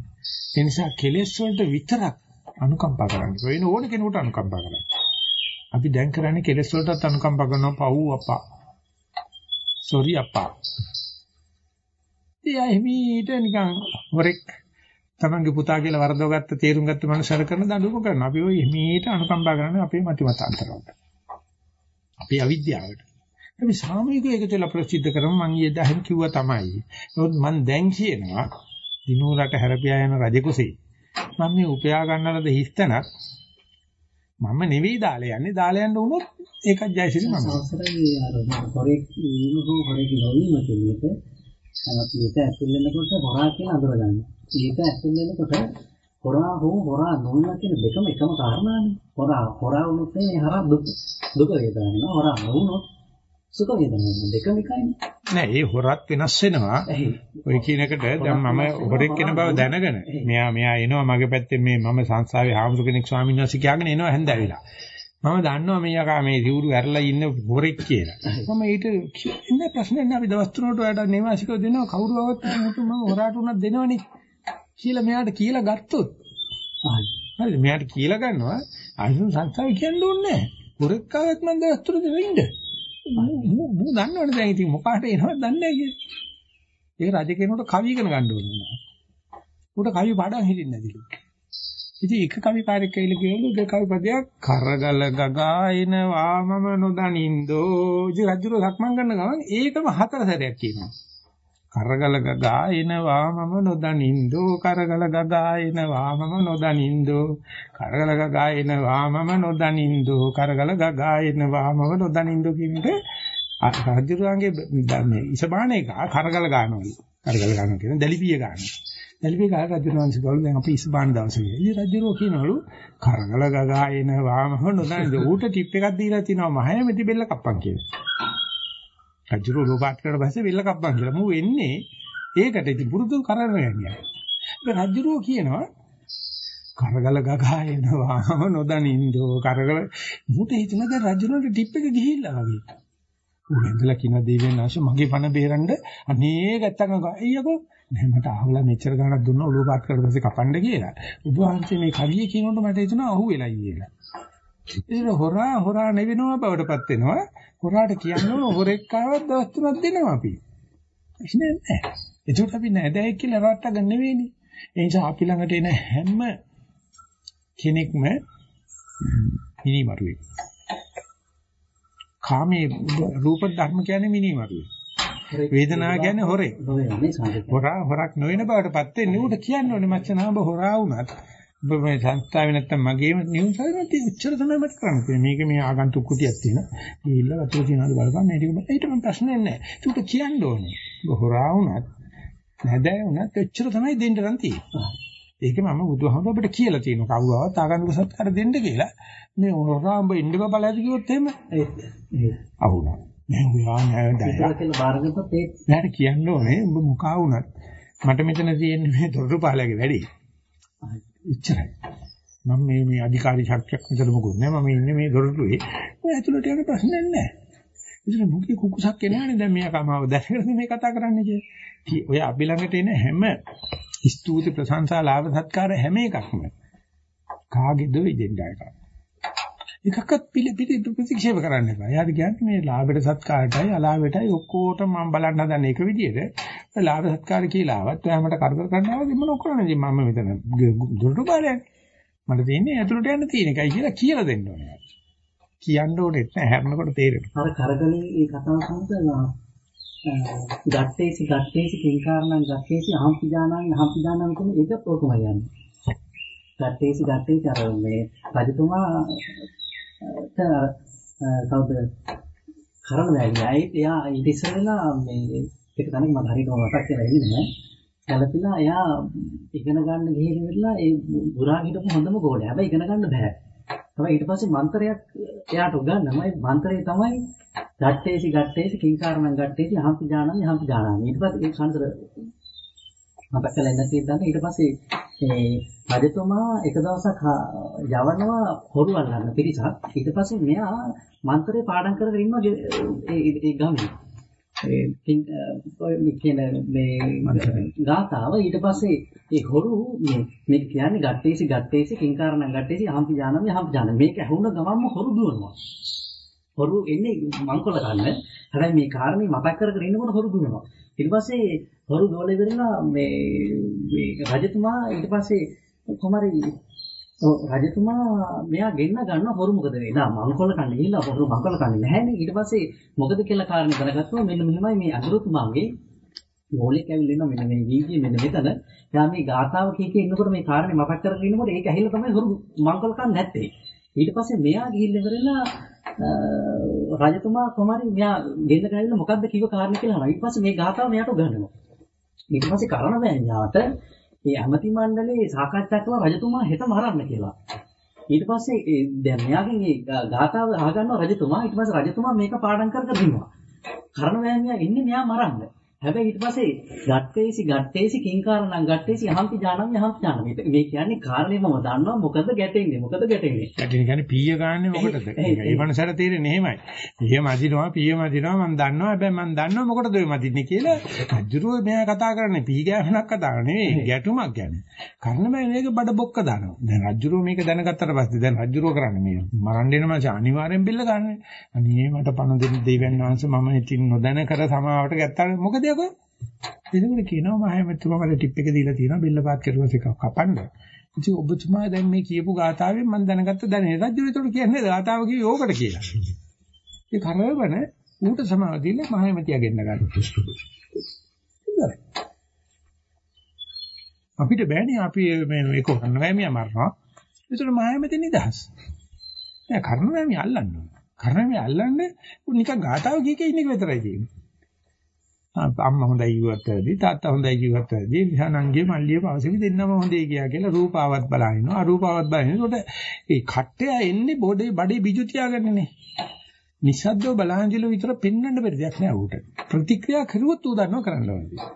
ඒ නිසා කෙලස් වලට විතරක් අනුකම්පා කරන්න. වෙන ඕන කෙනෙකුට අනුකම්පා කරන්න. අපි දැන් කරන්නේ කෙලස් වලටත් අනුකම්පා කරනවා පව් අපා. sorry අප්පා. ඉතින් එහිමීට නිකන් හොරෙක් තමන්ගේ පුතා කියලා වරදව ගත්ත තේරුම් ගත්ත මනුස්සයර කරන දඬුවම කරනවා. අපි ওই එහිමීට අනුකම්පා කරන්නේ අපේ මතිමතාන්තරවලට. අපේ අවිද්‍යාවට. අපි සාමූහික එකතු වෙලා ප්‍රසිද්ධ කරමු මම ඊයේ දහම් කිව්වා තමයි. නමුත් මම දැන් කියනවා දිනුරට හැරපියා යන රජ කුසී. මම මේ උපයා ගන්නලද හිස්තනක් මම නෙවෙයි දාලා යන්නේ දාලා යන්න උනොත් ඒකත් ජයසිරි මම. අවසරයි අර හොරෙක් වීම හෝ හොරෙක් නොවීම කියන එක අපි ඒක ඇතුල් වෙනකොට හොරා කියන අඳුර ගන්න. ඒක ඇතුල් වෙනකොට හොරා හෝ හොරා නොවන කියන දෙකම එකම කාරණානේ. හොරා හොරා වුණොත් මේ හරා දුක දුක වේදනා හොරා නොවුනොත් සුඛ වේදනා දෙකම එකයිනේ. නෑ ඒ හොරත් වෙනස් වෙනවා. ඔය කියන එකට දැන් මම හොරෙක් වෙන බව දැනගෙන මෙයා මෙයා එනවා මගේ පැත්තේ මේ මම සංසාවේ හාමුදුර කෙනෙක් ස්වාමීන් වහන්සේ කියගෙන එනවා හැන්දෑවිලා. මම දන්නවා මෙයා මේ සිවුරු ඇරලා ඉන්න හොරෙක් කියලා. මම ඊට ඉන්නේ ප්‍රශ්නේ නෑ අපි දවස් තුනකට ඔයාලට නේවාසිකව දෙනවා කවුරුවවත් මම හොරාට උනත් දෙනවනේ කියලා මෙයාට කියලා ගත්තොත් හරි මෙයාට කියලා ගන්නවා අයිසන් සංසාවේ කියන්න ඕනේ නෑ. හොරෙක් ආවත් මම දවස් තුන දෙන්න. මූ දන්නවනේ දැන් ඉතින් මොකාට එනවද දන්නේ නැහැ කියන්නේ. ඒක රජ කෙනෙකුට කවි ඉගෙන ගන්න ඕනේ. උට කවි පාඩම් හිටින්නේ නැතිලු. ඉතින් එක කවි කාර්යයක් කියලා කියනලු ඒ කවි පදයක් කරගල ගගා එනවා මම නොදනින්දෝ. ඉතින් රජුර සක්මන් කරන ගමන් ඒකම හතර සැරයක් කියනවා. කරගල ගගා එනවා මම නොදනින්දෝ. කරගල ගගා එනවා මම නොදනින්දෝ. කරගල ගගා එනවා මම නොදනින්දෝ. කරගල ගගා එනවා මම නොදනින්දෝ කියන්නේ රජුරංගේ මේ ඉසබාන එක කරගල ගන්නවලු කරගල ගන්නවා කියන දැලිපිය ගන්නවා දැලිපිය ගාන රජුරංශ ගාලු දැන් අපි ඉසබාන දවසේ ඉතින් රජුරෝ කියනවලු කරගල ගගා එනවා මම නොදනින්දෝ. ඌට ටිප් එකක් දීලා තිනවා. මහය මෙති බෙල්ල කප්පන් කියලා. රජුරෝ ලෝපාත් කරලා පස්සේ වෙල්ල කප්පන් කියලා මූ වෙන්නේ ඒකට ඉතින් පුරුදු කරගෙන යන්නේ. ඒ රජුරෝ කියනවා කරගල ගගා එනවා නොදනින්දෝ කරගල මුට හිතන දැන් රජුරන්ට ටිප් එක ගිහිල්ලා වගේ. උගෙන්දලා කියන දෙවියන් ආශ මගේ පණ බේරන්න අනේ ගැත්තක අයියකෝ නෑ මට අහවලා මෙච්චර ගණක් දුන්න ඔලුව පාත් කරලා පස්සේ කපන්න කියලා. ඔබ වහන්සේ මේ කවිය කියනකොට මට හිතුණා අහුවෙලයි කියලා. ඒක හොරා හොරා නෙවෙනවා බවටපත් වෙනවා. හොරාට කියන්න හොරෙක් ආවත් දවස් තුනක් දෙනවා අපි. ඉන්නේ නැහැ. ඒකට අපි නැදයි කියලා රට්ට ගන්න නෙවෙයිනේ. ඒ නිසා අපි ළඟට එන හැම කෙනෙක්ම මිනිමරුවෙක්. කාමයේ රූප ධර්ම කියන්නේ මිනිමරුවෙක්. වේදනාව කියන්නේ හොරේ. හොරා හොරක් නොවන බවටපත් වෙන්නේ උට කියන්න ඕනේ මචං ආඹ හොරා වුණත් ඔබ මේ සංස්ථාවේ නැත්තම් මගේම නිවුස් හරියට උච්චර තමයි මට කරන්න තියෙන්නේ. මේක මේ ආගන්තුක් කුටියක් තියෙනවා. ගිහිල්ල වතුර තියනවාද බලපන් මේ ටික ඊට මම ප්‍රශ්නේ නැහැ. ඒකට කියන්න ඕනේ. ඔබ හොරා වුණත් නැදෑ වුණත් එච්චර තමයි දෙන්න රන් තියෙන්නේ. ඒක මම බුදුහාමුදුර අපිට කියලා තියෙනවා. කවුරුවත් ආගන්තුක සත්කාර දෙන්න කියලා. මේ හොරා උඹ ඉන්න බලයිද කිව්වොත් එහෙම අහුණා. නෑ ඔයා නෑ දැන්. ඒක නෑ කියන්න ඕනේ උඹ මුකා වුණත් මට මෙතන තියෙන්නේ මේ දොරටු පාලගේ වැඩි. ඉච්චරයි. මම මේ මේ අධිකාරී ශක්තියක් විතර මොකුත් නෑ මම ඉන්නේ මේ දොරටුවේ. ඔය ඇතුළට යන ප්‍රශ්නයක් නෑ. ඉතින් මුකේ කුකුසක් එනවනේ දැන් මෙයා කමාව දැකගෙන මේ කතා කරන්නේ කිය. ඔය අපි ළඟට එන හැම ස්තුති ප්‍රශංසා ලාභ සත්කාර හැම එකක්ම කාගේද ඉදෙන්ඩා එකක්. එකක්වත් පිළි පිළි ප්‍රතික්ෂේප කරන්න එපා. යාට කියන්නේ මේ ලාභයට සත්කාරයටයි අලාභයටයි ඔක්කොටම මම බලන්න හදන එක විදිහට ඔය ලාභ සත්කාර කියලා ආවත් ඔයා මට කරදර කරනවා වගේ මොන කරන්නේ ඉතින් මම මෙතන දුරට බලන්නේ. මට තියෙන්නේ ඇතුළට යන්න තියෙන එකයි කියලා කියලා දෙන්න ඕනේ. කියන්න ඕනේ නැහැ හැරෙනකොට තේරෙනවා. අර කරගලේ ඒ කතාව සම්පූර්ණ ගත්තේසි ගත්තේසි කිංකාරණං ගත්තේසි අහම්පි ඥානං අහම්පි ඥානං කියන එක ඔකමයි යන්නේ. ගත්තේසි ගත්තේසි අර මේ රජතුමා කවුද කරන වැලියයි එයා ඊට ඉස්සෙල්ලා මේ එක තැනක මට හරියට මතක් කියලා ඉන්නේ නැහැ. කලපිලා එයා ඉගෙන ගන්න ගිහින් ඉවරලා ඒ ගුරා හිටපු හොඳම ගෝලයා. හැබැයි ඉගෙන ගන්න බෑ. තමයි ඊට පස්සේ මන්ත්‍රයක් එයාට උගන්වනවා. ඒ මන්ත්‍රය තමයි ගත්තේසි ගත්තේසි කිංකාරණං ගත්තේසි අහම්පි ඥානං අහම්පි ඥානං. ඊට පස්සේ ඒ කන්තර මතක නැති ඉඳන් ඊට පස්සේ ඒ රජතුමා එක දවසක් යවනවා හොරු අල්ලන්න පිරිසක්. ඊට පස්සේ මෙයා මන්ත්‍රේ පාඩම් කරගෙන ඉන්නවා ඒ ගමේ. ඒ කියන මේ ගාතාව ඊට පස්සේ ඒ හොරු මේ මේක කියන්නේ ගත්තේසි ගත්තේසි කිංකාරණං ගත්තේසි අහම්පි ඥානං අහම්පි ඥානං මේක ඇහුණ ගමන්ම හොරු දුවනවා. හොරු එන්නේ මංකොල්ල කන්න. හැබැයි මේ කාරණේ මතක් කර කර ඉන්නකොට හොරු දුවනවා. ඊට පස්සේ හොරු ගෝල ඉවරලා මේ මේ රජතුමා ඊට පස්සේ කොහමරි රජතුමා මෙයා ගෙන්න ගන්න හොරු මොකද වෙන්නේ? නා මංකොල්ල කන්නේ ගිහිල්ලා හොරු මංකොල්ල කන්නේ නැහැනේ. ඊට පස්සේ මොකද කියලා කාරණේ දැනගත්තා මෙන්න මෙහෙමයි මේ අගුරුතුමාගේ ගෝලයක් ඇවිල්ලා ඉන්නවා මෙන්න මේ වීදියේ මෙන්න මෙතන. එයා මේ ගාථාව කිය කිය ඉන්නකොට මේ කාරණේ මතක් කරගෙන ඉන්නකොට ඒක ඇහිලා තමයි හොරු මංකොල්ල කන්නේ නැත්තේ. ඊට පස්සේ මෙයා ගිහිල්ලා ඉවරලා රජතුමා කොමාරි මෙයා ගෙන්න ගාවිලා මොකද්ද කිව්ව කාරණේ කියලා අහනවා. ඊට පස්සේ මේ ගාථාව මෙයාට උගන්වනවා. ඊට පස්සේ කරණ බෑන්යාට මේ ඇමති මණ්ඩලේ සාකච්ඡා කළා රජතුමා හෙට මරන්න කියලා. ඊට පස්සේ දැන් මෙයාගෙන් මේ ගාථාව අහගන්නවා රජතුමා. ඊට පස්සේ රජතුමා මේක පාඩම් කර කර දිනවා. කරණ බෑන්යා ඉන්නේ මෙයා මරන්න. හැබැයි ඊට පස්සේ ගත්තේසි ගත්තේසි කිංකාරණං ගත්තේසි අහම්පි ඥානං අහම්පි ඥානං. මේ කියන්නේ කාරණේ මම දන්නවා මොකද ගැටෙන්නේ මොකද ගැටෙන්නේ. ගැටෙන කියන්නේ පීය ගන්න මොකටද? ඒ මනසට තේරෙන්නේ එහෙමයි. පීය මදිනවා පීය මදිනවා මම දන්නවා. හැබැයි මම දන්නවා මොකටද ඔය මදින්නේ කියලා. අජුරුව මෙයා කතා කරන්නේ පී ගෑවණක් කතා නෙවෙයි ගැටුමක් ගැන. බෑ මේක බඩ බොක්ක දානවා. දැන් අජුරුව මේක දැනගත්තට පස්සේ දැන් අජුරුව කරන්නේ මේ මරන්න එන මාස අනිවාර්යෙන් බිල්ල ගන්න. අනේ මට පණ දෙන්න දෙවියන් වහන්සේ මම ඉතින් නොදැන කර සමාවට ගත්තාම මොකද යකෝ එතකොට කියනවා මම හැමතුමා මට ටිප් එක දීලා තියෙනවා බිල්ල පාත් කරුවා එක කපන්න. ඉතින් ඔබතුමා දැන් මේ කියපු ගාතාවෙන් මම දැනගත්ත දැනේ රජු ඒතකොට කියන්නේ ගාතාව කිව්වේ ඕකට කියලා. ඒ කරවන ඌට සමාව දීලා මහමෙතිය ගෙන්න ගන්න. අපිට බෑනේ අපි මේ මේක කරන්න බෑ මියා මරනවා. ඒතර මහමෙති නිදහස්. නෑ කරන්න බෑ මියා අල්ලන්න. කරන්න මියා අල්ලන්නේ නිකන් ගාතාව කිය කිය ඉන්න එක විතරයි තියෙන්නේ. අම්මා හොඳයි කිව්වත් වැඩි තාත්තා හොඳයි කිව්වත් වැඩි. විහානංගේ මල්ලිය පවසෙවි දෙන්නම හොඳයි කියා කියලා රූපාවත් බලනවා අරූපාවත් බලනකොට ඒ කට්ටය එන්නේ බොඩේ බඩේ බිජු තියාගන්නනේ. නිසද්දව බලහන්ජල විතර පෙන්වන්න බැරි දෙයක් නෑ ඌට. ප්‍රතික්‍රියා කරුවොත් ඌ දන්නව කරන්න ඕනේ.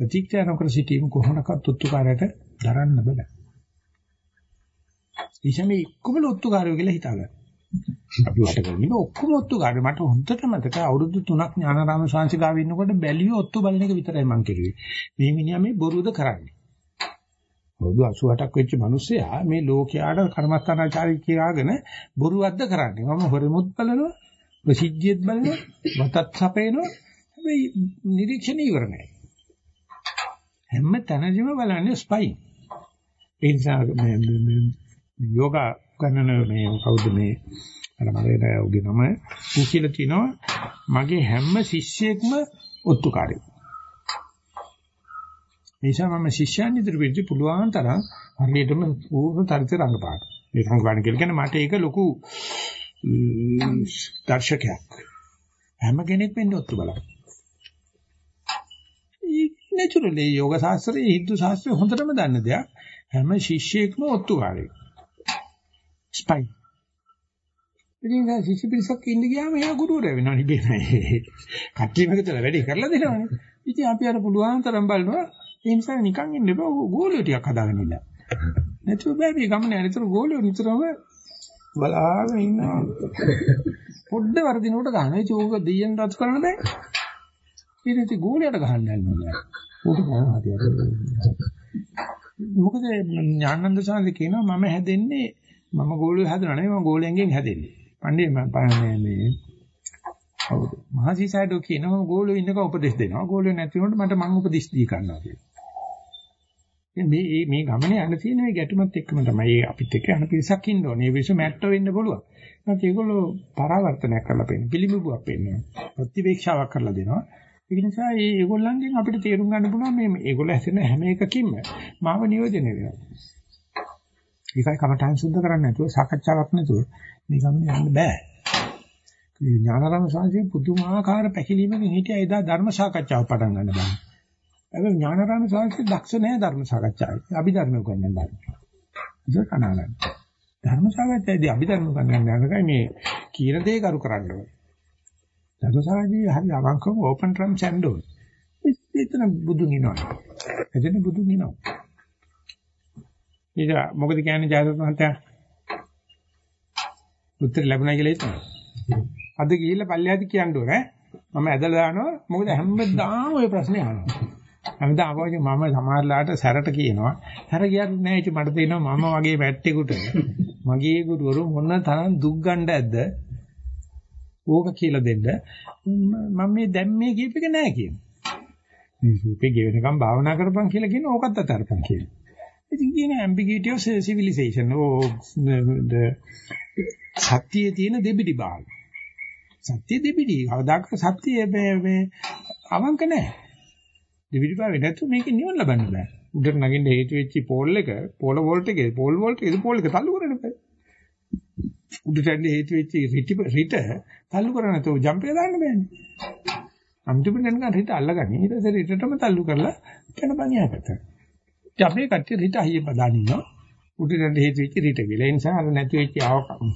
ප්‍රතික්‍රියා නොකර සිටීම කොහොමනකත් උත්තුකාරයට දරන්න බෑ. ඉෂමේ කොබල උත්තුකාරයෝ කියලා හිතාගන්න. අපි වට කරගෙන ඔක්කොම ඔත්තු ගන්න මට හොඳට මතක අවුරුදු 3ක් ඥානාරාම ශාන්සිකාව ඉන්නකොට බැලියෝ ඔත්තු බලන එක විතරයි මං කෙරුවේ. මේ මිනිහා මේ බොරුද කරන්නේ. අවුරුදු 88ක් වෙච්ච මිනිස්සයා මේ ලෝකයාට කර්මස්ථානාචාරී කියාගෙන බොරුවක්ද කරන්නේ. මම හොරෙමුත් බලනවා, ප්‍රසිද්ධියත් බලනවා, වතත් සපේනවා. හැබැයි නිරීක්ෂණ ඉවර නැහැ. හැම තැනදීම බලන්නේ ස්පයි. ඒ නිසා මේ යෝගා ගන්නන මේ කවුද මේ අර මගේ උගේ නම ඌ කියලා තිනවා මගේ හැම ශිෂ්‍යයෙක්ම ඔත්තුකාරයෙක්. නිසා මම ශිෂ්‍යයන් ඉදිරියට පුළුවන් තරම් හරියටම පූර්ණ තරිත රංගපාන. මේ රංගපාන කියන්නේ මට ඒක ලොකු දර්ශකයක්. හැම කෙනෙක් වෙන්න ඔත්තු බලන්න. නැචරලි යෝග ශාස්ත්‍රයේ හින්දු ශාස්ත්‍රයේ හොඳටම දන්න දෙයක්. හැම ශිෂ්‍යයෙක්ම ඔත්තුකාරයෙක්. ස්පයි. ඉතින් දැන් ශිෂ්‍ය පිරිසක් ඉන්න ගියාම එයා ගුරුවරයා වෙනවා නිබේනයි. (laughs) කට්ටියම එකතල වැඩි කරලා දෙනවනේ. ඉතින් අපි අර පුළුවන් තරම් බලනවා ඒ නිසා නිකන් ඉන්න එපා ගෝලියෝ ටිකක් හදාගෙන ඉන්න. නැතුව බෑ මේ ගමනේ අනිතර ගෝලියෝ නිතරම බලාගෙන ඉන්නවා. පොඩ්ඩ වර්ධිනකොට ගන්න. ඒ චෝක දෙයියන් රත් කරන්න බෑ. ඊට ඉතින් ගෝලියට ගහන්න යනවා. උඩ ගන්න හරියට. මොකද ඥානන්ද සාන්ද කියනවා මම හැදෙන්නේ මම ගෝලියෝ හැදෙනා නෙවෙයි මම ගෝලයෙන් හැදෙන්නේ. පණ්ඩේ මම මේ මේ හවුද මහසිසයිඩෝ කියනවා ගෝලියෝ ඉන්නක උපදෙස් දෙනවා. ගෝලියෝ නැති වුණොත් මට මං උපදෙස් දී ගන්නවා කියලා. මේ මේ ගමනේ යන තියෙන මේ ගැටුමත් එක්කම තමයි අපිත් එක්ක යන පිරිසක් ඉන්න ඕනේ. මේ පිරිස මැට්ටෝ වෙන්න පුළුවන්. නැත්නම් ඒගොල්ලෝ පරාවර්තනයක් කරලා පෙන්නන පිළිඹුවක් පෙන්නනවා. ප්‍රතිවේක්ෂාවක් කරලා දෙනවා. ඒ නිසා මේ ඒගොල්ලන්ගෙන් අපිට තේරුම් ගන්න පුළුවන් මේ ඒගොල්ලෝ හැසෙන හැම එකකින්ම මාව නියෝජනය වෙනවා. ඒකයි කමඨාන් සුද්ධ කරන්නේ නැතුව සාකච්ඡාවක් නැතුව මේ ගමනේ යන්න බෑ. ඥානරම සංසී පුදුමාකාර පැකිලීමකින් හිටියා එදා ධර්ම සාකච්ඡාව පටන් ගන්න බෑ. හැබැයි ඥානරම සංසී දක්ෂ නැහැ ධර්ම සාකච්ඡාවේ. අභිධර්ම උගන්වන්න බෑ. ඒක කනාලන්න. ධර්ම සාකච්ඡාවේදී අභිධර්ම උගන්වන්න යනකයි මේ කියන දේ කරු කරන්න ඕනේ. ධර්ම සාකච්ඡාවේ හරි අවංකව ඕපන් ට්‍රම් සැන්ඩෝ. එතන බුදුන් ඉනවා. එතන බුදුන් ඉනවා. ඊට මොකද කියන්නේ ජයදත්ත මහත්තයා? උත්තර ලැබුණා කියලා හිතනවා. අද ගිහිල්ලා පල්ලෙහාදී කියන්න ඕනේ. මම ඇදලා දානවා. මොකද හැමදාම ওই ප්‍රශ්නේ අහනවා. හැමදාම අපෝගේ මම සමහරලාට සැරට කියනවා. සැර කියන්නේ නැහැ ඉතින් මට තේරෙනවා මම වගේ වැට්ටෙකුට මගේ ගුරුවරු මොන තරම් දුක් ගන්න ඇද්ද? ඕක කියලා දෙන්න මම මේ දැන් මේ කියප එක නෑ කියනවා. මේ රූපේ ගෙවෙනකම් භාවනා කරපන් කියලා කියන ඕකත් අතරපන් කියනවා. ඉතින් කියන ambiguity of civilization ඕ සත්‍යයේ තියෙන දෙබිඩි භාග. සත්‍ය දෙබිඩි. කවදාක සත්‍ය මේ අවංක නැහැ. දෙබිඩි භාවේ නැතු මේක නිවන ලබන්න බෑ. උඩට නගින්න හේතු වෙච්ච පෝල් එක, පෝල වෝල්ට් එකේ, පෝල් වෝල්ට් එකේ පෝල් එක තල්ලු කරන්න බෑ. උඩට ඇවිල්ලා හේතු වෙච්ච රිට රිට තල්ලු කරන්නේ නැතුව ජම්ප් එක දාන්න බෑනේ. අන්තිමට නිකන් රිට අල්ලගන්නේ. ඊට පස්සේ රිටටම තල්ලු කරලා යන බණියකට. ඉතින් අපේ කට්ටිය රිට අහිය බදාන ඉන්නවා. උඩට හේතු වෙච්ච රිට කියලා. ඒ නිසා අර නැති වෙච්ච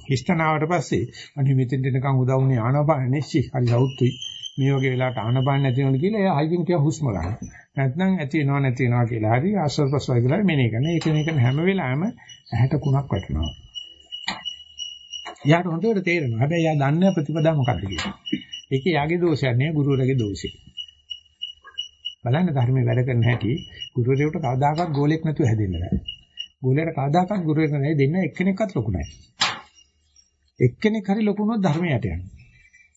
හිස්තනාවට පස්සේ අනේ මෙතෙන් දෙනකන් උදව් වුණේ ආනපාන නෙච්චි. හරි සෞත්තුයි. මේ වගේ වෙලාවට ආනපාන නැති වෙනවා කියලා එයා හයිකින් ටික හුස්ම ගන්න. නැත්නම් ඇති වෙනවා නැති වෙනවා කියලා හරි ආශ්වාස ප්‍රශ්වාස කියලා මෙනේ කරන. ඒක මේක හැම වෙලාවෙම ඇහැට කුණක් වටනවා. යාට හොඳට තේරෙනවා. හැබැයි යා දන්නේ ප්‍රතිපදා මොකක්ද කියලා. ඒකේ යාගේ දෝෂයක් නෙවෙයි ගුරුවරගේ දෝෂය. බලන්න ධර්මයේ වැඩ කරන හැටි ගුරුවරයෙකුට කවදාකවත් ගෝලයක් නැතුව හැදෙන්න බෑ. ගෝලයට කවදාකවත් ගුරුවරයෙක් නැහැ දෙන්න එක්කෙනෙක්වත් ලොකු නැහැ. එක්කෙනෙක් හරි ලොකු වුණොත් ධර්මයට යනවා.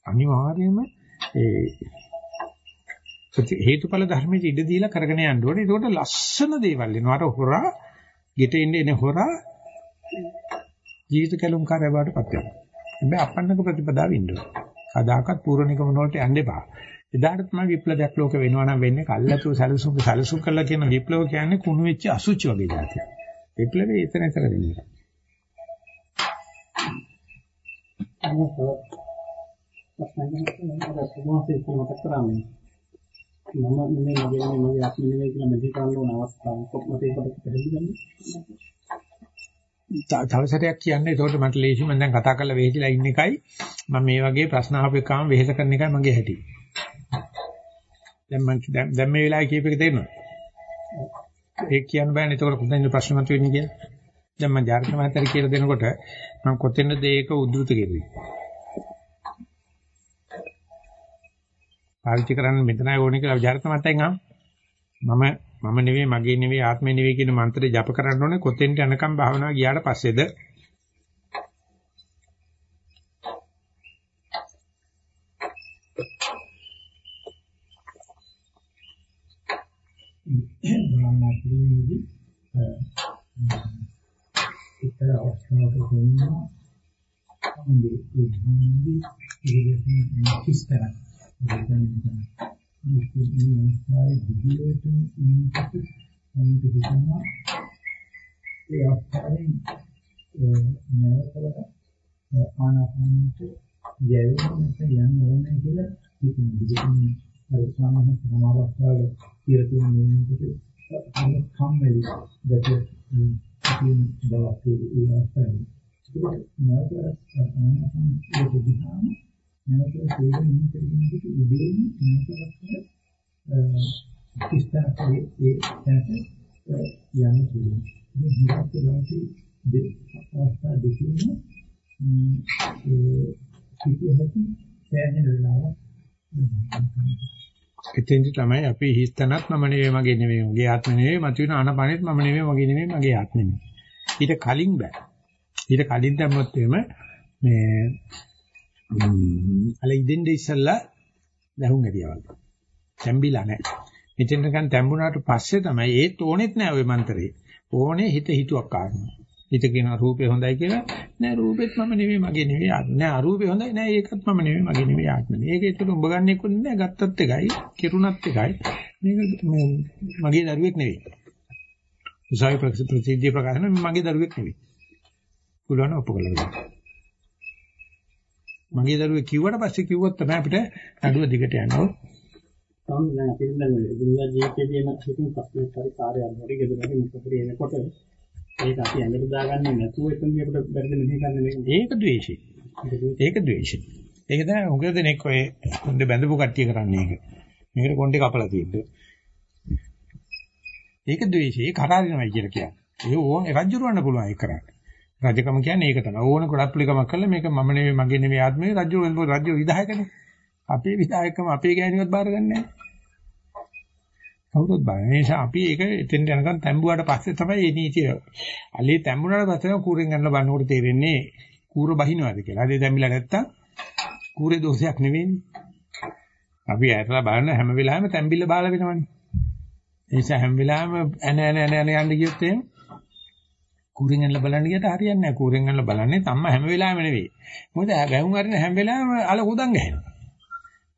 අනිවාර්යයෙන්ම ඒ හේතුඵල ධර්මයේ ඉඩ දීලා කරගෙන යන්න ඕනේ. ඒකට ලස්සන දේවල් එනවා. අර හොරා ගෙට එන්නේ එන හොරා ජීවිත කැලුම්කාරය බවට පත් වෙනවා. හැබැයි අපන්නක ප්‍රතිපදාව ඉන්න ඕනේ. කදාකත් පූර්ව නිගමන වලට යන්න එපා. එදාට තමයි විප්ලවයක් ලෝක වෙනවා නම් වෙන්නේ කල්ලාතු සැලසුම් සැලසුම් කළා කියන විප්ලව කියන්නේ කුණු වෙච්ච අසුචි වගේ જાතියක්. විප්ලවයේ එතන එතන වෙන්නේ. මම මේ මගේ මගේ ආත්ම නෙවෙයි කියලා මෙහි කරන්න ඕන අවස්ථාවක් කොහොමද ඒකට පැහැදිලි කරන්නේ? තව සැරයක් කියන්නේ ඒකට මට ලේසි මම දැන් කතා කරලා වෙහෙතිලා ඉන්න එකයි මම මේ වගේ ප්‍රශ්න අහපු එකම වෙහෙස කරන එකයි මගේ හැටි. දැන් මම දැන් මේ වෙලාවේ කීප එක තේරෙනවද? ඒක කියන්න බෑනේ ඒකට කොහෙන්ද ප්‍රශ්න මතුවෙන්නේ කියලා. දැන් මම ජාර්ක මහත්තයා කියලා දෙනකොට මම කොතෙන්ද ඒක උද්දෘත කෙරුවේ. පාවිච්චි කරන්න මෙතනයි ඕනේ කියලා ජාර්ක මහත්තයන් ආ මම මම නෙවෙයි මගේ නෙවෙයි ආත්මේ නෙවෙයි කියන මන්ත්‍රය ජප කරන්න ඕනේ කොතෙන්ට යනකම් භාවනාව ගියාට පස්සේද භාවනා කිරීමේදී ඉතර අවස්ථාවක දෙන්නා අන්දේ ඒ භාවනාවේ ඉරියව්වේ කිස්තර මේක මේ ආයේ විදියටම ඉන්නකොට සම්පූර්ණ හිතනවා ඒ අවස්ථාවේ නැවතවර ආනාපානට යැවෙන්නට යන්න ඕනේ කියලා හිතන විදිහට අර සාමාන්‍ය සමාවස්ථාවල කියලා තියෙන මේකට අර කම්මැලි දැක තියෙන බවක් ඒ අවස්ථාවේ ඒක නැවතවර ආනාපාන ඒක දිහාම නැවතවර තේරෙන්නේ ඉන්නකොට ඉබේම නැවතවර ඉස්තරකේ ඒ දැනට යන්න පුළුවන්. මේ හිතට ලෝකේ දෙක අවස්ථා දෙකකින් ඒ සිටිය හැකි සෑහෙන වෙලාවක් එතෙන්දි තමයි අපි හිතනත් මම නෙවෙයි මගේ නෙවෙයි මගේ ආත්ම නෙවෙයි මතුවෙන ආනපනෙත් මම නෙවෙයි මගේ නෙවෙයි මගේ ආත්ම නෙවෙයි. ඊට කලින් බෑ. ඊට කලින් දැම්මොත් එහෙම මේ අල ඉදෙන්ද ඉස්සල්ලා දහුම් ඇරියා වගේ. තැම්බිලා නැහැ. මෙතෙන් නිකන් තැම්බුණාට පස්සේ තමයි ඒත් ඕනෙත් නැහැ ওই මන්තරේ. ඕනේ හිත හිතුවක් කාරණා. හිත කියන රූපේ හොඳයි කියලා නෑ රූපෙත් මම නෙවෙයි මගේ නෙවෙයි ආත්ම නෑ අරූපේ හොඳයි නෑ ඒකත් මම නෙවෙයි මගේ නෙවෙයි ආත්ම නෙවෙයි. ඒක ඒතර උඹ ගන්න එක නෑ ගත්තත් එකයි කිරුණත් එකයි. මේක මගේ දරුවෙක් නෙවෙයි. උසාවි ප්‍රතිසිද්ධිය ප්‍රකාශන මගේ දරුවෙක් නෙවෙයි. පුළුවන් ඔප්පු මගේ දරුවෙක් කිව්වට පස්සේ කිව්වොත් තමයි අපිට නඩුව දිගට යනවා. තමයි දැන් අපි දැන් දුනියා ජීවිතයේදී එන හිතින් ප්‍රශ්නයක් හරි කාර්යයක් හරි ගෙදරදී මොකද එනකොට ඒක අපි ඇඟට දාගන්නේ නැතුව එතනදී අපිට බැරිද මෙහෙ ගන්න මේක. ඒක ද්වේෂය. ඒක ද්වේෂය. ඒක තමයි උගල දෙනෙක් ඔය කොණ්ඩේ බැඳපු කට්ටිය කරන්නේ ඒක. මේකට කොණ්ඩේ කපලා තියෙන්නේ ඒක ද්වේෂය. ඒක කරාරිනවයි කියලා කියන්නේ. ඒ ඕන රජුරවන්න පුළුවන් ඒක කරන්නේ. රජකම කියන්නේ ඒක තමයි. ඕන ගොඩක් පිළිකමක් කළා මේක මම නෙවෙයි මගේ නෙවෙයි ආත්මේ රජු රජු විධායකනේ. අපේ විධායකම අපේ ගෑණිවත් බාරගන්නේ නැහැ. කවුරුත් බාර. ඒ නිසා අපි ඒක එතෙන් යනකම් තැඹුවාට පස්සේ තමයි මේ නීතිය. අලේ තැඹුණාට පස්සේ කූරෙන් ගන්න බannකොට තේරෙන්නේ කූර බහිනවද කියලා. අලේ තැඹිලා නැත්තම් කූරේ දෝෂයක් නෙවෙයිනේ. අපි ඇතලා බලන හැම වෙලාවෙම තැම්බිල්ල බාලා වෙනවනේ. ඒ නිසා හැම වෙලාවෙම ඇන ඇන ඇන ඇන යන්න ගියොත් එහෙම කූරෙන් ඇනලා බලන්න ගියට හරියන්නේ නැහැ. කූරෙන් ඇනලා බලන්නේ තම්ම හැම වෙලාවෙම නෙවෙයි. මොකද වැහුම් අරින හැම වෙලාවෙම අල උදන් ගහනවා.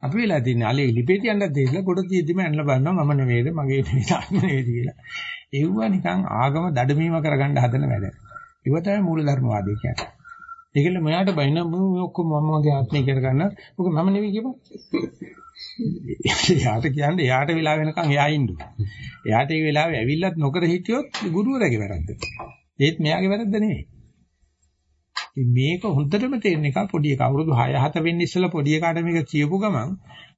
අපි වෙලා තින්නේ අලේ ලිපේ තියන්නත් දෙයිලා කොට තියෙද්දිම ඇනලා බලනවා මම නෙවෙයිද මගේ නෙවෙයිද ආත්ම නෙවෙයිද කියලා. ඒව නිකන් ආගම දඩමීම කරගන්න හදන වැඩ. ඒව තමයි මූලධර්මවාදී කියන්නේ. ඒකල මෙයාට බයින මේ ඔක්කොම මම මගේ ආත්මය කියලා ගන්න. මොකද මම නෙවෙයි කියපන්. එයාට කියන්නේ එයාට වෙලා වෙනකන් එයා ඉන්න. එයාට ඒ වෙලාවේ ඇවිල්ලත් නොකර හිටියොත් ගුරුවරයාගේ වැරද්ද. ඒත් මෙයාගේ වැරද්ද නෙවෙයි. මේක හොඳටම තේරෙන එක පොඩි එක අවුරුදු 6 7 වෙන්න ඉස්සෙල්ලා පොඩි එකාට මේක කියපු ගමන්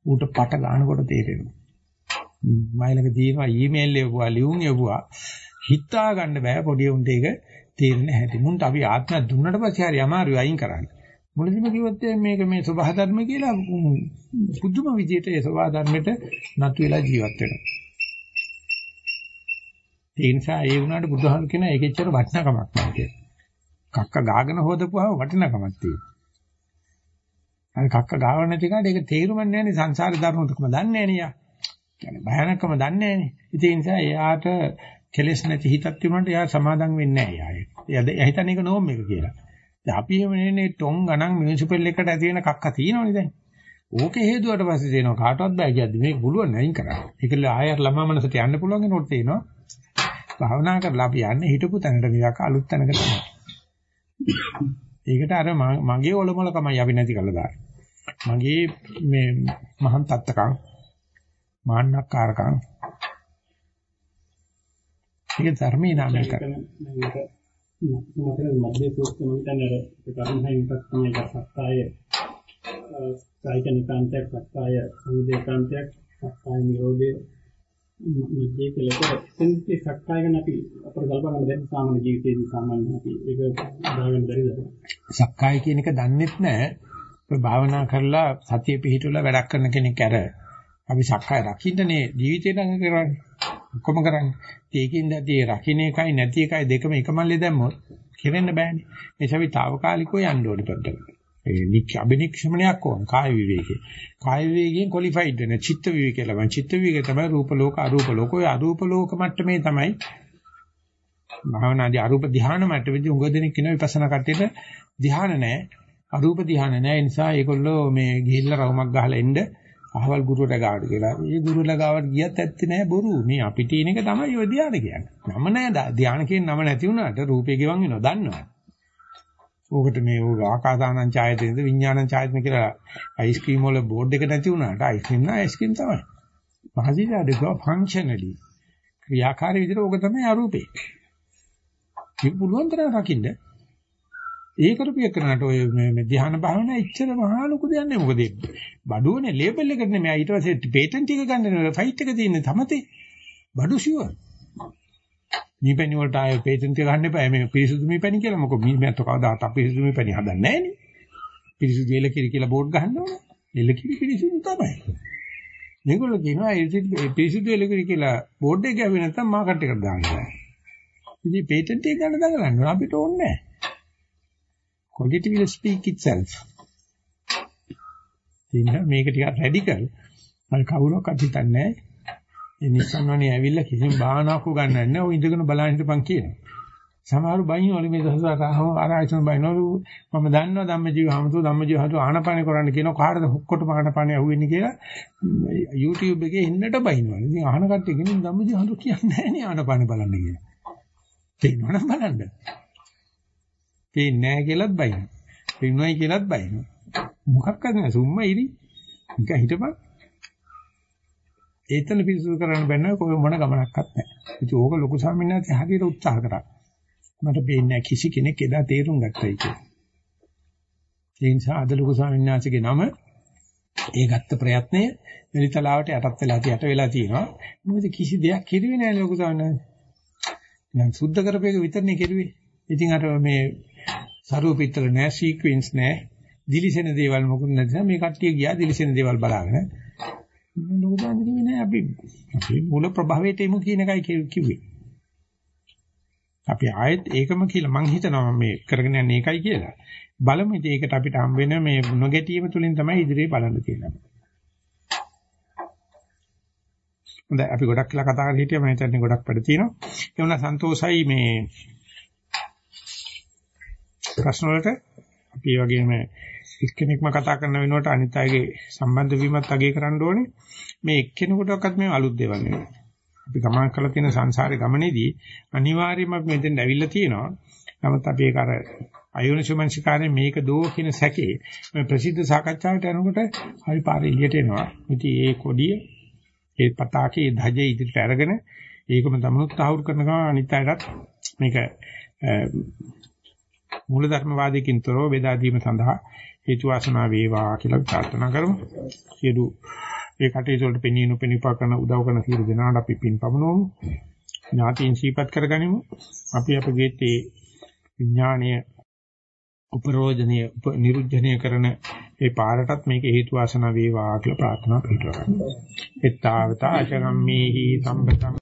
ඌට පට ගන්නකොට තේරෙනවා. මයිලක තියෙනවා ඊමේල් එවුවා ලියුම් එවුවා හිතා ගන්න බෑ පොඩි උන්ට ඒක තේරෙන හැටි. මුන්ට අපි ආත්මය දුන්නට පස්සේ හරි අමාරුයි අයින් කරන්න. මුලදීම කිව්වොත් මේක මේ සබහා ධර්ම කියලා පුදුම විදියට ඒ සබහා ධර්මෙට නතු වෙලා ජීවත් වෙනවා. ඒ නිසා ඒ වුණාට බුදුහාම කියන ඒකෙච්චර වටිනකමක් නැහැ කියලා. කක්ක ගාගෙන හොදපුවාම වටිනකමක් තියෙනවා. අර කක්ක ගාව නැති කාට ඒක තේරුම් නැහැ නේ සංසාර ධර්මතුකම දන්නේ නැහැ නේ යා. කියන්නේ භයානකම දන්නේ නැහැ නේ. ඒ නිසා එයාට කෙලෙස් නැති හිතක් තිබුණාට එයා සමාදම් වෙන්නේ නැහැ එයා. එයා හිතන්නේ ඒක නෝම් එක කියලා. දැන් අපි එහෙම නෙනේ ටොං ගණන් මියුනිසිපල් එකට ඇති වෙන කක්ක තියෙනවනේ දැන්. ඕකේ හේතුවට පස්සේ දෙනවා කාටවත් බෑ කියද්දි මේක පුළුවන් නැයින් කරන්න. ඒකල ආයෙත් ළමා මනසට යන්න පුළුවන් කෙනෙකුට තියෙනවා. භාවනා කරලා අපි යන්නේ හිටපු තැනට වියක් අලුත් තැනක තමයි. ඒකට අර මගේ ඔලොමලකමයි අපි නැති කරලා දාන්නේ. මගේ මේ මහන් තත්තකම් මාන්නක්කාරකම් ඒක ධර්මයේ නාමයෙන් කරන්නේ. මතක මැදේ සූත්‍රය මම හිතන්නේ අර කරුණහින් එකක් තමයි ඒක සත්‍යය සායිකනිකාන්තයක් සත්‍යය සමුදේකාන්තයක් සත්‍යය නිරෝධය මැදේ කියලා එතෙන්දී සත්‍යය ගැන අපි අපර කල්පනා කරන දැන් සාමාන්‍ය ජීවිතයේදී සාමාන්‍ය අපි ඒක දාගෙන බැරිද? සක්කාය කියන එක දන්නෙත් නැහැ. භාවනා කරලා සතිය පිහිටුවලා වැඩක් කරන කෙනෙක් ඇර අපි සක්කාය රකින්නනේ ජීවිතේ නම් කරන්නේ. ඔක්කොම කරන්නේ. ඒකින් දැටි රකින්න එකයි නැති එකයි දෙකම එකමල්ලේ දැම්මොත් කෙරෙන්න බෑනේ. ඒ නිසා අපි తాවකාලිකව යන්න ඕනේ පොඩ්ඩක්. ඒ නික් අබිනික්ෂමණයක් ඕන කාය විවේකේ. කාය විවේකයෙන් ක්වොලිෆයිඩ් වෙන චිත්ත විවේකේ ලබන චිත්ත විවේකේ තමයි රූප ලෝක අරූප ලෝක. ඔය අරූප ලෝක මට්ටමේ තමයි භාවනාදී අරූප ධ්‍යාන මට්ටමේදී උඟ දෙනෙක් කියන විපස්සනා කට්ටියට ධ්‍යාන නැහැ. අරූප ධ්‍යාන නැහැ. ඒ නිසා ඒගොල්ලෝ මේ ගිහිල්ලා රවුමක් ගහලා එන්න අහවල් ගුරුවරයා ගාවට කියලා. ඒ ගුරුවරයා ගාවට ගියත් ඇත්තේ නෑ බොරු. මේ අපි තියෙන එක තමයි ඔය ධානය කියන්නේ. නම නෑ ධානය කියන නම නැති වුණාට රූපේ ගෙවන් වෙනවා දන්නවා. ඕකට මේ ඕක ආකාසානං ඡායතේද විඥානං ඡායතන කියලා අයිස්ක්‍රීම් වල බෝඩ් එක නැති වුණාට අයිස්ක්‍රීම් නා අයිස්ක්‍රීම් තමයි. පහදිලා දෙක ෆන්ක්ෂනලි ක්‍රියාකාරී විදිහට ඕක තමයි අරූපේ. ඒක පුළුවන් තරම් රකින්න. ඒ කරපු එකනට ඔය මේ ධ්‍යාන භාවනා ඉච්චර මහා ලොකු දෙයක් නෙමෙයි. මොකද බඩුවනේ ලේබල් එකට නෙමෙයි. ඊට පස්සේ පේටන්ට් එක ගන්න ෆයිට් එක තියෙන්නේ තමතේ. බඩු ෂුවර්. මීපැණි වලට ආයේ පේටන්ට් එක ගන්න එපා. මේ පිරිසුදු මීපැණි කියලා මොකද මීමැත්ත කවදාත් අපිරිසුදු මීපැණි හදන්නේ නැහනේ. පිරිසුදු එල කිරි කියලා බෝඩ් ගහන්න ඕනේ. එල කිරි පිරිසුදු තමයි. මේගොල්ලෝ කියනවා ඒ පිරිසුදු එල කිරි කියලා බෝඩ් එක ගැහුවේ නැත්නම් මාකට් එකට දාන්න බෑ. ඉතින් පේටන්ට් එක ගන්න දඟලන්න අපිට ඕනේ නැහැ. quality will speak itself. ඉතින් මේක ටිකක් රැඩිකල්. මම කවුරක්වත් හිතන්නේ ඒ නිසන්වනේ ඇවිල්ලා කිසිම බාහනාවක් උගන්නන්නේ නැහැ. ඔය ඉඳගෙන බලන් හිටපන් කියනවා. සමහර බයිනවලු මේ දසසරහම ආරායසන බයිනවලු මම දන්නවා ධම්මජීව හමුතු ධම්මජීව හතු ආනපාන කරන්න කියනවා කාටද ඔක්කොටම ආනපාන ඇහුවෙන්නේ කියලා YouTube එකේ එන්නට බයිනවලු. ඉතින් අහන කට්ටිය කියන්නේ ධම්මජීව හතු කියන්නේ නැහැ නේ ආනපාන බලන්න කියලා. තේනවනම් බලන්න. පේන්නේ නැහැ කියලාත් බයිනවා. පේනවයි කියලාත් බයිනවා. මොකක්ද නෑ සුම්ම ඉරි. නිකන් හිටපන්. ඒතන පිරිසුදු කරන්න බැන්න කොයි මොන ගමනක්වත් නැහැ. ඉතින් ඕක ලොකු ස්වාමීන් වහන්සේ හරියට උත්සාහ කරා. මට පේන්නේ කිසි කෙනෙක් එදා තේරුම් ගත්තයි කියලා. ඒ නිසා අද ලොකු ස්වාමීන් වහන්සේගේ නම ඒ ගත්ත ප්‍රයත්නය මෙලිතලාවට යටත් වෙලා යට වෙලා තියෙනවා. මොකද කිසි දෙයක් කෙරුවේ නැහැ ලොකු ස්වාමීන් වහන්සේ. දැන් සුද්ධ කරපේක විතරනේ කෙරුවේ. ඉතින් අර මේ සරුව පිටර නෑ සීක්වෙන්ස් නෑ දිලිසෙන දේවල් මොකුත් නැති මේ කට්ටිය ගියා දිලිසෙන දේවල් බලාගෙන ලෝකදාන්නේ කිව්වේ නෑ අපි අපි මූල ප්‍රභවයට එමු කියන එකයි කිව්වේ අපි ආයෙත් ඒකම කියලා මං හිතනවා මේ කරගෙන යන්නේ ඒකයි කියලා. බලමු ඉතින් ඒකට අපිට හම් වෙන මේ නොගැටීම තුලින් තමයි ඉදිරියේ බලන්න තියෙන්නේ. හොඳයි අපි ගොඩක් කියලා කතා කරලා හිටියා මම හිතන්නේ ගොඩක් වැඩ තියෙනවා. ඒ වුණා සන්තෝසයි මේ ප්‍රශ්න වලට අපි ඒ වගේම එක්කෙනෙක්ම කතා කරන වෙනුවට අනිත් අයගේ සම්බන්ධ වීමත් අගය කරන්න ඕනේ. මේ එක්කෙනෙකුටවත් මේ අලුත් දේවල් නෙවෙයි. අපි ගමන් කරලා තියෙන සංසාරේ ගමනේදී අනිවාර්යයෙන්ම අපි මෙතෙන් ඇවිල්ලා තියෙනවා. නමුත් අපි ඒක අර අයෝනිසමංශකාරයෙන් මේක දෝ කියන සැකේ මේ ප්‍රසිද්ධ සාකච්ඡාවට යනකොට හරි පාර එළියට එනවා. ඉතින් ඒ කොඩිය ඒ පතාකේ ධජේ ඉදිරියට අරගෙන ඒකම තමනුත් තහවුරු කරන ගමන් අනිත් අයටත් මේක මූලධර්මවාදීකින් තොරව බෙදා දීම සඳහා හේතු වාසනා වේවා කියලා ප්‍රාර්ථනා කරමු. සියලු ඒ කටයුතු වලට පෙනී නොපෙනීපා කරන උදව් කරන සියලු දෙනාට අපි පින් පමුණුවමු. ඥාතීන් සීපත් කරගනිමු. අපි අපගේ තේ විඥාණය උපරෝධනය නිරුද්ධනය කරන ඒ පාරටත් මේක හේතු වාසනා වේවා කියලා ප්‍රාර්ථනා පිටවගන්න. එත්තාවතා අචගම්මේහි සම්පතං